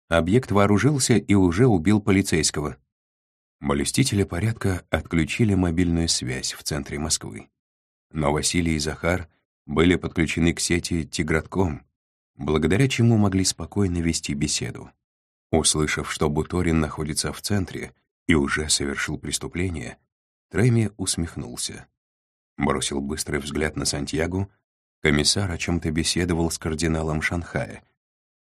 Speaker 1: Объект вооружился и уже убил полицейского. Блюстители порядка отключили мобильную связь в центре Москвы. Но Василий и Захар были подключены к сети «Тигратком», благодаря чему могли спокойно вести беседу. Услышав, что Буторин находится в центре и уже совершил преступление, Треми усмехнулся бросил быстрый взгляд на Сантьягу, комиссар о чем-то беседовал с кардиналом Шанхая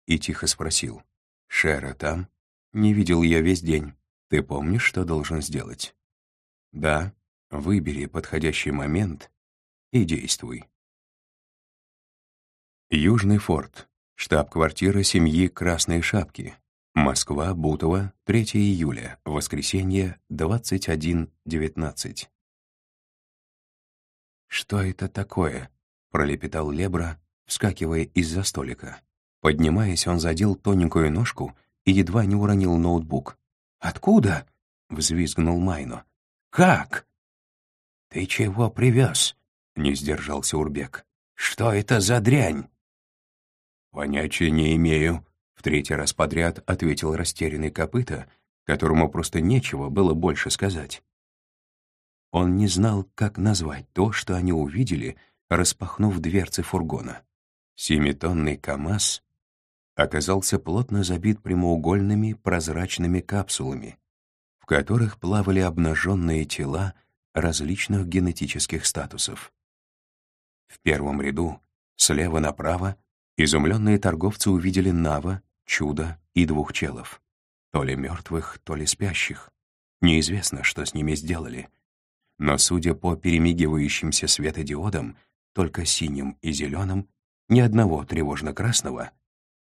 Speaker 1: и тихо спросил, «Шера там? Не видел я весь день. Ты помнишь, что должен сделать?» «Да, выбери подходящий момент и действуй». Южный форт, штаб-квартира семьи Красной Шапки,
Speaker 2: Москва, Бутово, 3 июля, воскресенье, 21.19. «Что это такое?» — пролепетал Лебра, вскакивая из-за столика. Поднимаясь, он задел тоненькую ножку и едва не уронил ноутбук. «Откуда?» — взвизгнул Майно. «Как?» «Ты чего привез?» — не сдержался Урбек. «Что это за дрянь?»
Speaker 1: «Понятия не имею», — в третий раз подряд ответил растерянный копыта, которому просто нечего было больше сказать. Он не знал, как назвать то, что они увидели, распахнув дверцы фургона. Семитонный КАМАЗ оказался плотно забит прямоугольными прозрачными капсулами, в которых плавали обнаженные тела различных генетических статусов. В первом ряду, слева направо, изумленные торговцы увидели Нава, Чудо и двух челов. То ли мертвых, то ли спящих. Неизвестно, что с ними сделали. Но, судя по перемигивающимся светодиодам, только синим и зеленым, ни одного тревожно-красного,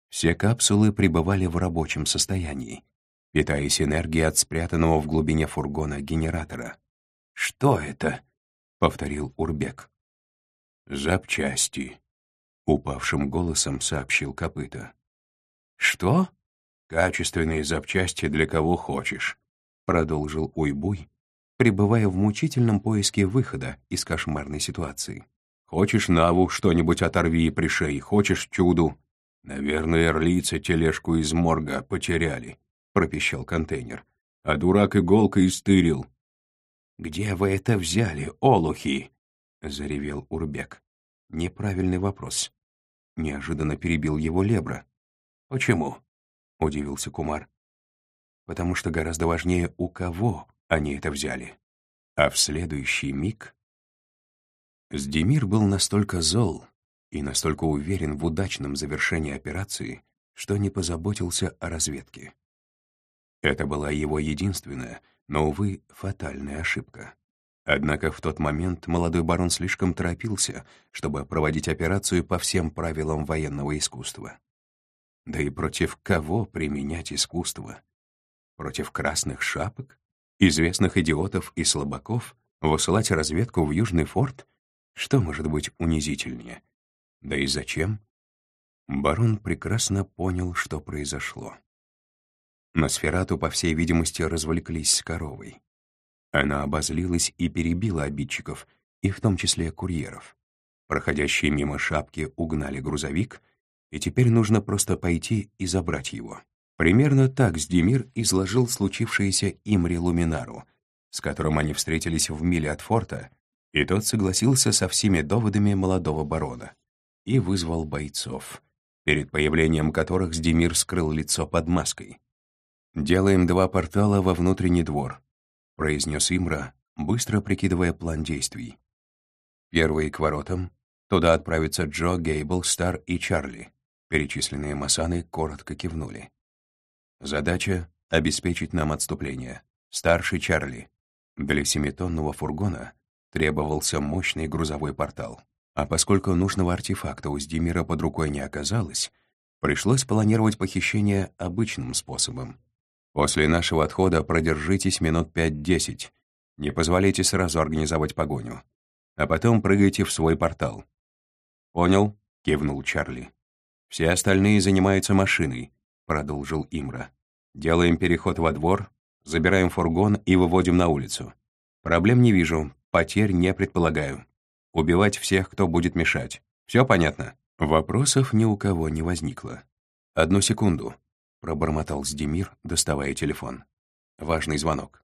Speaker 1: все капсулы пребывали в рабочем состоянии, питаясь энергией от спрятанного в глубине фургона генератора. «Что это?» — повторил Урбек. «Запчасти», — упавшим голосом сообщил копыта. «Что?» «Качественные запчасти для кого хочешь», — продолжил Уйбуй, пребывая в мучительном поиске выхода из кошмарной ситуации. «Хочешь Наву что-нибудь оторви и пришей, хочешь чуду, «Наверное, эрлицы тележку из морга потеряли», — пропищал контейнер. «А дурак иголкой истырил». «Где вы это взяли, олухи?» — заревел Урбек. Неправильный вопрос. Неожиданно перебил его Лебра. «Почему?» — удивился Кумар. «Потому что гораздо важнее, у кого они это взяли». А в следующий миг... Сдемир был настолько зол, и настолько уверен в удачном завершении операции, что не позаботился о разведке. Это была его единственная, но, увы, фатальная ошибка. Однако в тот момент молодой барон слишком торопился, чтобы проводить операцию по всем правилам военного искусства. Да и против кого применять искусство? Против красных шапок? Известных идиотов и слабаков? Высылать разведку в Южный форт? Что может быть унизительнее? Да и зачем? Барон прекрасно понял, что произошло. Носферату, по всей видимости, развлеклись с коровой. Она обозлилась и перебила обидчиков, и в том числе курьеров. Проходящие мимо шапки угнали грузовик, и теперь нужно просто пойти и забрать его. Примерно так Сдемир изложил случившееся Имри Луминару, с которым они встретились в миле от форта, и тот согласился со всеми доводами молодого барона и вызвал бойцов, перед появлением которых Сдемир скрыл лицо под маской. «Делаем два портала во внутренний двор», — произнес Имра, быстро прикидывая план действий. Первый к воротам. Туда отправятся Джо, Гейбл, Стар и Чарли. Перечисленные масаны коротко кивнули. Задача — обеспечить нам отступление. Старший Чарли. Для семитонного фургона требовался мощный грузовой портал. А поскольку нужного артефакта у Сдимира под рукой не оказалось, пришлось планировать похищение обычным способом. После нашего отхода продержитесь минут пять-десять. Не позволяйте сразу организовать погоню. А потом прыгайте в свой портал. «Понял?» — кивнул Чарли. «Все остальные занимаются машиной», — продолжил Имра. «Делаем переход во двор, забираем фургон и выводим на улицу. Проблем не вижу, потерь не предполагаю убивать всех, кто будет мешать. Все понятно?» Вопросов ни у кого не возникло. «Одну секунду», — пробормотал Сдемир, доставая телефон. «Важный звонок».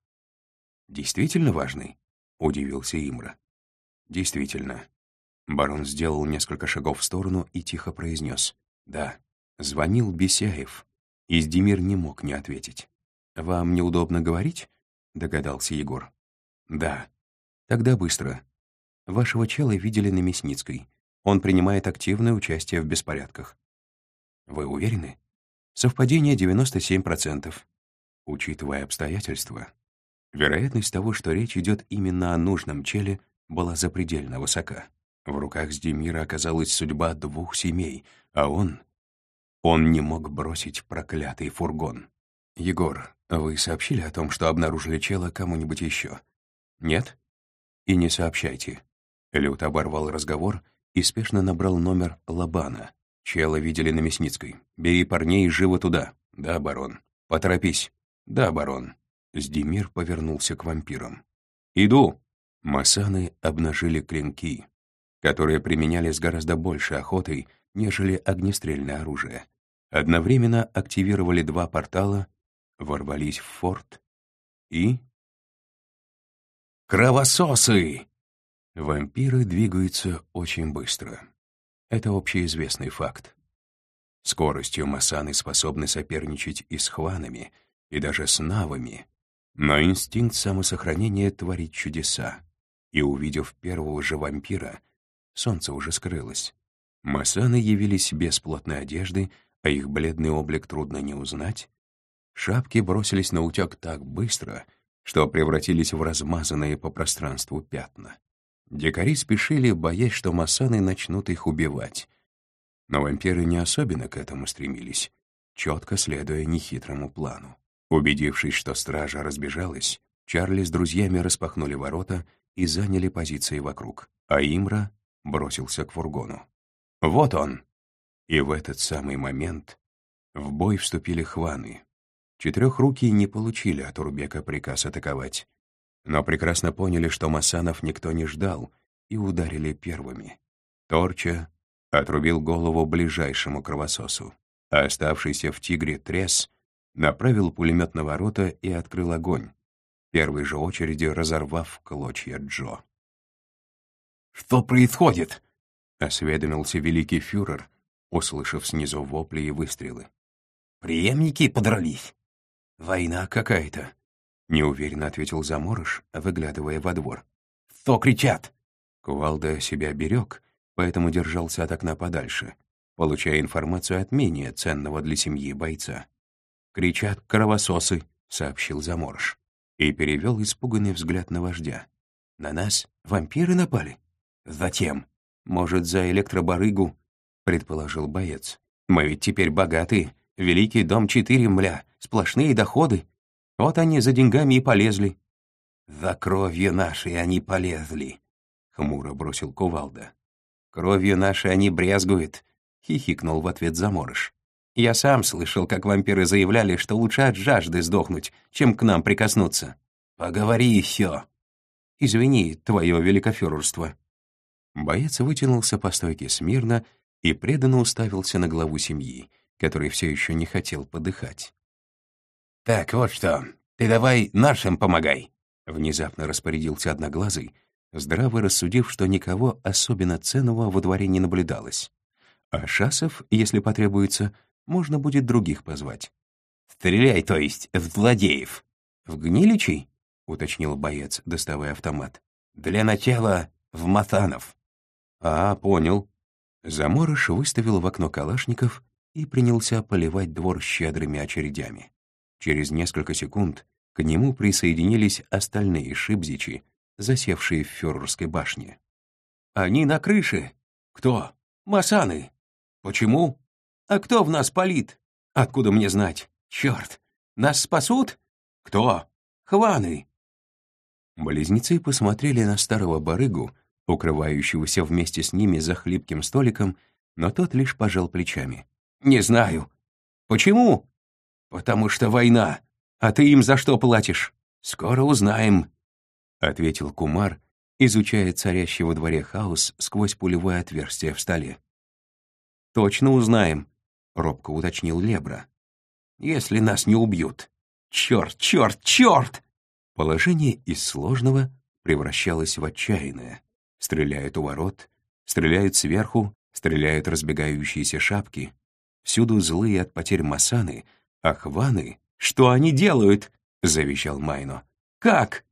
Speaker 1: «Действительно важный?» — удивился Имра. «Действительно». Барон сделал несколько шагов в сторону и тихо произнес. «Да, звонил Бесяев». И Сдемир не мог не ответить. «Вам неудобно говорить?» — догадался Егор. «Да». «Тогда быстро. Вашего чела видели на Мясницкой. Он принимает активное участие в беспорядках. Вы уверены? Совпадение 97%. Учитывая обстоятельства, вероятность того, что речь идет именно о нужном челе, была запредельно высока. В руках Сдемира оказалась судьба двух семей, а он... Он не мог бросить проклятый фургон. «Егор, вы сообщили о том, что обнаружили чела кому-нибудь еще?» «Нет?» «И не сообщайте». Лют оборвал разговор и спешно набрал номер Лабана. «Чела видели на Мясницкой. Бери парней и живо туда». «Да, барон». «Поторопись». «Да, барон». Сдемир повернулся к вампирам. «Иду!» Масаны обнажили клинки, которые применяли с гораздо большей охотой, нежели огнестрельное оружие. Одновременно активировали два портала, ворвались в форт и... «Кровососы!» Вампиры двигаются очень быстро. Это общеизвестный факт. Скоростью масаны способны соперничать и с хванами, и даже с навами, но инстинкт самосохранения творит чудеса. И увидев первого же вампира, солнце уже скрылось. Масаны явились без плотной одежды, а их бледный облик трудно не узнать. Шапки бросились на утек так быстро, что превратились в размазанные по пространству пятна. Дикари спешили, боясь, что масаны начнут их убивать. Но вампиры не особенно к этому стремились, четко следуя нехитрому плану. Убедившись, что стража разбежалась, Чарли с друзьями распахнули ворота и заняли позиции вокруг, а Имра бросился к фургону. «Вот он!» И в этот самый момент в бой вступили хваны. Четырехрукие не получили от Урбека приказ атаковать, но прекрасно поняли, что Масанов никто не ждал, и ударили первыми. Торча отрубил голову ближайшему кровососу, а оставшийся в «Тигре» Трес направил пулемет на ворота и открыл огонь, первой же очереди разорвав клочья Джо.
Speaker 3: «Что происходит?»
Speaker 1: — осведомился великий фюрер, услышав снизу вопли и выстрелы.
Speaker 3: «Преемники подрались?»
Speaker 1: «Война какая-то», — неуверенно ответил Заморыш, выглядывая во двор.
Speaker 3: «Что кричат?»
Speaker 1: Кувалда себя берег, поэтому держался от окна подальше, получая информацию от менее ценного для семьи бойца. «Кричат кровососы», — сообщил Заморож. И перевел испуганный взгляд на вождя. «На нас вампиры напали?» «Затем. Может, за электробарыгу?» — предположил боец. «Мы ведь теперь богатые. Великий дом четыре мля, сплошные доходы. Вот они за деньгами и полезли».
Speaker 3: «За кровью нашей они полезли», — хмуро бросил Кувалда.
Speaker 1: «Кровью нашей они брезгуют», — хихикнул в ответ Заморыш. Я сам слышал, как вампиры заявляли, что лучше от жажды сдохнуть, чем к нам прикоснуться.
Speaker 3: Поговори еще.
Speaker 1: Извини, твое великофюрерство. Боец вытянулся по стойке смирно и преданно уставился на главу семьи, который все еще не хотел подыхать.
Speaker 3: «Так, вот что, ты давай нашим помогай», —
Speaker 1: внезапно распорядился Одноглазый, здраво рассудив, что никого особенно ценного во дворе не наблюдалось. А Шасов, если потребуется, — можно будет других позвать.
Speaker 3: «Стреляй, то есть, в злодеев!»
Speaker 1: «В гниличей?» — уточнил боец, доставая автомат.
Speaker 3: «Для начала в Матанов».
Speaker 1: «А, понял». Заморыш выставил в окно калашников и принялся поливать двор щедрыми очередями. Через несколько секунд к нему присоединились остальные шибзичи, засевшие в фюрерской башне. «Они на крыше!» «Кто?» «Масаны!» «Почему?» «А кто в нас палит?» «Откуда мне знать? Черт! Нас спасут?» «Кто?» «Хваны!» Близнецы посмотрели на старого барыгу, укрывающегося вместе с ними за хлипким столиком, но тот лишь пожал плечами. «Не знаю». «Почему?» «Потому что война. А ты им за что платишь?» «Скоро узнаем», — ответил Кумар, изучая царящий во дворе хаос сквозь пулевое отверстие в столе. «Точно узнаем», робко уточнил Лебра. «Если нас не убьют! Черт, черт, черт!» Положение из сложного превращалось в отчаянное. Стреляют у ворот, стреляют сверху, стреляют разбегающиеся шапки. Всюду злые от потерь Масаны, Ахваны. «Что они делают?» — завещал Майно. «Как?»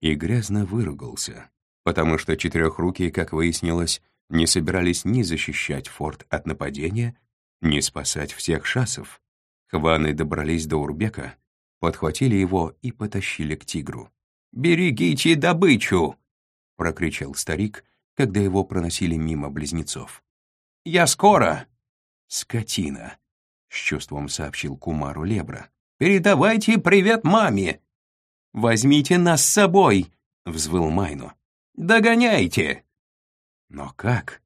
Speaker 1: И грязно выругался, потому что четырехрукие, как выяснилось, не собирались ни защищать форт от нападения, не спасать всех шасов. Хваны добрались до Урбека, подхватили его и потащили к тигру. «Берегите добычу!» — прокричал старик, когда его проносили мимо близнецов. «Я скоро!» «Скотина!»
Speaker 3: с чувством сообщил Кумару Лебра. «Передавайте привет маме!» «Возьмите нас с собой!» — взвыл Майну. «Догоняйте!» Но как?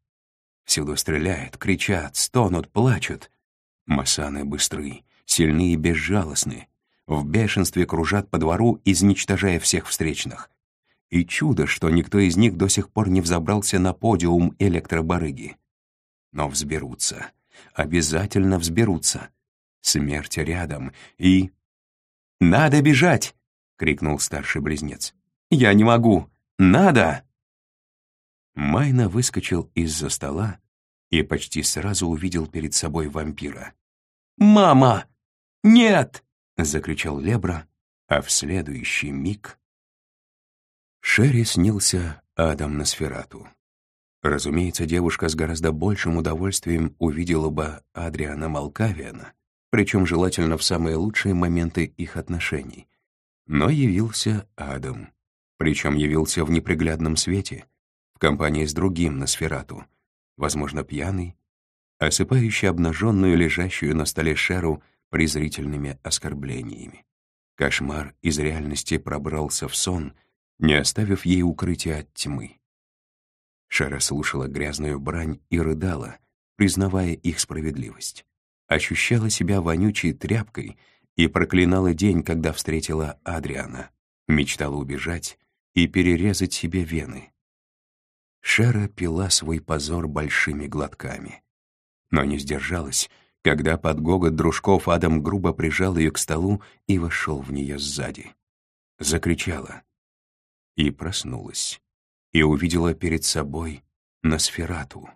Speaker 3: Всюду стреляют, кричат, стонут, плачут. Масаны быстры, сильны и безжалостны. В бешенстве кружат по двору, изничтожая всех встречных. И чудо, что никто из них до сих пор не взобрался на подиум электробарыги. Но взберутся. Обязательно взберутся. Смерть рядом и... «Надо бежать!» — крикнул старший близнец. «Я не могу! Надо!» Майна выскочил из-за стола и почти сразу увидел перед собой вампира. «Мама! Нет!» — закричал Лебра, а в следующий миг... Шерри снился Адам Носферату. Разумеется, девушка с гораздо большим удовольствием увидела бы Адриана Малкавиана, причем желательно в самые лучшие моменты их отношений. Но явился Адам, причем явился в неприглядном свете, в компании с другим Носферату, возможно, пьяный, осыпающий обнаженную, лежащую на столе Шеру презрительными оскорблениями. Кошмар из реальности пробрался в сон, не оставив ей укрытия от тьмы. Шера слушала грязную брань и рыдала, признавая их справедливость. Ощущала себя вонючей тряпкой и проклинала день, когда встретила Адриана. Мечтала убежать и перерезать себе вены. Шера пила свой позор большими глотками. Но не сдержалась, когда под гогот дружков Адам грубо прижал ее к столу и вошел в нее сзади. Закричала. И проснулась. И увидела перед собой Носферату.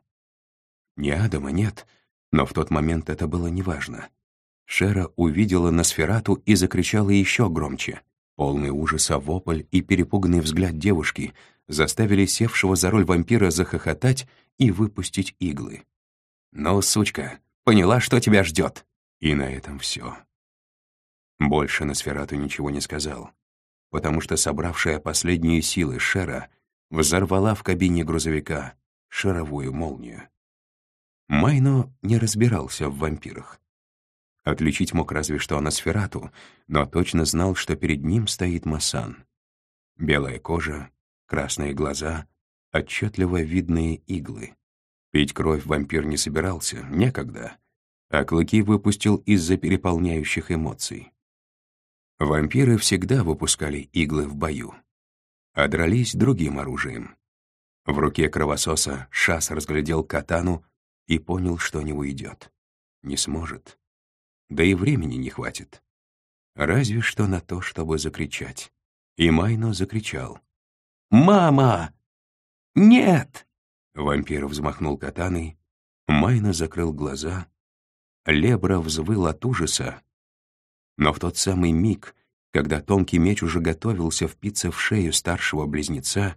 Speaker 3: Не Адама, нет, но в тот момент это было неважно. Шера увидела Носферату и закричала еще громче. Полный ужаса вопль и перепуганный взгляд девушки заставили севшего за роль вампира захохотать и выпустить иглы. «Ну, сучка, поняла, что тебя ждет?» И на этом все. Больше Носферату ничего не сказал, потому что собравшая последние силы Шера взорвала в кабине грузовика шаровую молнию. Майно не разбирался в вампирах. Отличить мог разве что Аносферату, но точно знал, что перед ним стоит Масан. Белая кожа, красные глаза, отчетливо видные иглы. Пить кровь вампир не собирался, некогда, а клыки выпустил из-за переполняющих эмоций. Вампиры всегда выпускали иглы в бою, а дрались другим оружием. В руке кровососа Шас разглядел катану и понял, что не уйдет. Не сможет. Да и времени не хватит. Разве что на то, чтобы закричать. И Майно закричал. «Мама! Нет!» Вампир взмахнул катаной, Майна закрыл глаза, Лебра взвыл от ужаса. Но в тот самый миг, когда тонкий меч уже готовился впиться в шею старшего близнеца,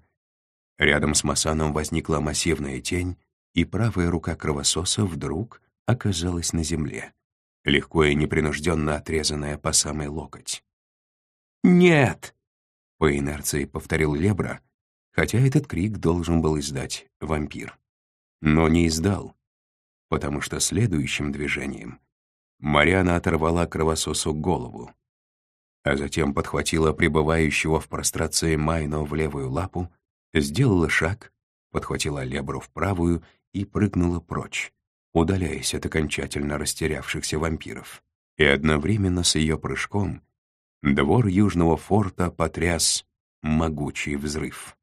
Speaker 3: рядом с Масаном возникла массивная тень, и правая рука кровососа вдруг оказалась на земле, легко и непринужденно отрезанная по самый локоть. «Нет!» По инерции повторил Лебра, хотя этот крик должен был издать вампир. Но не издал, потому что следующим движением Мариана оторвала кровососу голову, а затем подхватила пребывающего в прострации Майно в левую лапу, сделала шаг, подхватила Лебру в правую и прыгнула прочь, удаляясь от окончательно растерявшихся вампиров. И одновременно с ее прыжком Двор южного форта потряс могучий взрыв.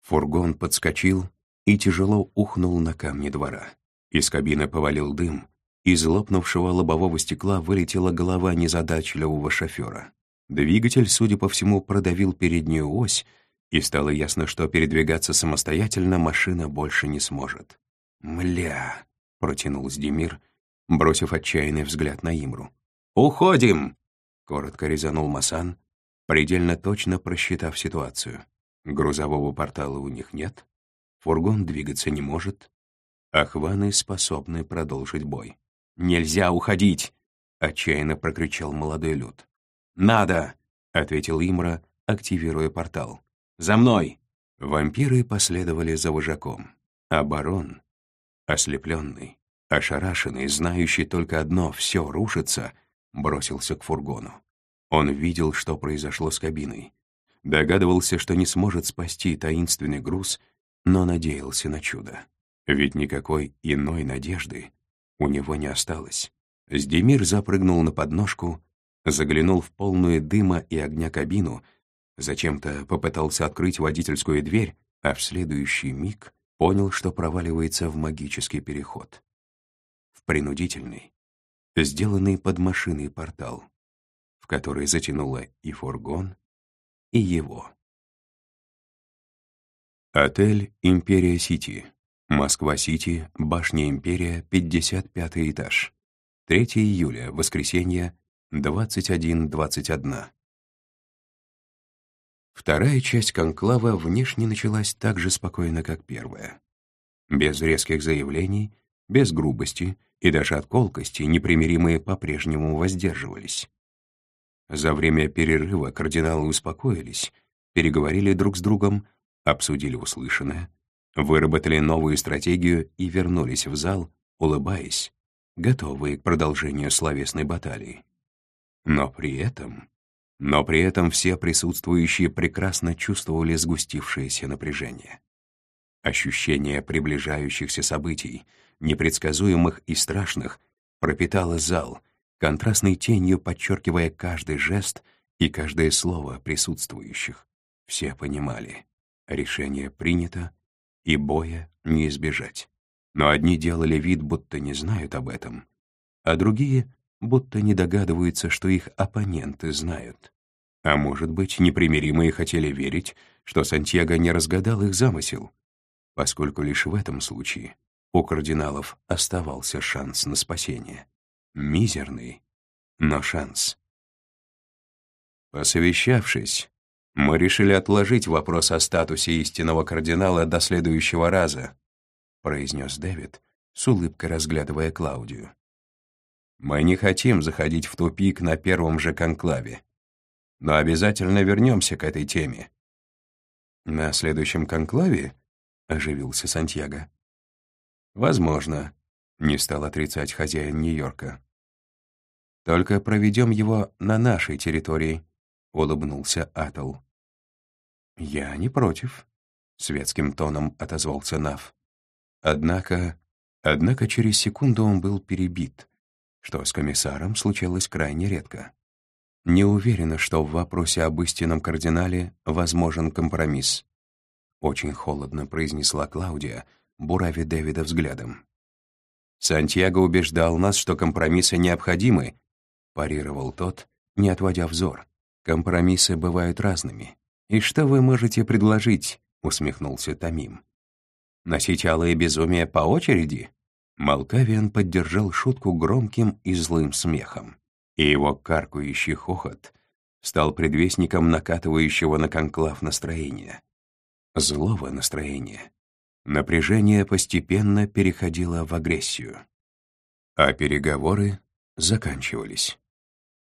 Speaker 3: Фургон подскочил и тяжело ухнул на камни двора. Из кабины повалил дым, из лопнувшего лобового стекла вылетела голова незадачливого шофера. Двигатель, судя по всему, продавил переднюю ось, и стало ясно, что передвигаться самостоятельно машина больше не сможет. «Мля!» — протянул Сдемир, бросив отчаянный взгляд на Имру. «Уходим!» Коротко резанул Масан, предельно точно просчитав ситуацию. Грузового портала у них нет, фургон двигаться не может, Ахваны способны продолжить бой. «Нельзя уходить!» — отчаянно прокричал молодой люд. «Надо!» — ответил Имра, активируя портал. «За мной!» Вампиры последовали за вожаком, а барон, ослепленный,
Speaker 1: ошарашенный, знающий только одно — все рушится, бросился к фургону. Он видел, что произошло с кабиной. Догадывался, что не сможет спасти таинственный груз, но надеялся на чудо. Ведь никакой иной надежды у него не осталось. Сдемир запрыгнул на подножку, заглянул в полную дыма и огня кабину, зачем-то попытался открыть водительскую дверь, а в следующий миг понял, что проваливается в магический переход. В принудительный, сделанный под машиной портал, в который затянуло и фургон, и его. Отель «Империя Сити», Москва-Сити, башня «Империя», 55 этаж. 3 июля, воскресенье, 21.21. Вторая часть конклава внешне началась так же спокойно, как первая. Без резких заявлений, без грубости и даже от колкости непримиримые по-прежнему воздерживались. За время перерыва кардиналы успокоились, переговорили друг с другом, обсудили услышанное, выработали новую стратегию и вернулись в зал, улыбаясь, готовые к продолжению словесной баталии. Но при этом... Но при этом все присутствующие прекрасно чувствовали сгустившееся напряжение. Ощущение приближающихся событий, непредсказуемых и страшных, пропитало зал, контрастной тенью подчеркивая каждый жест и каждое слово присутствующих. Все понимали, решение принято, и боя не избежать. Но одни делали вид, будто не знают об этом, а другие будто не догадываются, что их оппоненты знают. А может быть, непримиримые хотели верить, что Сантьяго не разгадал их замысел, поскольку лишь в этом случае у кардиналов оставался шанс на спасение. Мизерный, но шанс. Посовещавшись, мы решили отложить вопрос о статусе истинного кардинала до следующего раза, произнес Дэвид, с улыбкой разглядывая Клаудию. Мы не хотим заходить в тупик на первом же конклаве, но обязательно вернемся к этой теме. На следующем конклаве оживился Сантьяго. Возможно, не стал отрицать хозяин Нью-Йорка. Только проведем его на нашей территории, улыбнулся Атл. Я не против, светским тоном отозвался Нав. Однако, однако через секунду он был перебит — что с комиссаром случалось крайне редко. Не уверена, что в вопросе об истинном кардинале возможен компромисс. Очень холодно произнесла Клаудия, бурави Дэвида взглядом. «Сантьяго убеждал нас, что компромиссы необходимы», парировал тот, не отводя взор. «Компромиссы бывают разными. И что вы можете предложить?» усмехнулся Тамим. «Носить алые безумия по очереди?» Малкавиан поддержал шутку громким и злым смехом, и его каркающий хохот стал предвестником накатывающего на конклав настроения. Злого настроения. Напряжение постепенно переходило в агрессию. А переговоры заканчивались.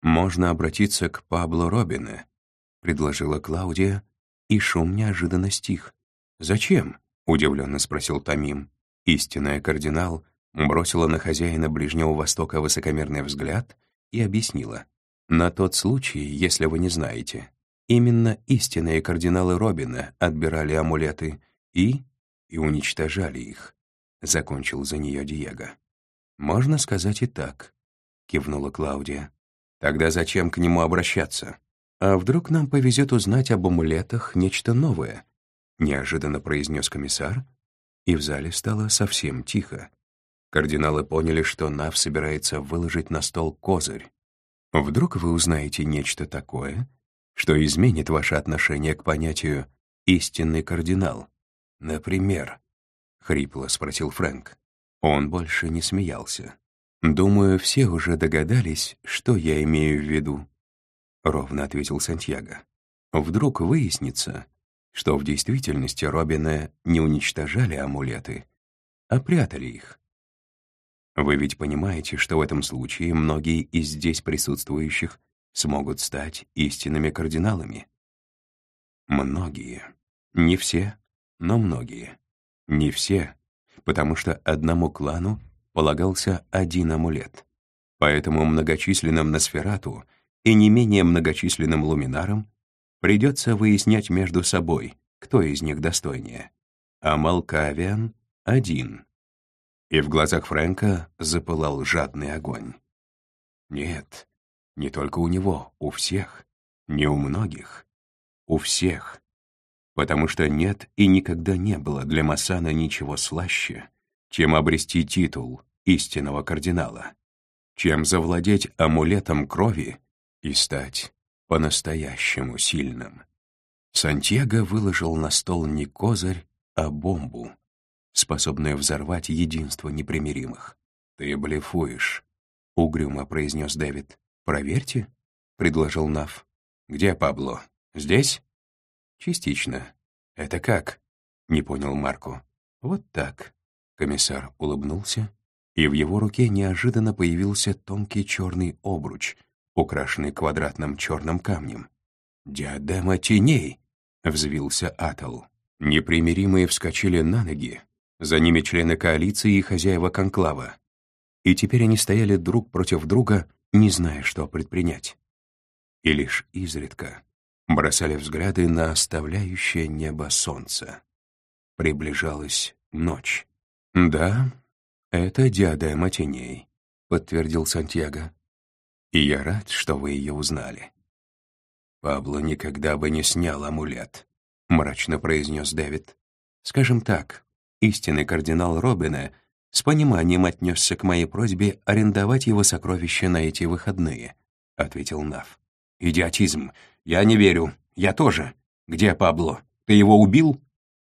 Speaker 1: «Можно обратиться к Пабло Робине», — предложила Клаудия, и шум неожиданно стих. «Зачем?» — удивленно спросил Тамим. Истинная кардинал бросила на хозяина Ближнего Востока высокомерный взгляд и объяснила. «На тот случай, если вы не знаете, именно истинные кардиналы Робина отбирали амулеты и... и уничтожали их», — закончил за нее Диего. «Можно сказать и так», — кивнула Клаудия. «Тогда зачем к нему обращаться? А вдруг нам повезет узнать об амулетах нечто новое?» — неожиданно произнес комиссар, и в зале стало совсем тихо. Кардиналы поняли, что Нав собирается выложить на стол козырь. Вдруг вы узнаете нечто такое, что изменит ваше отношение к понятию «истинный кардинал». Например, — хрипло спросил Фрэнк. Он больше не смеялся. «Думаю, все уже догадались, что я имею в виду», — ровно ответил Сантьяго. «Вдруг выяснится, что в действительности Робина не уничтожали амулеты, а прятали их. Вы ведь понимаете, что в этом случае многие из здесь присутствующих смогут стать истинными кардиналами? Многие. Не все, но многие. Не все, потому что одному клану полагался один амулет. Поэтому многочисленным Носферату и не менее многочисленным Луминарам придется выяснять между собой, кто из них достойнее. А Малкавиан — один. И в глазах Фрэнка запылал жадный огонь. Нет, не только у него, у всех, не у многих, у всех. Потому что нет и никогда не было для Масана ничего слаще, чем обрести титул истинного кардинала, чем завладеть амулетом крови и стать по-настоящему сильным. Сантьяго выложил на стол не козырь, а бомбу, способную взорвать единство непримиримых. «Ты блефуешь», — угрюмо произнес Дэвид. «Проверьте», — предложил Нав. «Где Пабло? Здесь?» «Частично. Это как?» — не понял Марко. «Вот так». Комиссар улыбнулся, и в его руке неожиданно появился тонкий черный обруч, украшенный квадратным черным камнем. «Диадема теней!» — взвился Атал. Непримиримые вскочили на ноги, за ними члены коалиции и хозяева конклава. И теперь они стояли друг против друга, не зная, что предпринять. И лишь изредка бросали взгляды на оставляющее небо солнце. Приближалась ночь. «Да, это диадема теней», — подтвердил Сантьяго. «И я рад, что вы ее узнали». «Пабло никогда бы не снял амулет», — мрачно произнес Дэвид. «Скажем так, истинный кардинал Робина с пониманием отнесся к моей просьбе арендовать его сокровища на эти выходные», — ответил Нав. «Идиотизм. Я не верю. Я тоже. Где Пабло? Ты его убил?»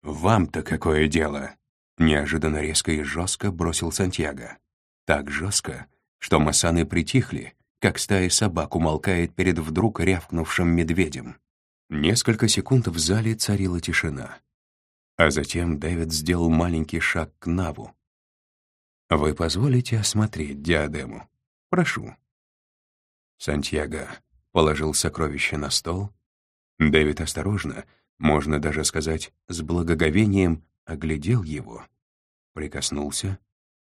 Speaker 1: «Вам-то какое дело?» Неожиданно резко и жестко бросил Сантьяго. Так жестко, что масаны притихли, как стая собак умолкает перед вдруг рявкнувшим медведем. Несколько секунд в зале царила тишина. А затем Дэвид сделал маленький шаг к Наву. «Вы позволите осмотреть диадему? Прошу». Сантьяго положил сокровище на стол. Дэвид осторожно, можно даже сказать, с благоговением, оглядел его, прикоснулся,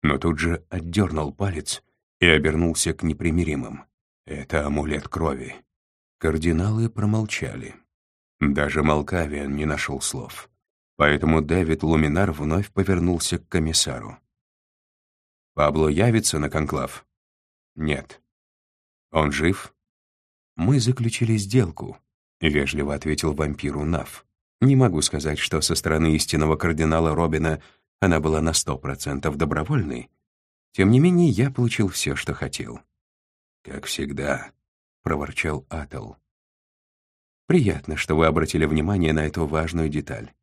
Speaker 1: но тут же отдернул палец и обернулся к непримиримым. Это амулет крови. Кардиналы промолчали. Даже Малкавиан не нашел слов. Поэтому Дэвид Луминар вновь повернулся к комиссару. «Пабло явится на конклав?» «Нет». «Он жив?» «Мы заключили сделку», — вежливо ответил вампиру Нав. Не могу сказать, что со стороны истинного кардинала Робина она была на сто процентов добровольной. Тем не менее, я получил все, что хотел. «Как всегда», — проворчал Атл. «Приятно, что вы обратили внимание на эту важную деталь.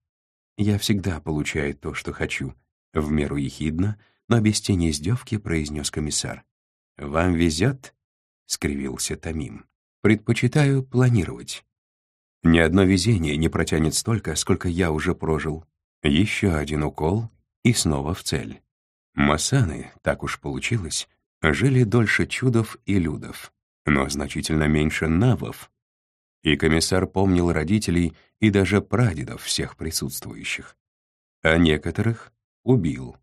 Speaker 1: Я всегда получаю то, что хочу», — в меру ехидно, но без тени издевки произнес комиссар. «Вам везет?» — скривился Тамим. «Предпочитаю планировать. Ни одно везение не протянет столько, сколько я уже прожил. Еще один укол и снова в цель. Масаны, так уж получилось, жили дольше чудов и людов, но значительно меньше навов. И комиссар помнил родителей и даже прадедов всех присутствующих. А некоторых убил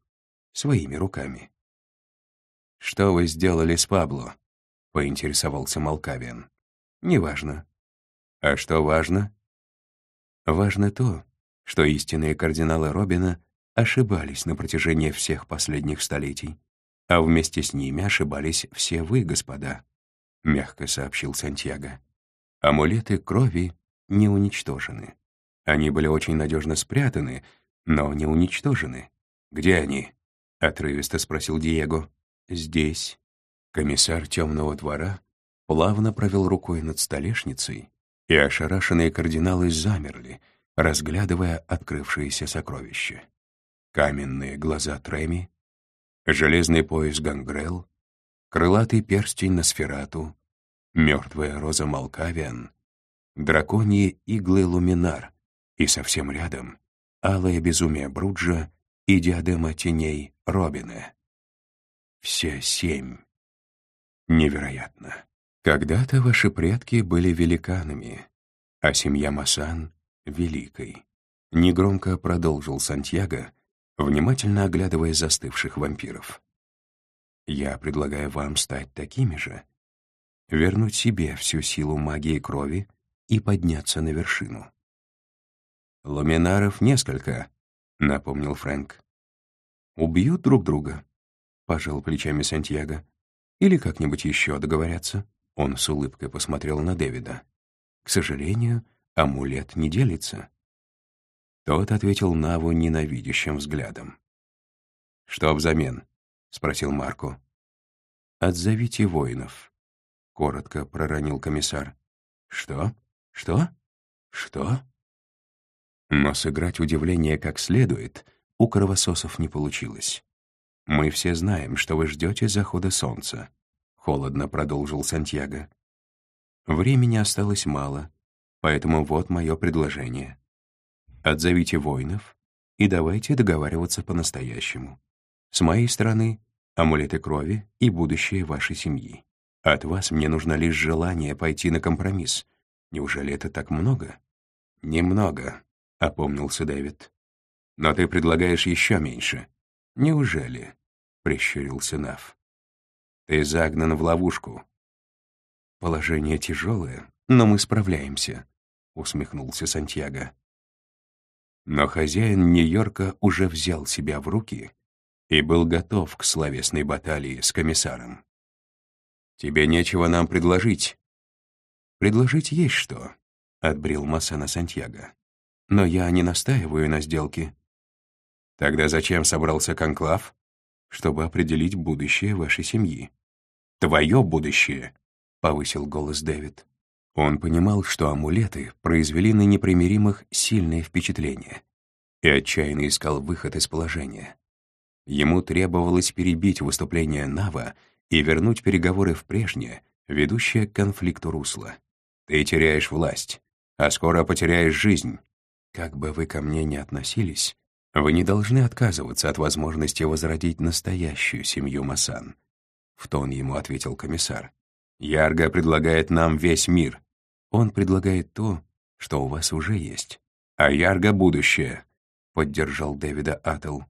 Speaker 1: своими руками. «Что вы сделали с Пабло?» — поинтересовался Малкавиан. «Неважно. А что важно? Важно то, что истинные кардиналы Робина ошибались на протяжении всех последних столетий, а вместе с ними ошибались все вы, господа, — мягко сообщил Сантьяго. Амулеты крови не уничтожены. Они были очень надежно спрятаны, но не уничтожены. «Где они?» — отрывисто спросил Диего. «Здесь». Комиссар темного двора плавно провел рукой над столешницей, и ошарашенные кардиналы замерли, разглядывая открывшиеся сокровища. Каменные глаза Треми, железный пояс Гангрел, крылатый перстень на сферату, мертвая роза Малкавиан, драконьи иглы Луминар и совсем рядом алое безумие Бруджа и диадема теней Робина. Все семь. Невероятно. Когда-то ваши предки были великанами, а семья Масан — великой. Негромко продолжил Сантьяго, внимательно оглядывая застывших вампиров. Я предлагаю вам стать такими же, вернуть себе всю силу магии крови и подняться на вершину. «Ламинаров несколько», — напомнил Фрэнк. «Убьют друг друга», — пожал плечами Сантьяго. «Или как-нибудь еще договорятся». Он с улыбкой посмотрел на Дэвида. «К сожалению, амулет не делится». Тот ответил Наву ненавидящим взглядом. «Что взамен?» — спросил Марко. «Отзовите воинов», — коротко проронил комиссар. «Что? Что? Что?» Но сыграть удивление как следует у кровососов не получилось. «Мы все знаем, что вы ждете захода солнца», — холодно продолжил Сантьяго. «Времени осталось мало, поэтому вот мое предложение. Отзовите воинов и давайте договариваться по-настоящему. С моей стороны — амулеты крови и будущее вашей семьи. От вас мне нужно лишь желание пойти на компромисс. Неужели это так много?» «Немного», — опомнился Дэвид. «Но ты предлагаешь еще меньше. Неужели?» — прищурился Нав. «Ты загнан в ловушку». «Положение тяжелое, но мы справляемся», — усмехнулся Сантьяго. Но хозяин Нью-Йорка уже взял себя в руки и был готов к словесной баталии с комиссаром. «Тебе нечего нам предложить». «Предложить есть что», — отбрил Массана Сантьяго. Но я не настаиваю на сделке. Тогда зачем собрался конклав? Чтобы определить будущее вашей семьи. Твое будущее, — повысил голос Дэвид. Он понимал, что амулеты произвели на непримиримых сильное впечатление и отчаянно искал выход из положения. Ему требовалось перебить выступление Нава и вернуть переговоры в прежнее, ведущее к конфликту русло. Ты теряешь власть, а скоро потеряешь жизнь. Как бы вы ко мне ни относились, вы не должны отказываться от возможности возродить настоящую семью Масан. В тон ему ответил комиссар. Ярго предлагает нам весь мир. Он предлагает то, что у вас уже есть. А Ярго — будущее, — поддержал Дэвида Атл.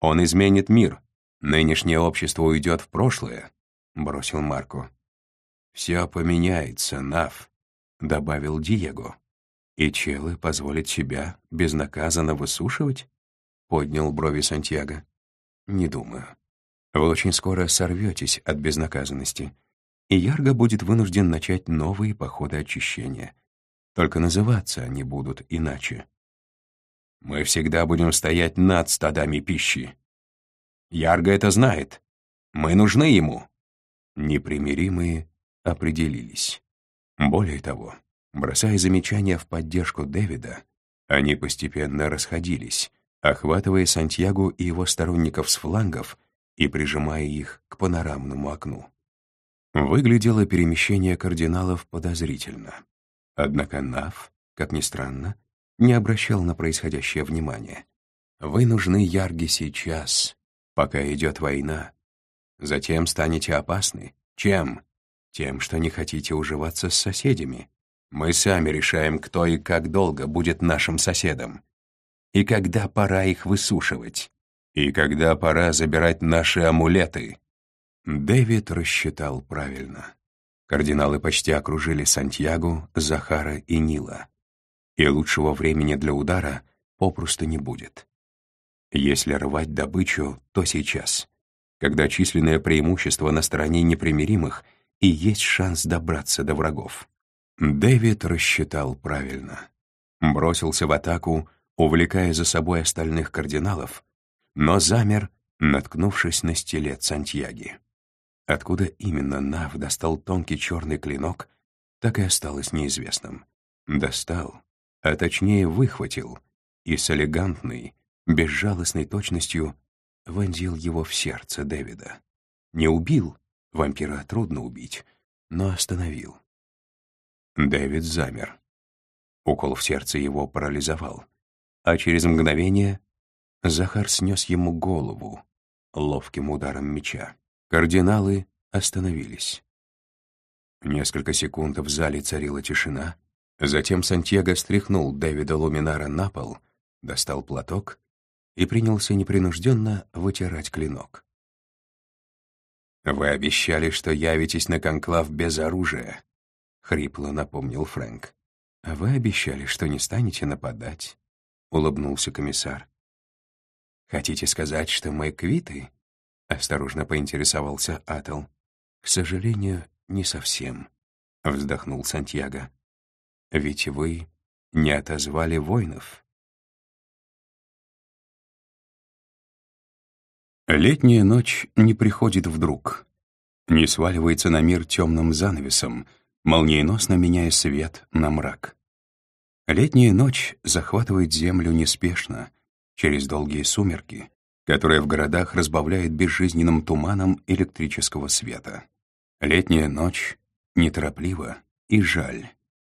Speaker 1: Он изменит мир. Нынешнее общество уйдет в прошлое, — бросил Марко. «Все поменяется, Нав», — добавил Диего. «И челы позволят себя безнаказанно высушивать?» — поднял брови Сантьяго. «Не думаю. Вы очень скоро сорветесь от безнаказанности, и Ярго будет вынужден начать новые походы очищения. Только называться они будут иначе. Мы всегда будем стоять над стадами пищи. Ярго это знает. Мы нужны ему». Непримиримые определились. Более того, Бросая замечания в поддержку Дэвида, они постепенно расходились, охватывая Сантьягу и его сторонников с флангов и прижимая их к панорамному окну. Выглядело перемещение кардиналов подозрительно. Однако Нав, как ни странно, не обращал на происходящее внимания. «Вы нужны Ярге сейчас, пока идет война. Затем станете опасны. Чем? Тем, что не хотите уживаться с соседями. Мы сами решаем, кто и как долго будет нашим соседом. И когда пора их высушивать. И когда пора забирать наши амулеты. Дэвид рассчитал правильно. Кардиналы почти окружили Сантьяго, Захара и Нила. И лучшего времени для удара попросту не будет. Если рвать добычу, то сейчас, когда численное преимущество на стороне непримиримых и есть шанс добраться до врагов. Дэвид рассчитал правильно. Бросился в атаку, увлекая за собой остальных кардиналов, но замер, наткнувшись на стилет Сантьяги. Откуда именно Нав достал тонкий черный клинок, так и осталось неизвестным. Достал, а точнее выхватил, и с элегантной, безжалостной точностью вонзил его в сердце Дэвида. Не убил, вампира трудно убить, но остановил. Дэвид замер. Укол в сердце его парализовал. А через мгновение Захар снес ему голову ловким ударом меча. Кардиналы остановились. Несколько секунд в зале царила тишина, затем Сантьяго стряхнул Дэвида Луминара на пол, достал платок и принялся непринужденно вытирать клинок. «Вы обещали, что явитесь на конклав без оружия», — хрипло напомнил Фрэнк. «А вы обещали, что не станете нападать», — улыбнулся комиссар. «Хотите сказать, что мы квиты?» — осторожно поинтересовался Атл. «К сожалению, не совсем», — вздохнул Сантьяго. «Ведь вы не отозвали воинов». Летняя ночь не приходит вдруг, не сваливается на мир темным занавесом, молниеносно меняя свет на мрак. Летняя ночь захватывает землю неспешно, через долгие сумерки, которые в городах разбавляет безжизненным туманом электрического света. Летняя ночь нетороплива и жаль.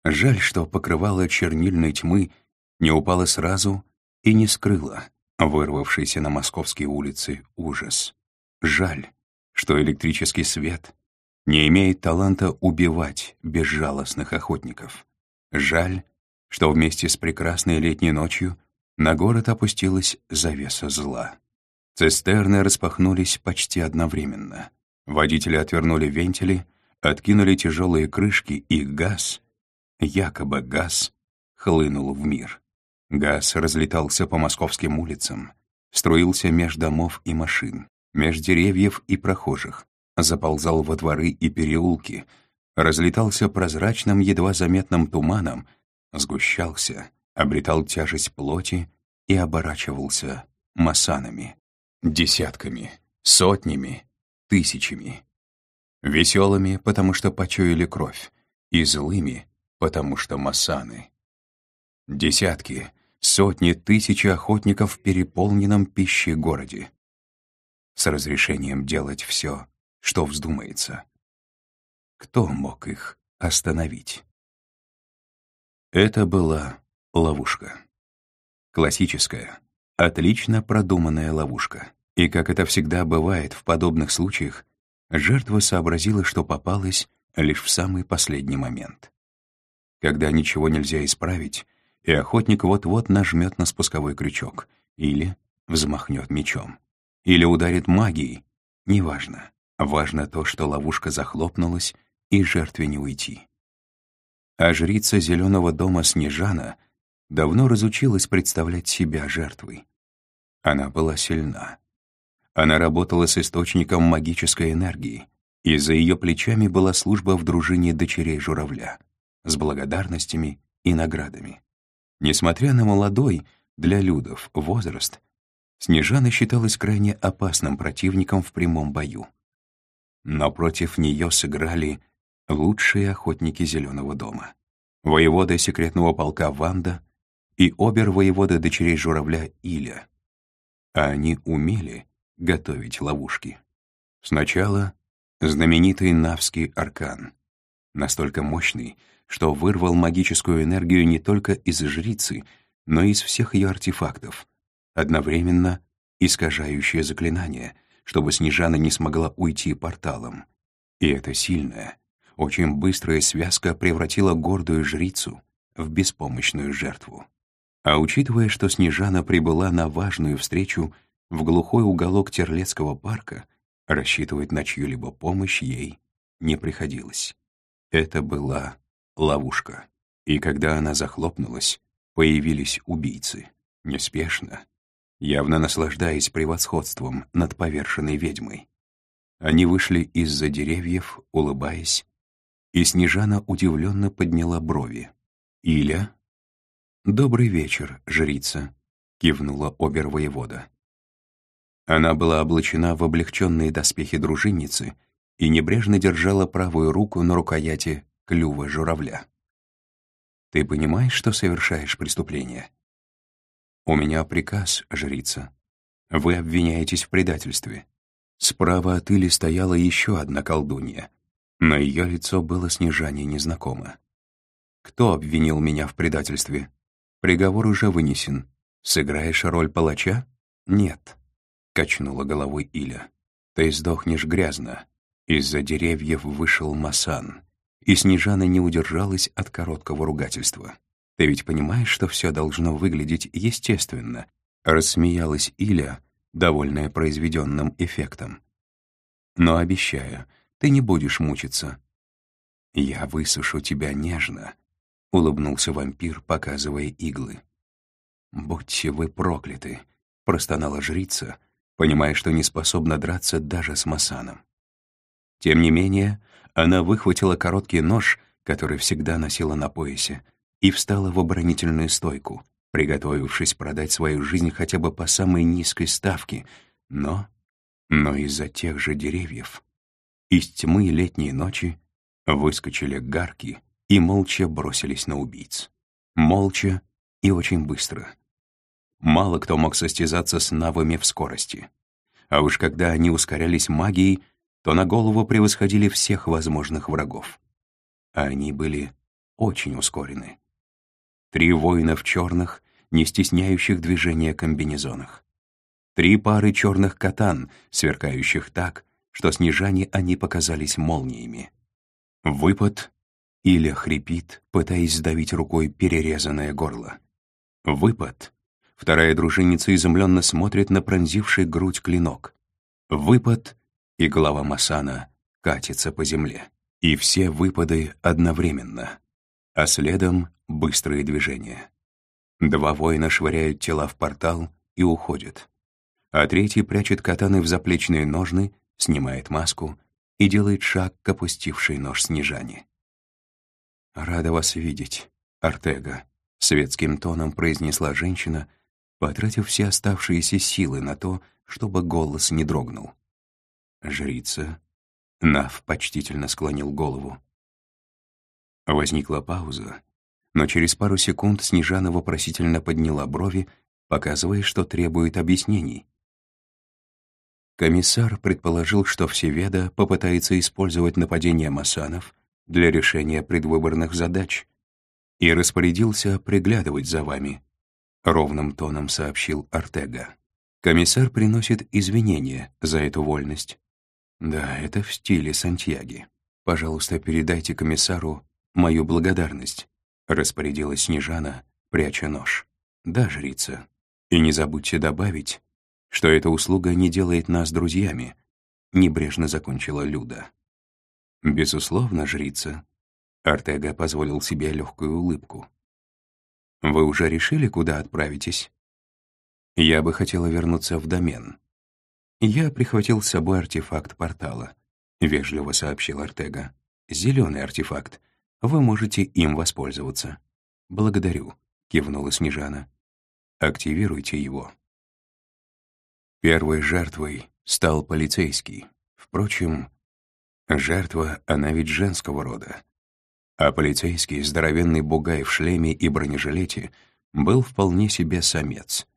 Speaker 1: Жаль, что покрывало чернильной тьмы не упало сразу и не скрыло, вырвавшийся на московские улицы ужас. Жаль, что электрический свет не имеет таланта убивать безжалостных охотников. Жаль, что вместе с прекрасной летней ночью на город опустилась завеса зла. Цистерны распахнулись почти одновременно. Водители отвернули вентили, откинули тяжелые крышки, и газ, якобы газ, хлынул в мир. Газ разлетался по московским улицам, струился меж домов и машин, меж деревьев и прохожих, заползал во дворы и переулки, разлетался прозрачным, едва заметным туманом, сгущался, обретал тяжесть плоти и оборачивался масанами, десятками, сотнями, тысячами. Веселыми, потому что почуяли кровь, и злыми, потому что масаны. Десятки, сотни, тысячи охотников в переполненном пищей городе. С разрешением делать все, что вздумается. Кто мог их остановить? Это была ловушка. Классическая, отлично продуманная ловушка. И как это всегда бывает в подобных случаях, жертва сообразила, что попалась лишь в самый последний момент. Когда ничего нельзя исправить, и охотник вот-вот нажмет на спусковой крючок или взмахнет мечом, или ударит магией, неважно. Важно то, что ловушка захлопнулась, и жертве не уйти. А жрица Зеленого дома Снежана давно разучилась представлять себя жертвой. Она была сильна. Она работала с источником магической энергии, и за ее плечами была служба в дружине дочерей журавля, с благодарностями и наградами. Несмотря на молодой, для людов, возраст, Снежана считалась крайне опасным противником в прямом бою. Но против нее сыграли лучшие охотники Зеленого дома. Воевода секретного полка Ванда и обер-воевода дочерей журавля Иля. А они умели готовить ловушки. Сначала знаменитый Навский аркан, настолько мощный, что вырвал магическую энергию не только из жрицы, но и из всех ее артефактов, одновременно искажающее заклинание, чтобы Снежана не смогла уйти порталом. И эта сильная, очень быстрая связка превратила гордую жрицу в беспомощную жертву. А учитывая, что Снежана прибыла на важную встречу в глухой уголок Терлецкого парка, рассчитывать на чью-либо помощь ей не приходилось. Это была ловушка. И когда она захлопнулась, появились убийцы. Неспешно, явно наслаждаясь превосходством над поверженной ведьмой. Они вышли из-за деревьев, улыбаясь, и Снежана удивленно подняла брови. «Иля?» «Добрый вечер, жрица», — кивнула обер-воевода. Она была облачена в облегченные доспехи дружинницы и небрежно держала правую руку на рукояти клюва журавля. «Ты понимаешь, что совершаешь преступление?» «У меня приказ, жрица. Вы обвиняетесь в предательстве». Справа от Или стояла еще одна колдунья. На ее лицо было снижание незнакомо. «Кто обвинил меня в предательстве? Приговор уже вынесен. Сыграешь роль палача?» «Нет», — качнула головой Иля. «Ты сдохнешь грязно». Из-за деревьев вышел Масан и Снежана не удержалась от короткого ругательства. «Ты ведь понимаешь, что все должно выглядеть естественно?» Рассмеялась Иля, довольная произведенным эффектом. Но обещаю, ты не будешь мучиться». «Я высушу тебя нежно», — улыбнулся вампир, показывая иглы. «Будьте вы прокляты», — простонала жрица, понимая, что не способна драться даже с Масаном. Тем не менее, она выхватила короткий нож, который всегда носила на поясе, и встала в оборонительную стойку, приготовившись продать свою жизнь хотя бы по самой низкой ставке, но... но из-за тех же деревьев. Из тьмы летней ночи выскочили гарки и молча бросились на убийц. Молча и очень быстро. Мало кто мог состязаться с навами в скорости. А уж когда они ускорялись магией, то на голову превосходили всех возможных врагов. А они были очень ускорены. Три воина в черных, не стесняющих движения комбинезонах. Три пары черных катан, сверкающих так, что снежане они показались молниями. Выпад или хрипит, пытаясь сдавить рукой перерезанное горло. Выпад. Вторая дружинница изумленно смотрит на пронзивший грудь клинок. Выпад, и голова Масана катится по земле. И все выпады одновременно. А следом быстрые движения. Два воина швыряют тела в портал и уходят. А третий прячет катаны в заплечные ножны, снимает маску и делает шаг к опустившей нож Снежане. «Рада вас видеть, Артега», — светским тоном произнесла женщина, потратив все оставшиеся силы на то, чтобы голос не дрогнул. Жрица Нав почтительно склонил голову. Возникла пауза, но через пару секунд Снежана вопросительно подняла брови, показывая, что требует объяснений. Комиссар предположил, что Всеведа попытается использовать нападение масанов для решения предвыборных задач и распорядился приглядывать за вами, — ровным тоном сообщил Артега. Комиссар приносит извинения за эту вольность. Да, это в стиле Сантьяги. Пожалуйста, передайте комиссару мою благодарность. — распорядилась Снежана, пряча нож. «Да, жрица. И не забудьте добавить, что эта услуга не делает нас друзьями», — небрежно закончила Люда. «Безусловно, жрица». Артега позволил себе легкую улыбку. «Вы уже решили, куда отправитесь?» «Я бы хотела вернуться в домен». «Я прихватил с собой артефакт портала», — вежливо сообщил Артега. «Зеленый артефакт, вы можете им воспользоваться. Благодарю, кивнула Снежана. Активируйте его. Первой жертвой стал полицейский. Впрочем, жертва, она ведь женского рода. А полицейский, здоровенный бугай в шлеме и бронежилете, был вполне себе самец.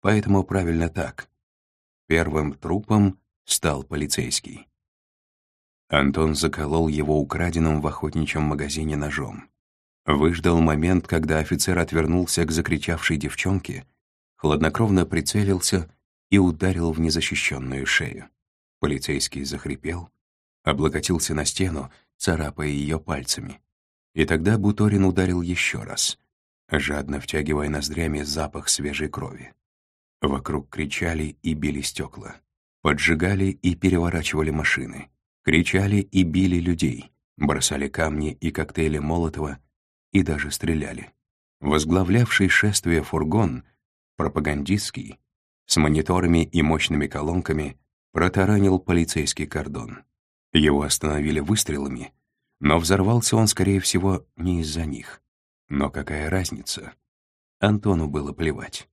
Speaker 1: Поэтому правильно так. Первым трупом стал полицейский. Антон заколол его украденным в охотничьем магазине ножом. Выждал момент, когда офицер отвернулся к закричавшей девчонке, хладнокровно прицелился и ударил в незащищенную шею. Полицейский захрипел, облокотился на стену, царапая ее пальцами. И тогда Буторин ударил еще раз, жадно втягивая ноздрями запах свежей крови. Вокруг кричали и били стекла, поджигали и переворачивали машины. Кричали и били людей, бросали камни и коктейли Молотова и даже стреляли. Возглавлявший шествие фургон, пропагандистский, с мониторами и мощными колонками, протаранил полицейский кордон. Его остановили выстрелами, но взорвался он, скорее всего, не из-за них. Но какая разница? Антону было плевать.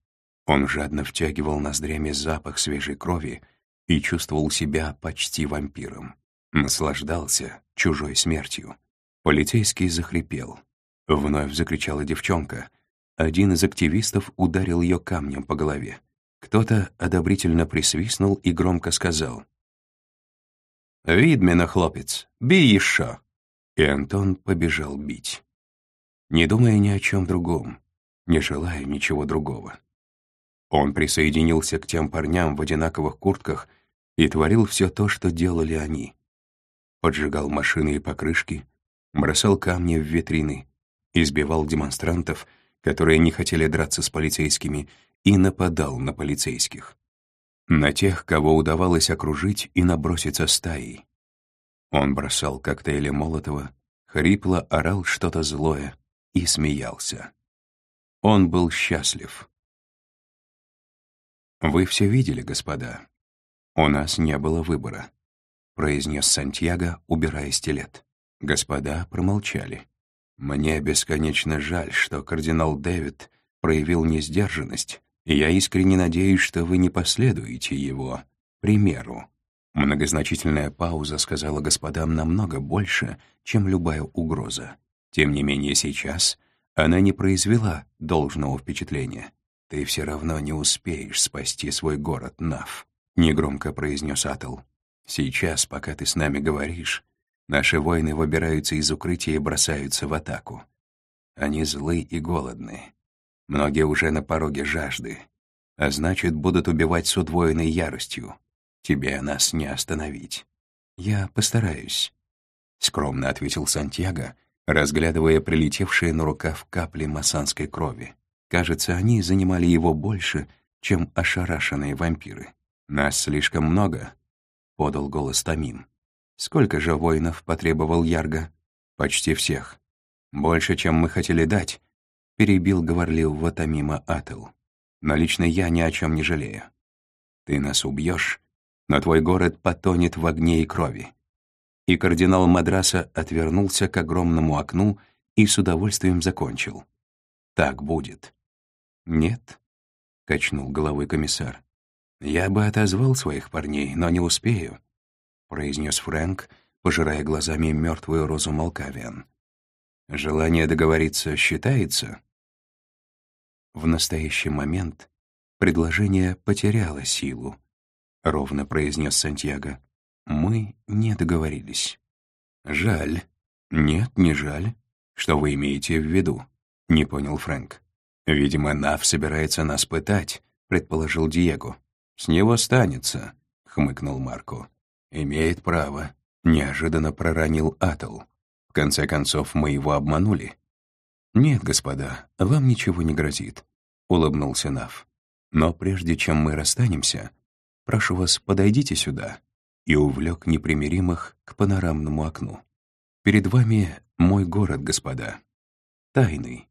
Speaker 1: Он жадно втягивал ноздрями запах свежей крови и чувствовал себя почти вампиром. Наслаждался чужой смертью. Полицейский захрипел. Вновь закричала девчонка. Один из активистов ударил ее камнем по голове. Кто-то одобрительно присвистнул и громко сказал. «Видмена, хлопец, бей еще!» И Антон побежал бить. Не думая ни о чем другом, не желая ничего другого. Он присоединился к тем парням в одинаковых куртках и творил все то, что делали они поджигал машины и покрышки, бросал камни в витрины, избивал демонстрантов, которые не хотели драться с полицейскими, и нападал на полицейских. На тех, кого удавалось окружить и наброситься стаей. Он бросал коктейли Молотова, хрипло орал что-то злое и смеялся. Он был счастлив. «Вы все видели, господа. У нас не было выбора», — произнес Сантьяго, убирая стилет. Господа промолчали. «Мне бесконечно жаль, что кардинал Дэвид проявил несдержанность, я искренне надеюсь, что вы не последуете его примеру». Многозначительная пауза сказала господам намного больше, чем любая угроза. Тем не менее сейчас она не произвела должного впечатления. «Ты все равно не успеешь спасти свой город, Нав», — негромко произнес Атл. «Сейчас, пока ты с нами говоришь, наши воины выбираются из укрытия и бросаются в атаку. Они злы и голодны. Многие уже на пороге жажды, а значит, будут убивать с удвоенной яростью. Тебе нас не остановить. Я постараюсь», — скромно ответил Сантьяго, разглядывая прилетевшие на рукав капли масанской крови. Кажется, они занимали его больше, чем ошарашенные вампиры. «Нас слишком много», — подал голос Тамим. «Сколько же воинов потребовал Ярго?» «Почти всех. Больше, чем мы хотели дать», — перебил говорливого Тамима Ател. «Но лично я ни о чем не жалею. Ты нас убьешь, но твой город потонет в огне и крови». И кардинал Мадраса отвернулся к огромному окну и с удовольствием закончил. «Так будет». «Нет», — качнул головой комиссар. «Я бы отозвал своих парней, но не успею», — произнес Фрэнк, пожирая глазами мертвую розу Малкавиан. «Желание договориться считается?» В настоящий момент предложение потеряло силу. — ровно произнес Сантьяго. «Мы не договорились». «Жаль». «Нет, не жаль. Что вы имеете в виду?» — не понял Фрэнк. «Видимо, Нав собирается нас пытать», — предположил Диего. «С него станется», — хмыкнул Марко. «Имеет право», — неожиданно проронил Атл. «В конце концов, мы его обманули». «Нет, господа, вам ничего не грозит», — улыбнулся Нав. «Но прежде чем мы расстанемся, Прошу вас, подойдите сюда». И увлек непримиримых к панорамному окну. «Перед вами мой город, господа. Тайный.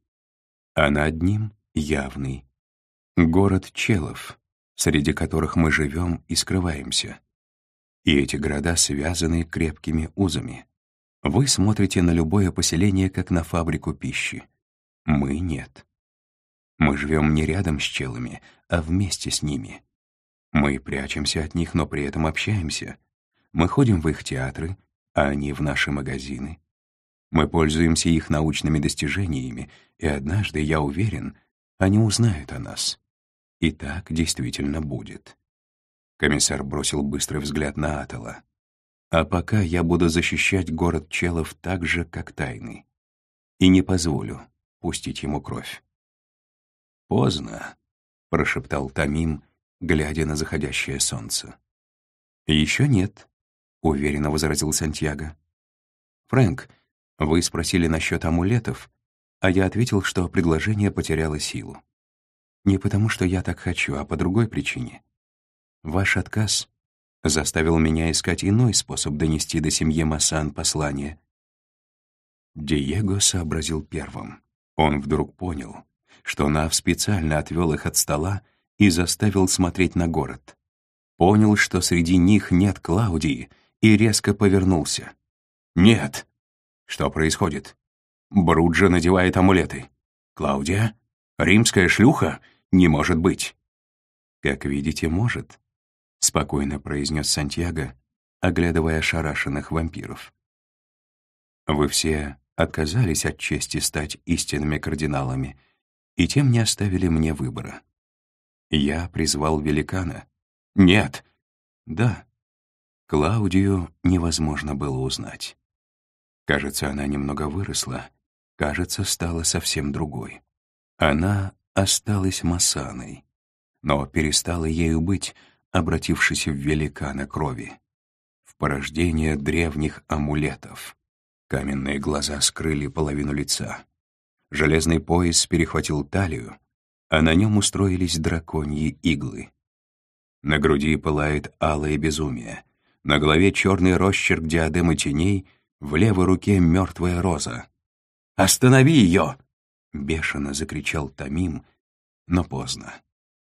Speaker 1: А над ним явный. Город челов, среди которых мы живем и скрываемся. И эти города связаны крепкими узами. Вы смотрите на любое поселение, как на фабрику пищи. Мы — нет. Мы живем не рядом с челами, а вместе с ними. Мы прячемся от них, но при этом общаемся. Мы ходим в их театры, а они в наши магазины. Мы пользуемся их научными достижениями, и однажды, я уверен, они узнают о нас. И так действительно будет. Комиссар бросил быстрый взгляд на Атала. А пока я буду защищать город Челов так же, как тайный. И не позволю пустить ему кровь. «Поздно», — прошептал Тамим, глядя на заходящее солнце. «Еще нет», — уверенно возразил Сантьяго. «Фрэнк, вы спросили насчет амулетов, а я ответил, что предложение потеряло силу. Не потому, что я так хочу, а по другой причине. Ваш отказ заставил меня искать иной способ донести до семьи Массан послание». Диего сообразил первым. Он вдруг понял, что Нав специально отвел их от стола и заставил смотреть на город. Понял, что среди них нет Клаудии, и резко повернулся. «Нет!» «Что происходит?» Бруджа надевает амулеты. «Клаудия? Римская шлюха? Не может быть!» «Как видите, может», — спокойно произнес Сантьяго, оглядывая ошарашенных вампиров. «Вы все отказались от чести стать истинными кардиналами, и тем не оставили мне выбора. Я призвал великана. Нет. Да. Клаудию невозможно было узнать. Кажется, она немного выросла. Кажется, стала совсем другой. Она осталась Масаной, но перестала ею быть, обратившись в великана крови. В порождение древних амулетов. Каменные глаза скрыли половину лица. Железный пояс перехватил талию, а на нем устроились драконьи иглы. На груди пылает алое безумие. На голове черный росчерк диадемы теней, в левой руке мертвая роза. «Останови ее!» — бешено закричал Тамим, но поздно.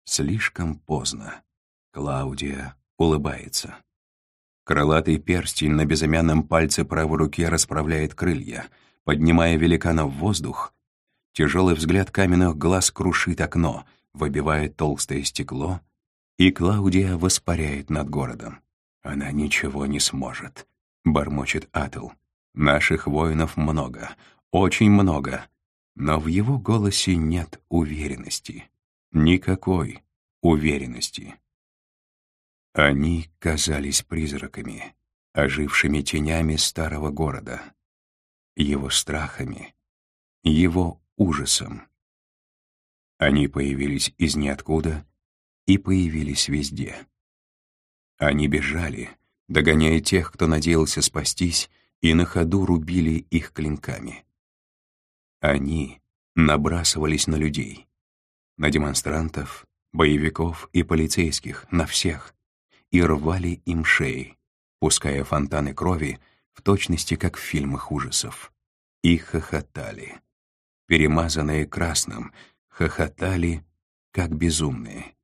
Speaker 1: Слишком поздно. Клаудия улыбается. Крылатый перстень на безымянном пальце правой руки расправляет крылья, поднимая великана в воздух. Тяжелый взгляд каменных глаз крушит окно, выбивает толстое стекло, и Клаудия воспаряет над городом. «Она ничего не сможет», — бормочет Атл. «Наших воинов много, очень много, но в его голосе нет уверенности. Никакой уверенности. Они казались призраками, ожившими тенями старого города, его страхами, его ужасом. Они появились из ниоткуда и появились везде. Они бежали, догоняя тех, кто надеялся спастись, и на ходу рубили их клинками. Они набрасывались на людей, на демонстрантов, боевиков и полицейских, на всех, и рвали им шеи, пуская фонтаны крови в точности, как в фильмах ужасов. И хохотали. Перемазанные красным, хохотали, как безумные.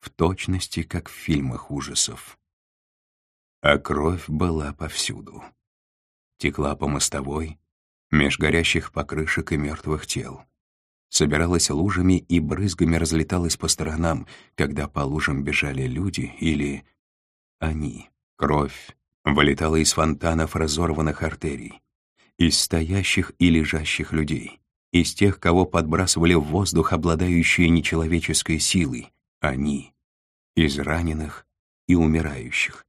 Speaker 1: В точности, как в фильмах ужасов. А кровь была повсюду. Текла по мостовой, меж горящих покрышек и мертвых тел. Собиралась лужами и брызгами разлеталась по сторонам, когда по лужам бежали люди или они. Кровь вылетала из фонтанов разорванных артерий, из стоящих и лежащих людей, из тех, кого подбрасывали в воздух обладающие нечеловеческой силой, они, из раненых и умирающих.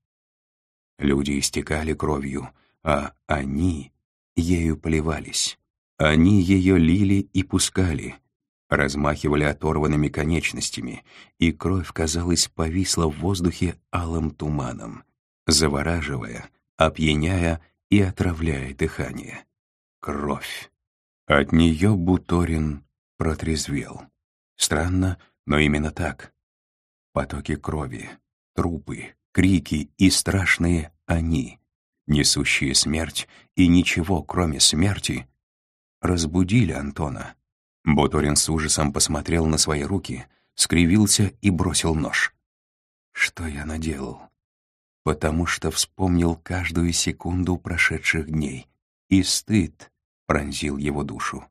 Speaker 1: Люди истекали кровью, а они ею поливались. Они ее лили и пускали, размахивали оторванными конечностями, и кровь, казалось, повисла в воздухе алым туманом, завораживая, опьяняя и отравляя дыхание. Кровь. От нее Буторин протрезвел. Странно, но именно так. Потоки крови, трупы, крики и страшные «они», несущие смерть и ничего, кроме смерти, разбудили Антона. Буторин с ужасом посмотрел на свои руки, скривился и бросил нож. Что я наделал? Потому что вспомнил каждую секунду прошедших дней, и стыд пронзил его душу.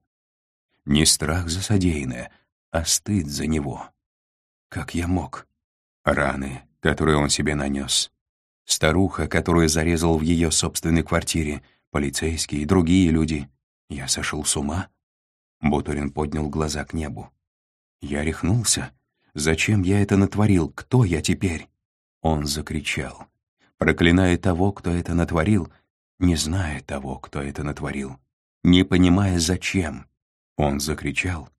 Speaker 1: Не страх за содеянное, а стыд за него. Как я мог? Раны, которые он себе нанес, Старуха, которую зарезал в ее собственной квартире, полицейские и другие люди. Я сошел с ума? Бутурин поднял глаза к небу. Я рехнулся. Зачем я это натворил? Кто я теперь? Он закричал, проклиная того, кто это натворил, не зная того, кто это натворил, не понимая, зачем. Он закричал,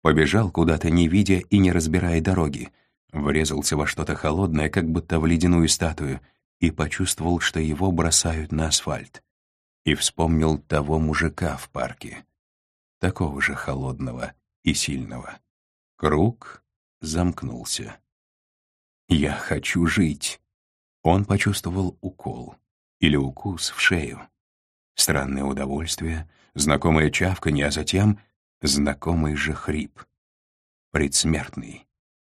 Speaker 1: побежал куда-то, не видя и не разбирая дороги, врезался во что-то холодное, как будто в ледяную статую, и почувствовал, что его бросают на асфальт. И вспомнил того мужика в парке, такого же холодного и сильного. Круг замкнулся. «Я хочу жить!» Он почувствовал укол или укус в шею. Странное удовольствие, знакомое чавканье, а затем знакомый же хрип. Предсмертный.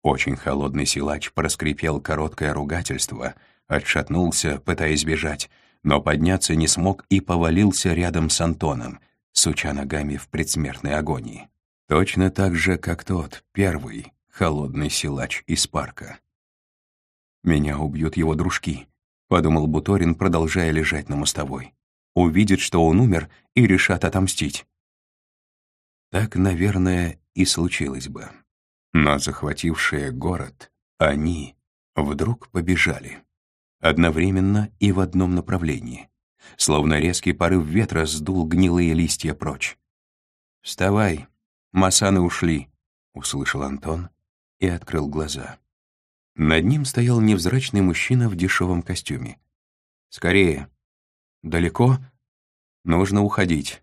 Speaker 1: Очень холодный силач проскрипел короткое ругательство — отшатнулся, пытаясь бежать, но подняться не смог и повалился рядом с Антоном, суча ногами в предсмертной агонии. Точно так же, как тот, первый, холодный силач из парка. «Меня убьют его дружки», — подумал Буторин, продолжая лежать на мостовой. «Увидят, что он умер, и решат отомстить». Так, наверное, и случилось бы. Но захватившие город, они вдруг побежали одновременно и в одном направлении. Словно резкий порыв ветра сдул гнилые листья прочь. «Вставай, масаны ушли», — услышал Антон и открыл глаза. Над ним стоял невзрачный мужчина в дешевом костюме. «Скорее!» «Далеко?» «Нужно уходить».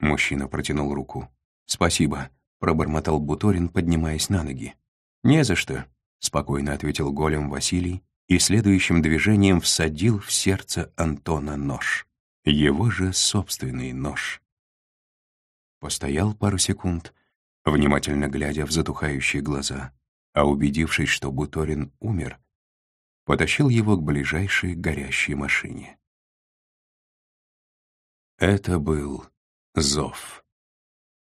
Speaker 1: Мужчина протянул руку. «Спасибо», — пробормотал Буторин, поднимаясь на ноги. «Не за что. — спокойно ответил голем Василий и следующим движением всадил в сердце Антона нож. Его же собственный нож. Постоял пару секунд, внимательно глядя в затухающие глаза, а убедившись, что Буторин умер, потащил его к ближайшей горящей машине. Это был зов.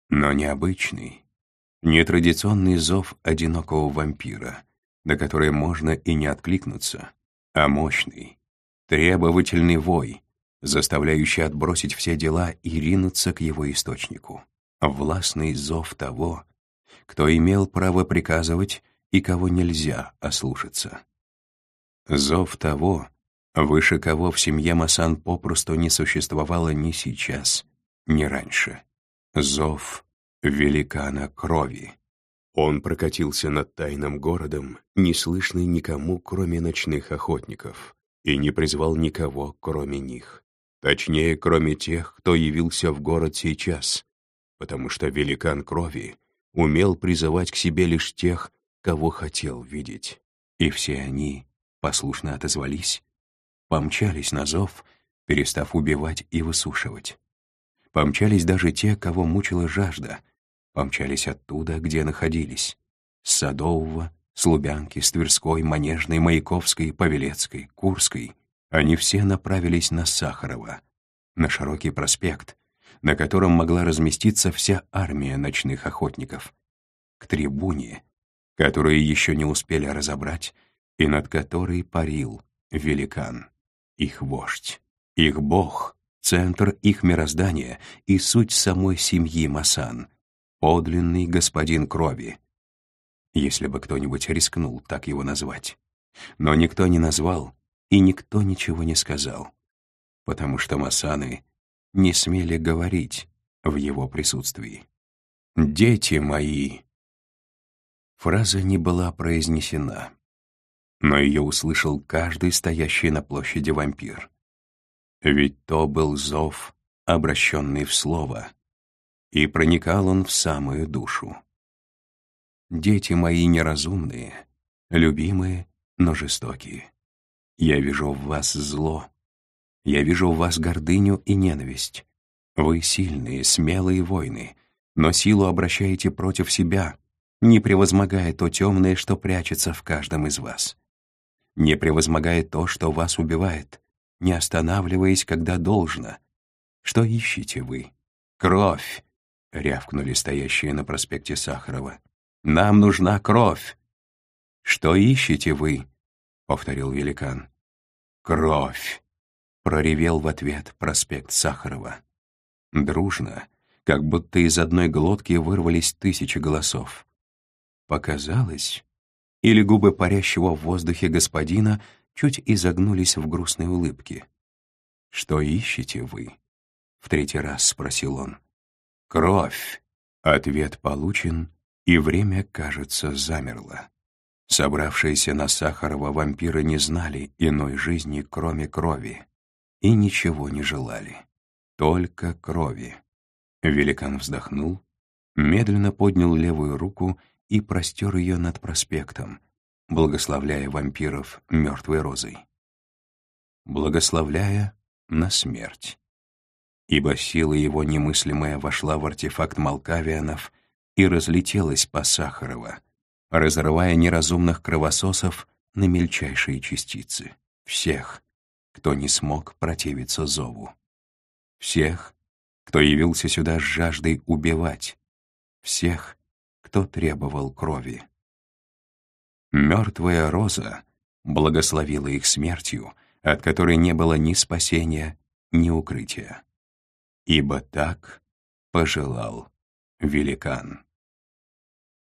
Speaker 1: Но необычный, нетрадиционный зов одинокого вампира, на который можно и не откликнуться, а мощный, требовательный вой, заставляющий отбросить все дела и ринуться к его источнику. Властный зов того, кто имел право приказывать и кого нельзя ослушаться. Зов того, выше кого в семье Масан попросту не существовало ни сейчас, ни раньше. Зов великана крови. Он прокатился над тайным городом, неслышный никому, кроме ночных охотников, и не призвал никого, кроме них. Точнее, кроме тех, кто явился в город сейчас, потому что великан крови умел призывать к себе лишь тех, кого хотел видеть. И все они послушно отозвались, помчались на зов, перестав убивать и высушивать. Помчались даже те, кого мучила жажда, помчались оттуда, где находились, с Садового, с Лубянки, Манежной, Маяковской, Павелецкой, Курской. Они все направились на Сахарова, на широкий проспект, на котором могла разместиться вся армия ночных охотников, к трибуне, которую еще не успели разобрать, и над которой парил великан, их вождь, их бог, центр их мироздания и суть самой семьи Масан, подлинный господин крови, если бы кто-нибудь рискнул так его назвать. Но никто не назвал, и никто ничего не сказал, потому что Масаны не смели говорить в его присутствии. «Дети мои!» Фраза не была произнесена, но ее услышал каждый стоящий на площади вампир. Ведь то был зов, обращенный в слово, и проникал он в самую душу. «Дети мои неразумные, любимые, но жестокие. Я вижу в вас зло, я вижу в вас гордыню и ненависть. Вы сильные, смелые воины, но силу обращаете против себя, не превозмогая то темное, что прячется в каждом из вас не превозмогая то, что вас убивает, не останавливаясь, когда должно. Что ищете вы? Кровь! — рявкнули стоящие на проспекте Сахарова. «Нам нужна кровь!» «Что ищете вы?» — повторил великан. «Кровь!» — проревел в ответ проспект Сахарова. Дружно, как будто из одной глотки вырвались тысячи голосов. Показалось, или губы парящего в воздухе господина чуть изогнулись в грустной улыбке. «Что ищете вы?» — в третий раз спросил он. «Кровь!» — ответ получен, и время, кажется, замерло. Собравшиеся на Сахарова вампиры не знали иной жизни, кроме крови, и ничего не желали. Только крови. Великан вздохнул, медленно поднял левую руку и простер ее над проспектом, благословляя вампиров мертвой розой. Благословляя на смерть. Ибо сила его немыслимая вошла в артефакт Малкавианов и разлетелась по Сахарова, разрывая неразумных кровососов на мельчайшие частицы. Всех, кто не смог противиться зову. Всех, кто явился сюда с жаждой убивать. Всех, кто требовал крови. Мертвая роза благословила их смертью, от которой не было ни спасения, ни укрытия. Ибо так пожелал великан.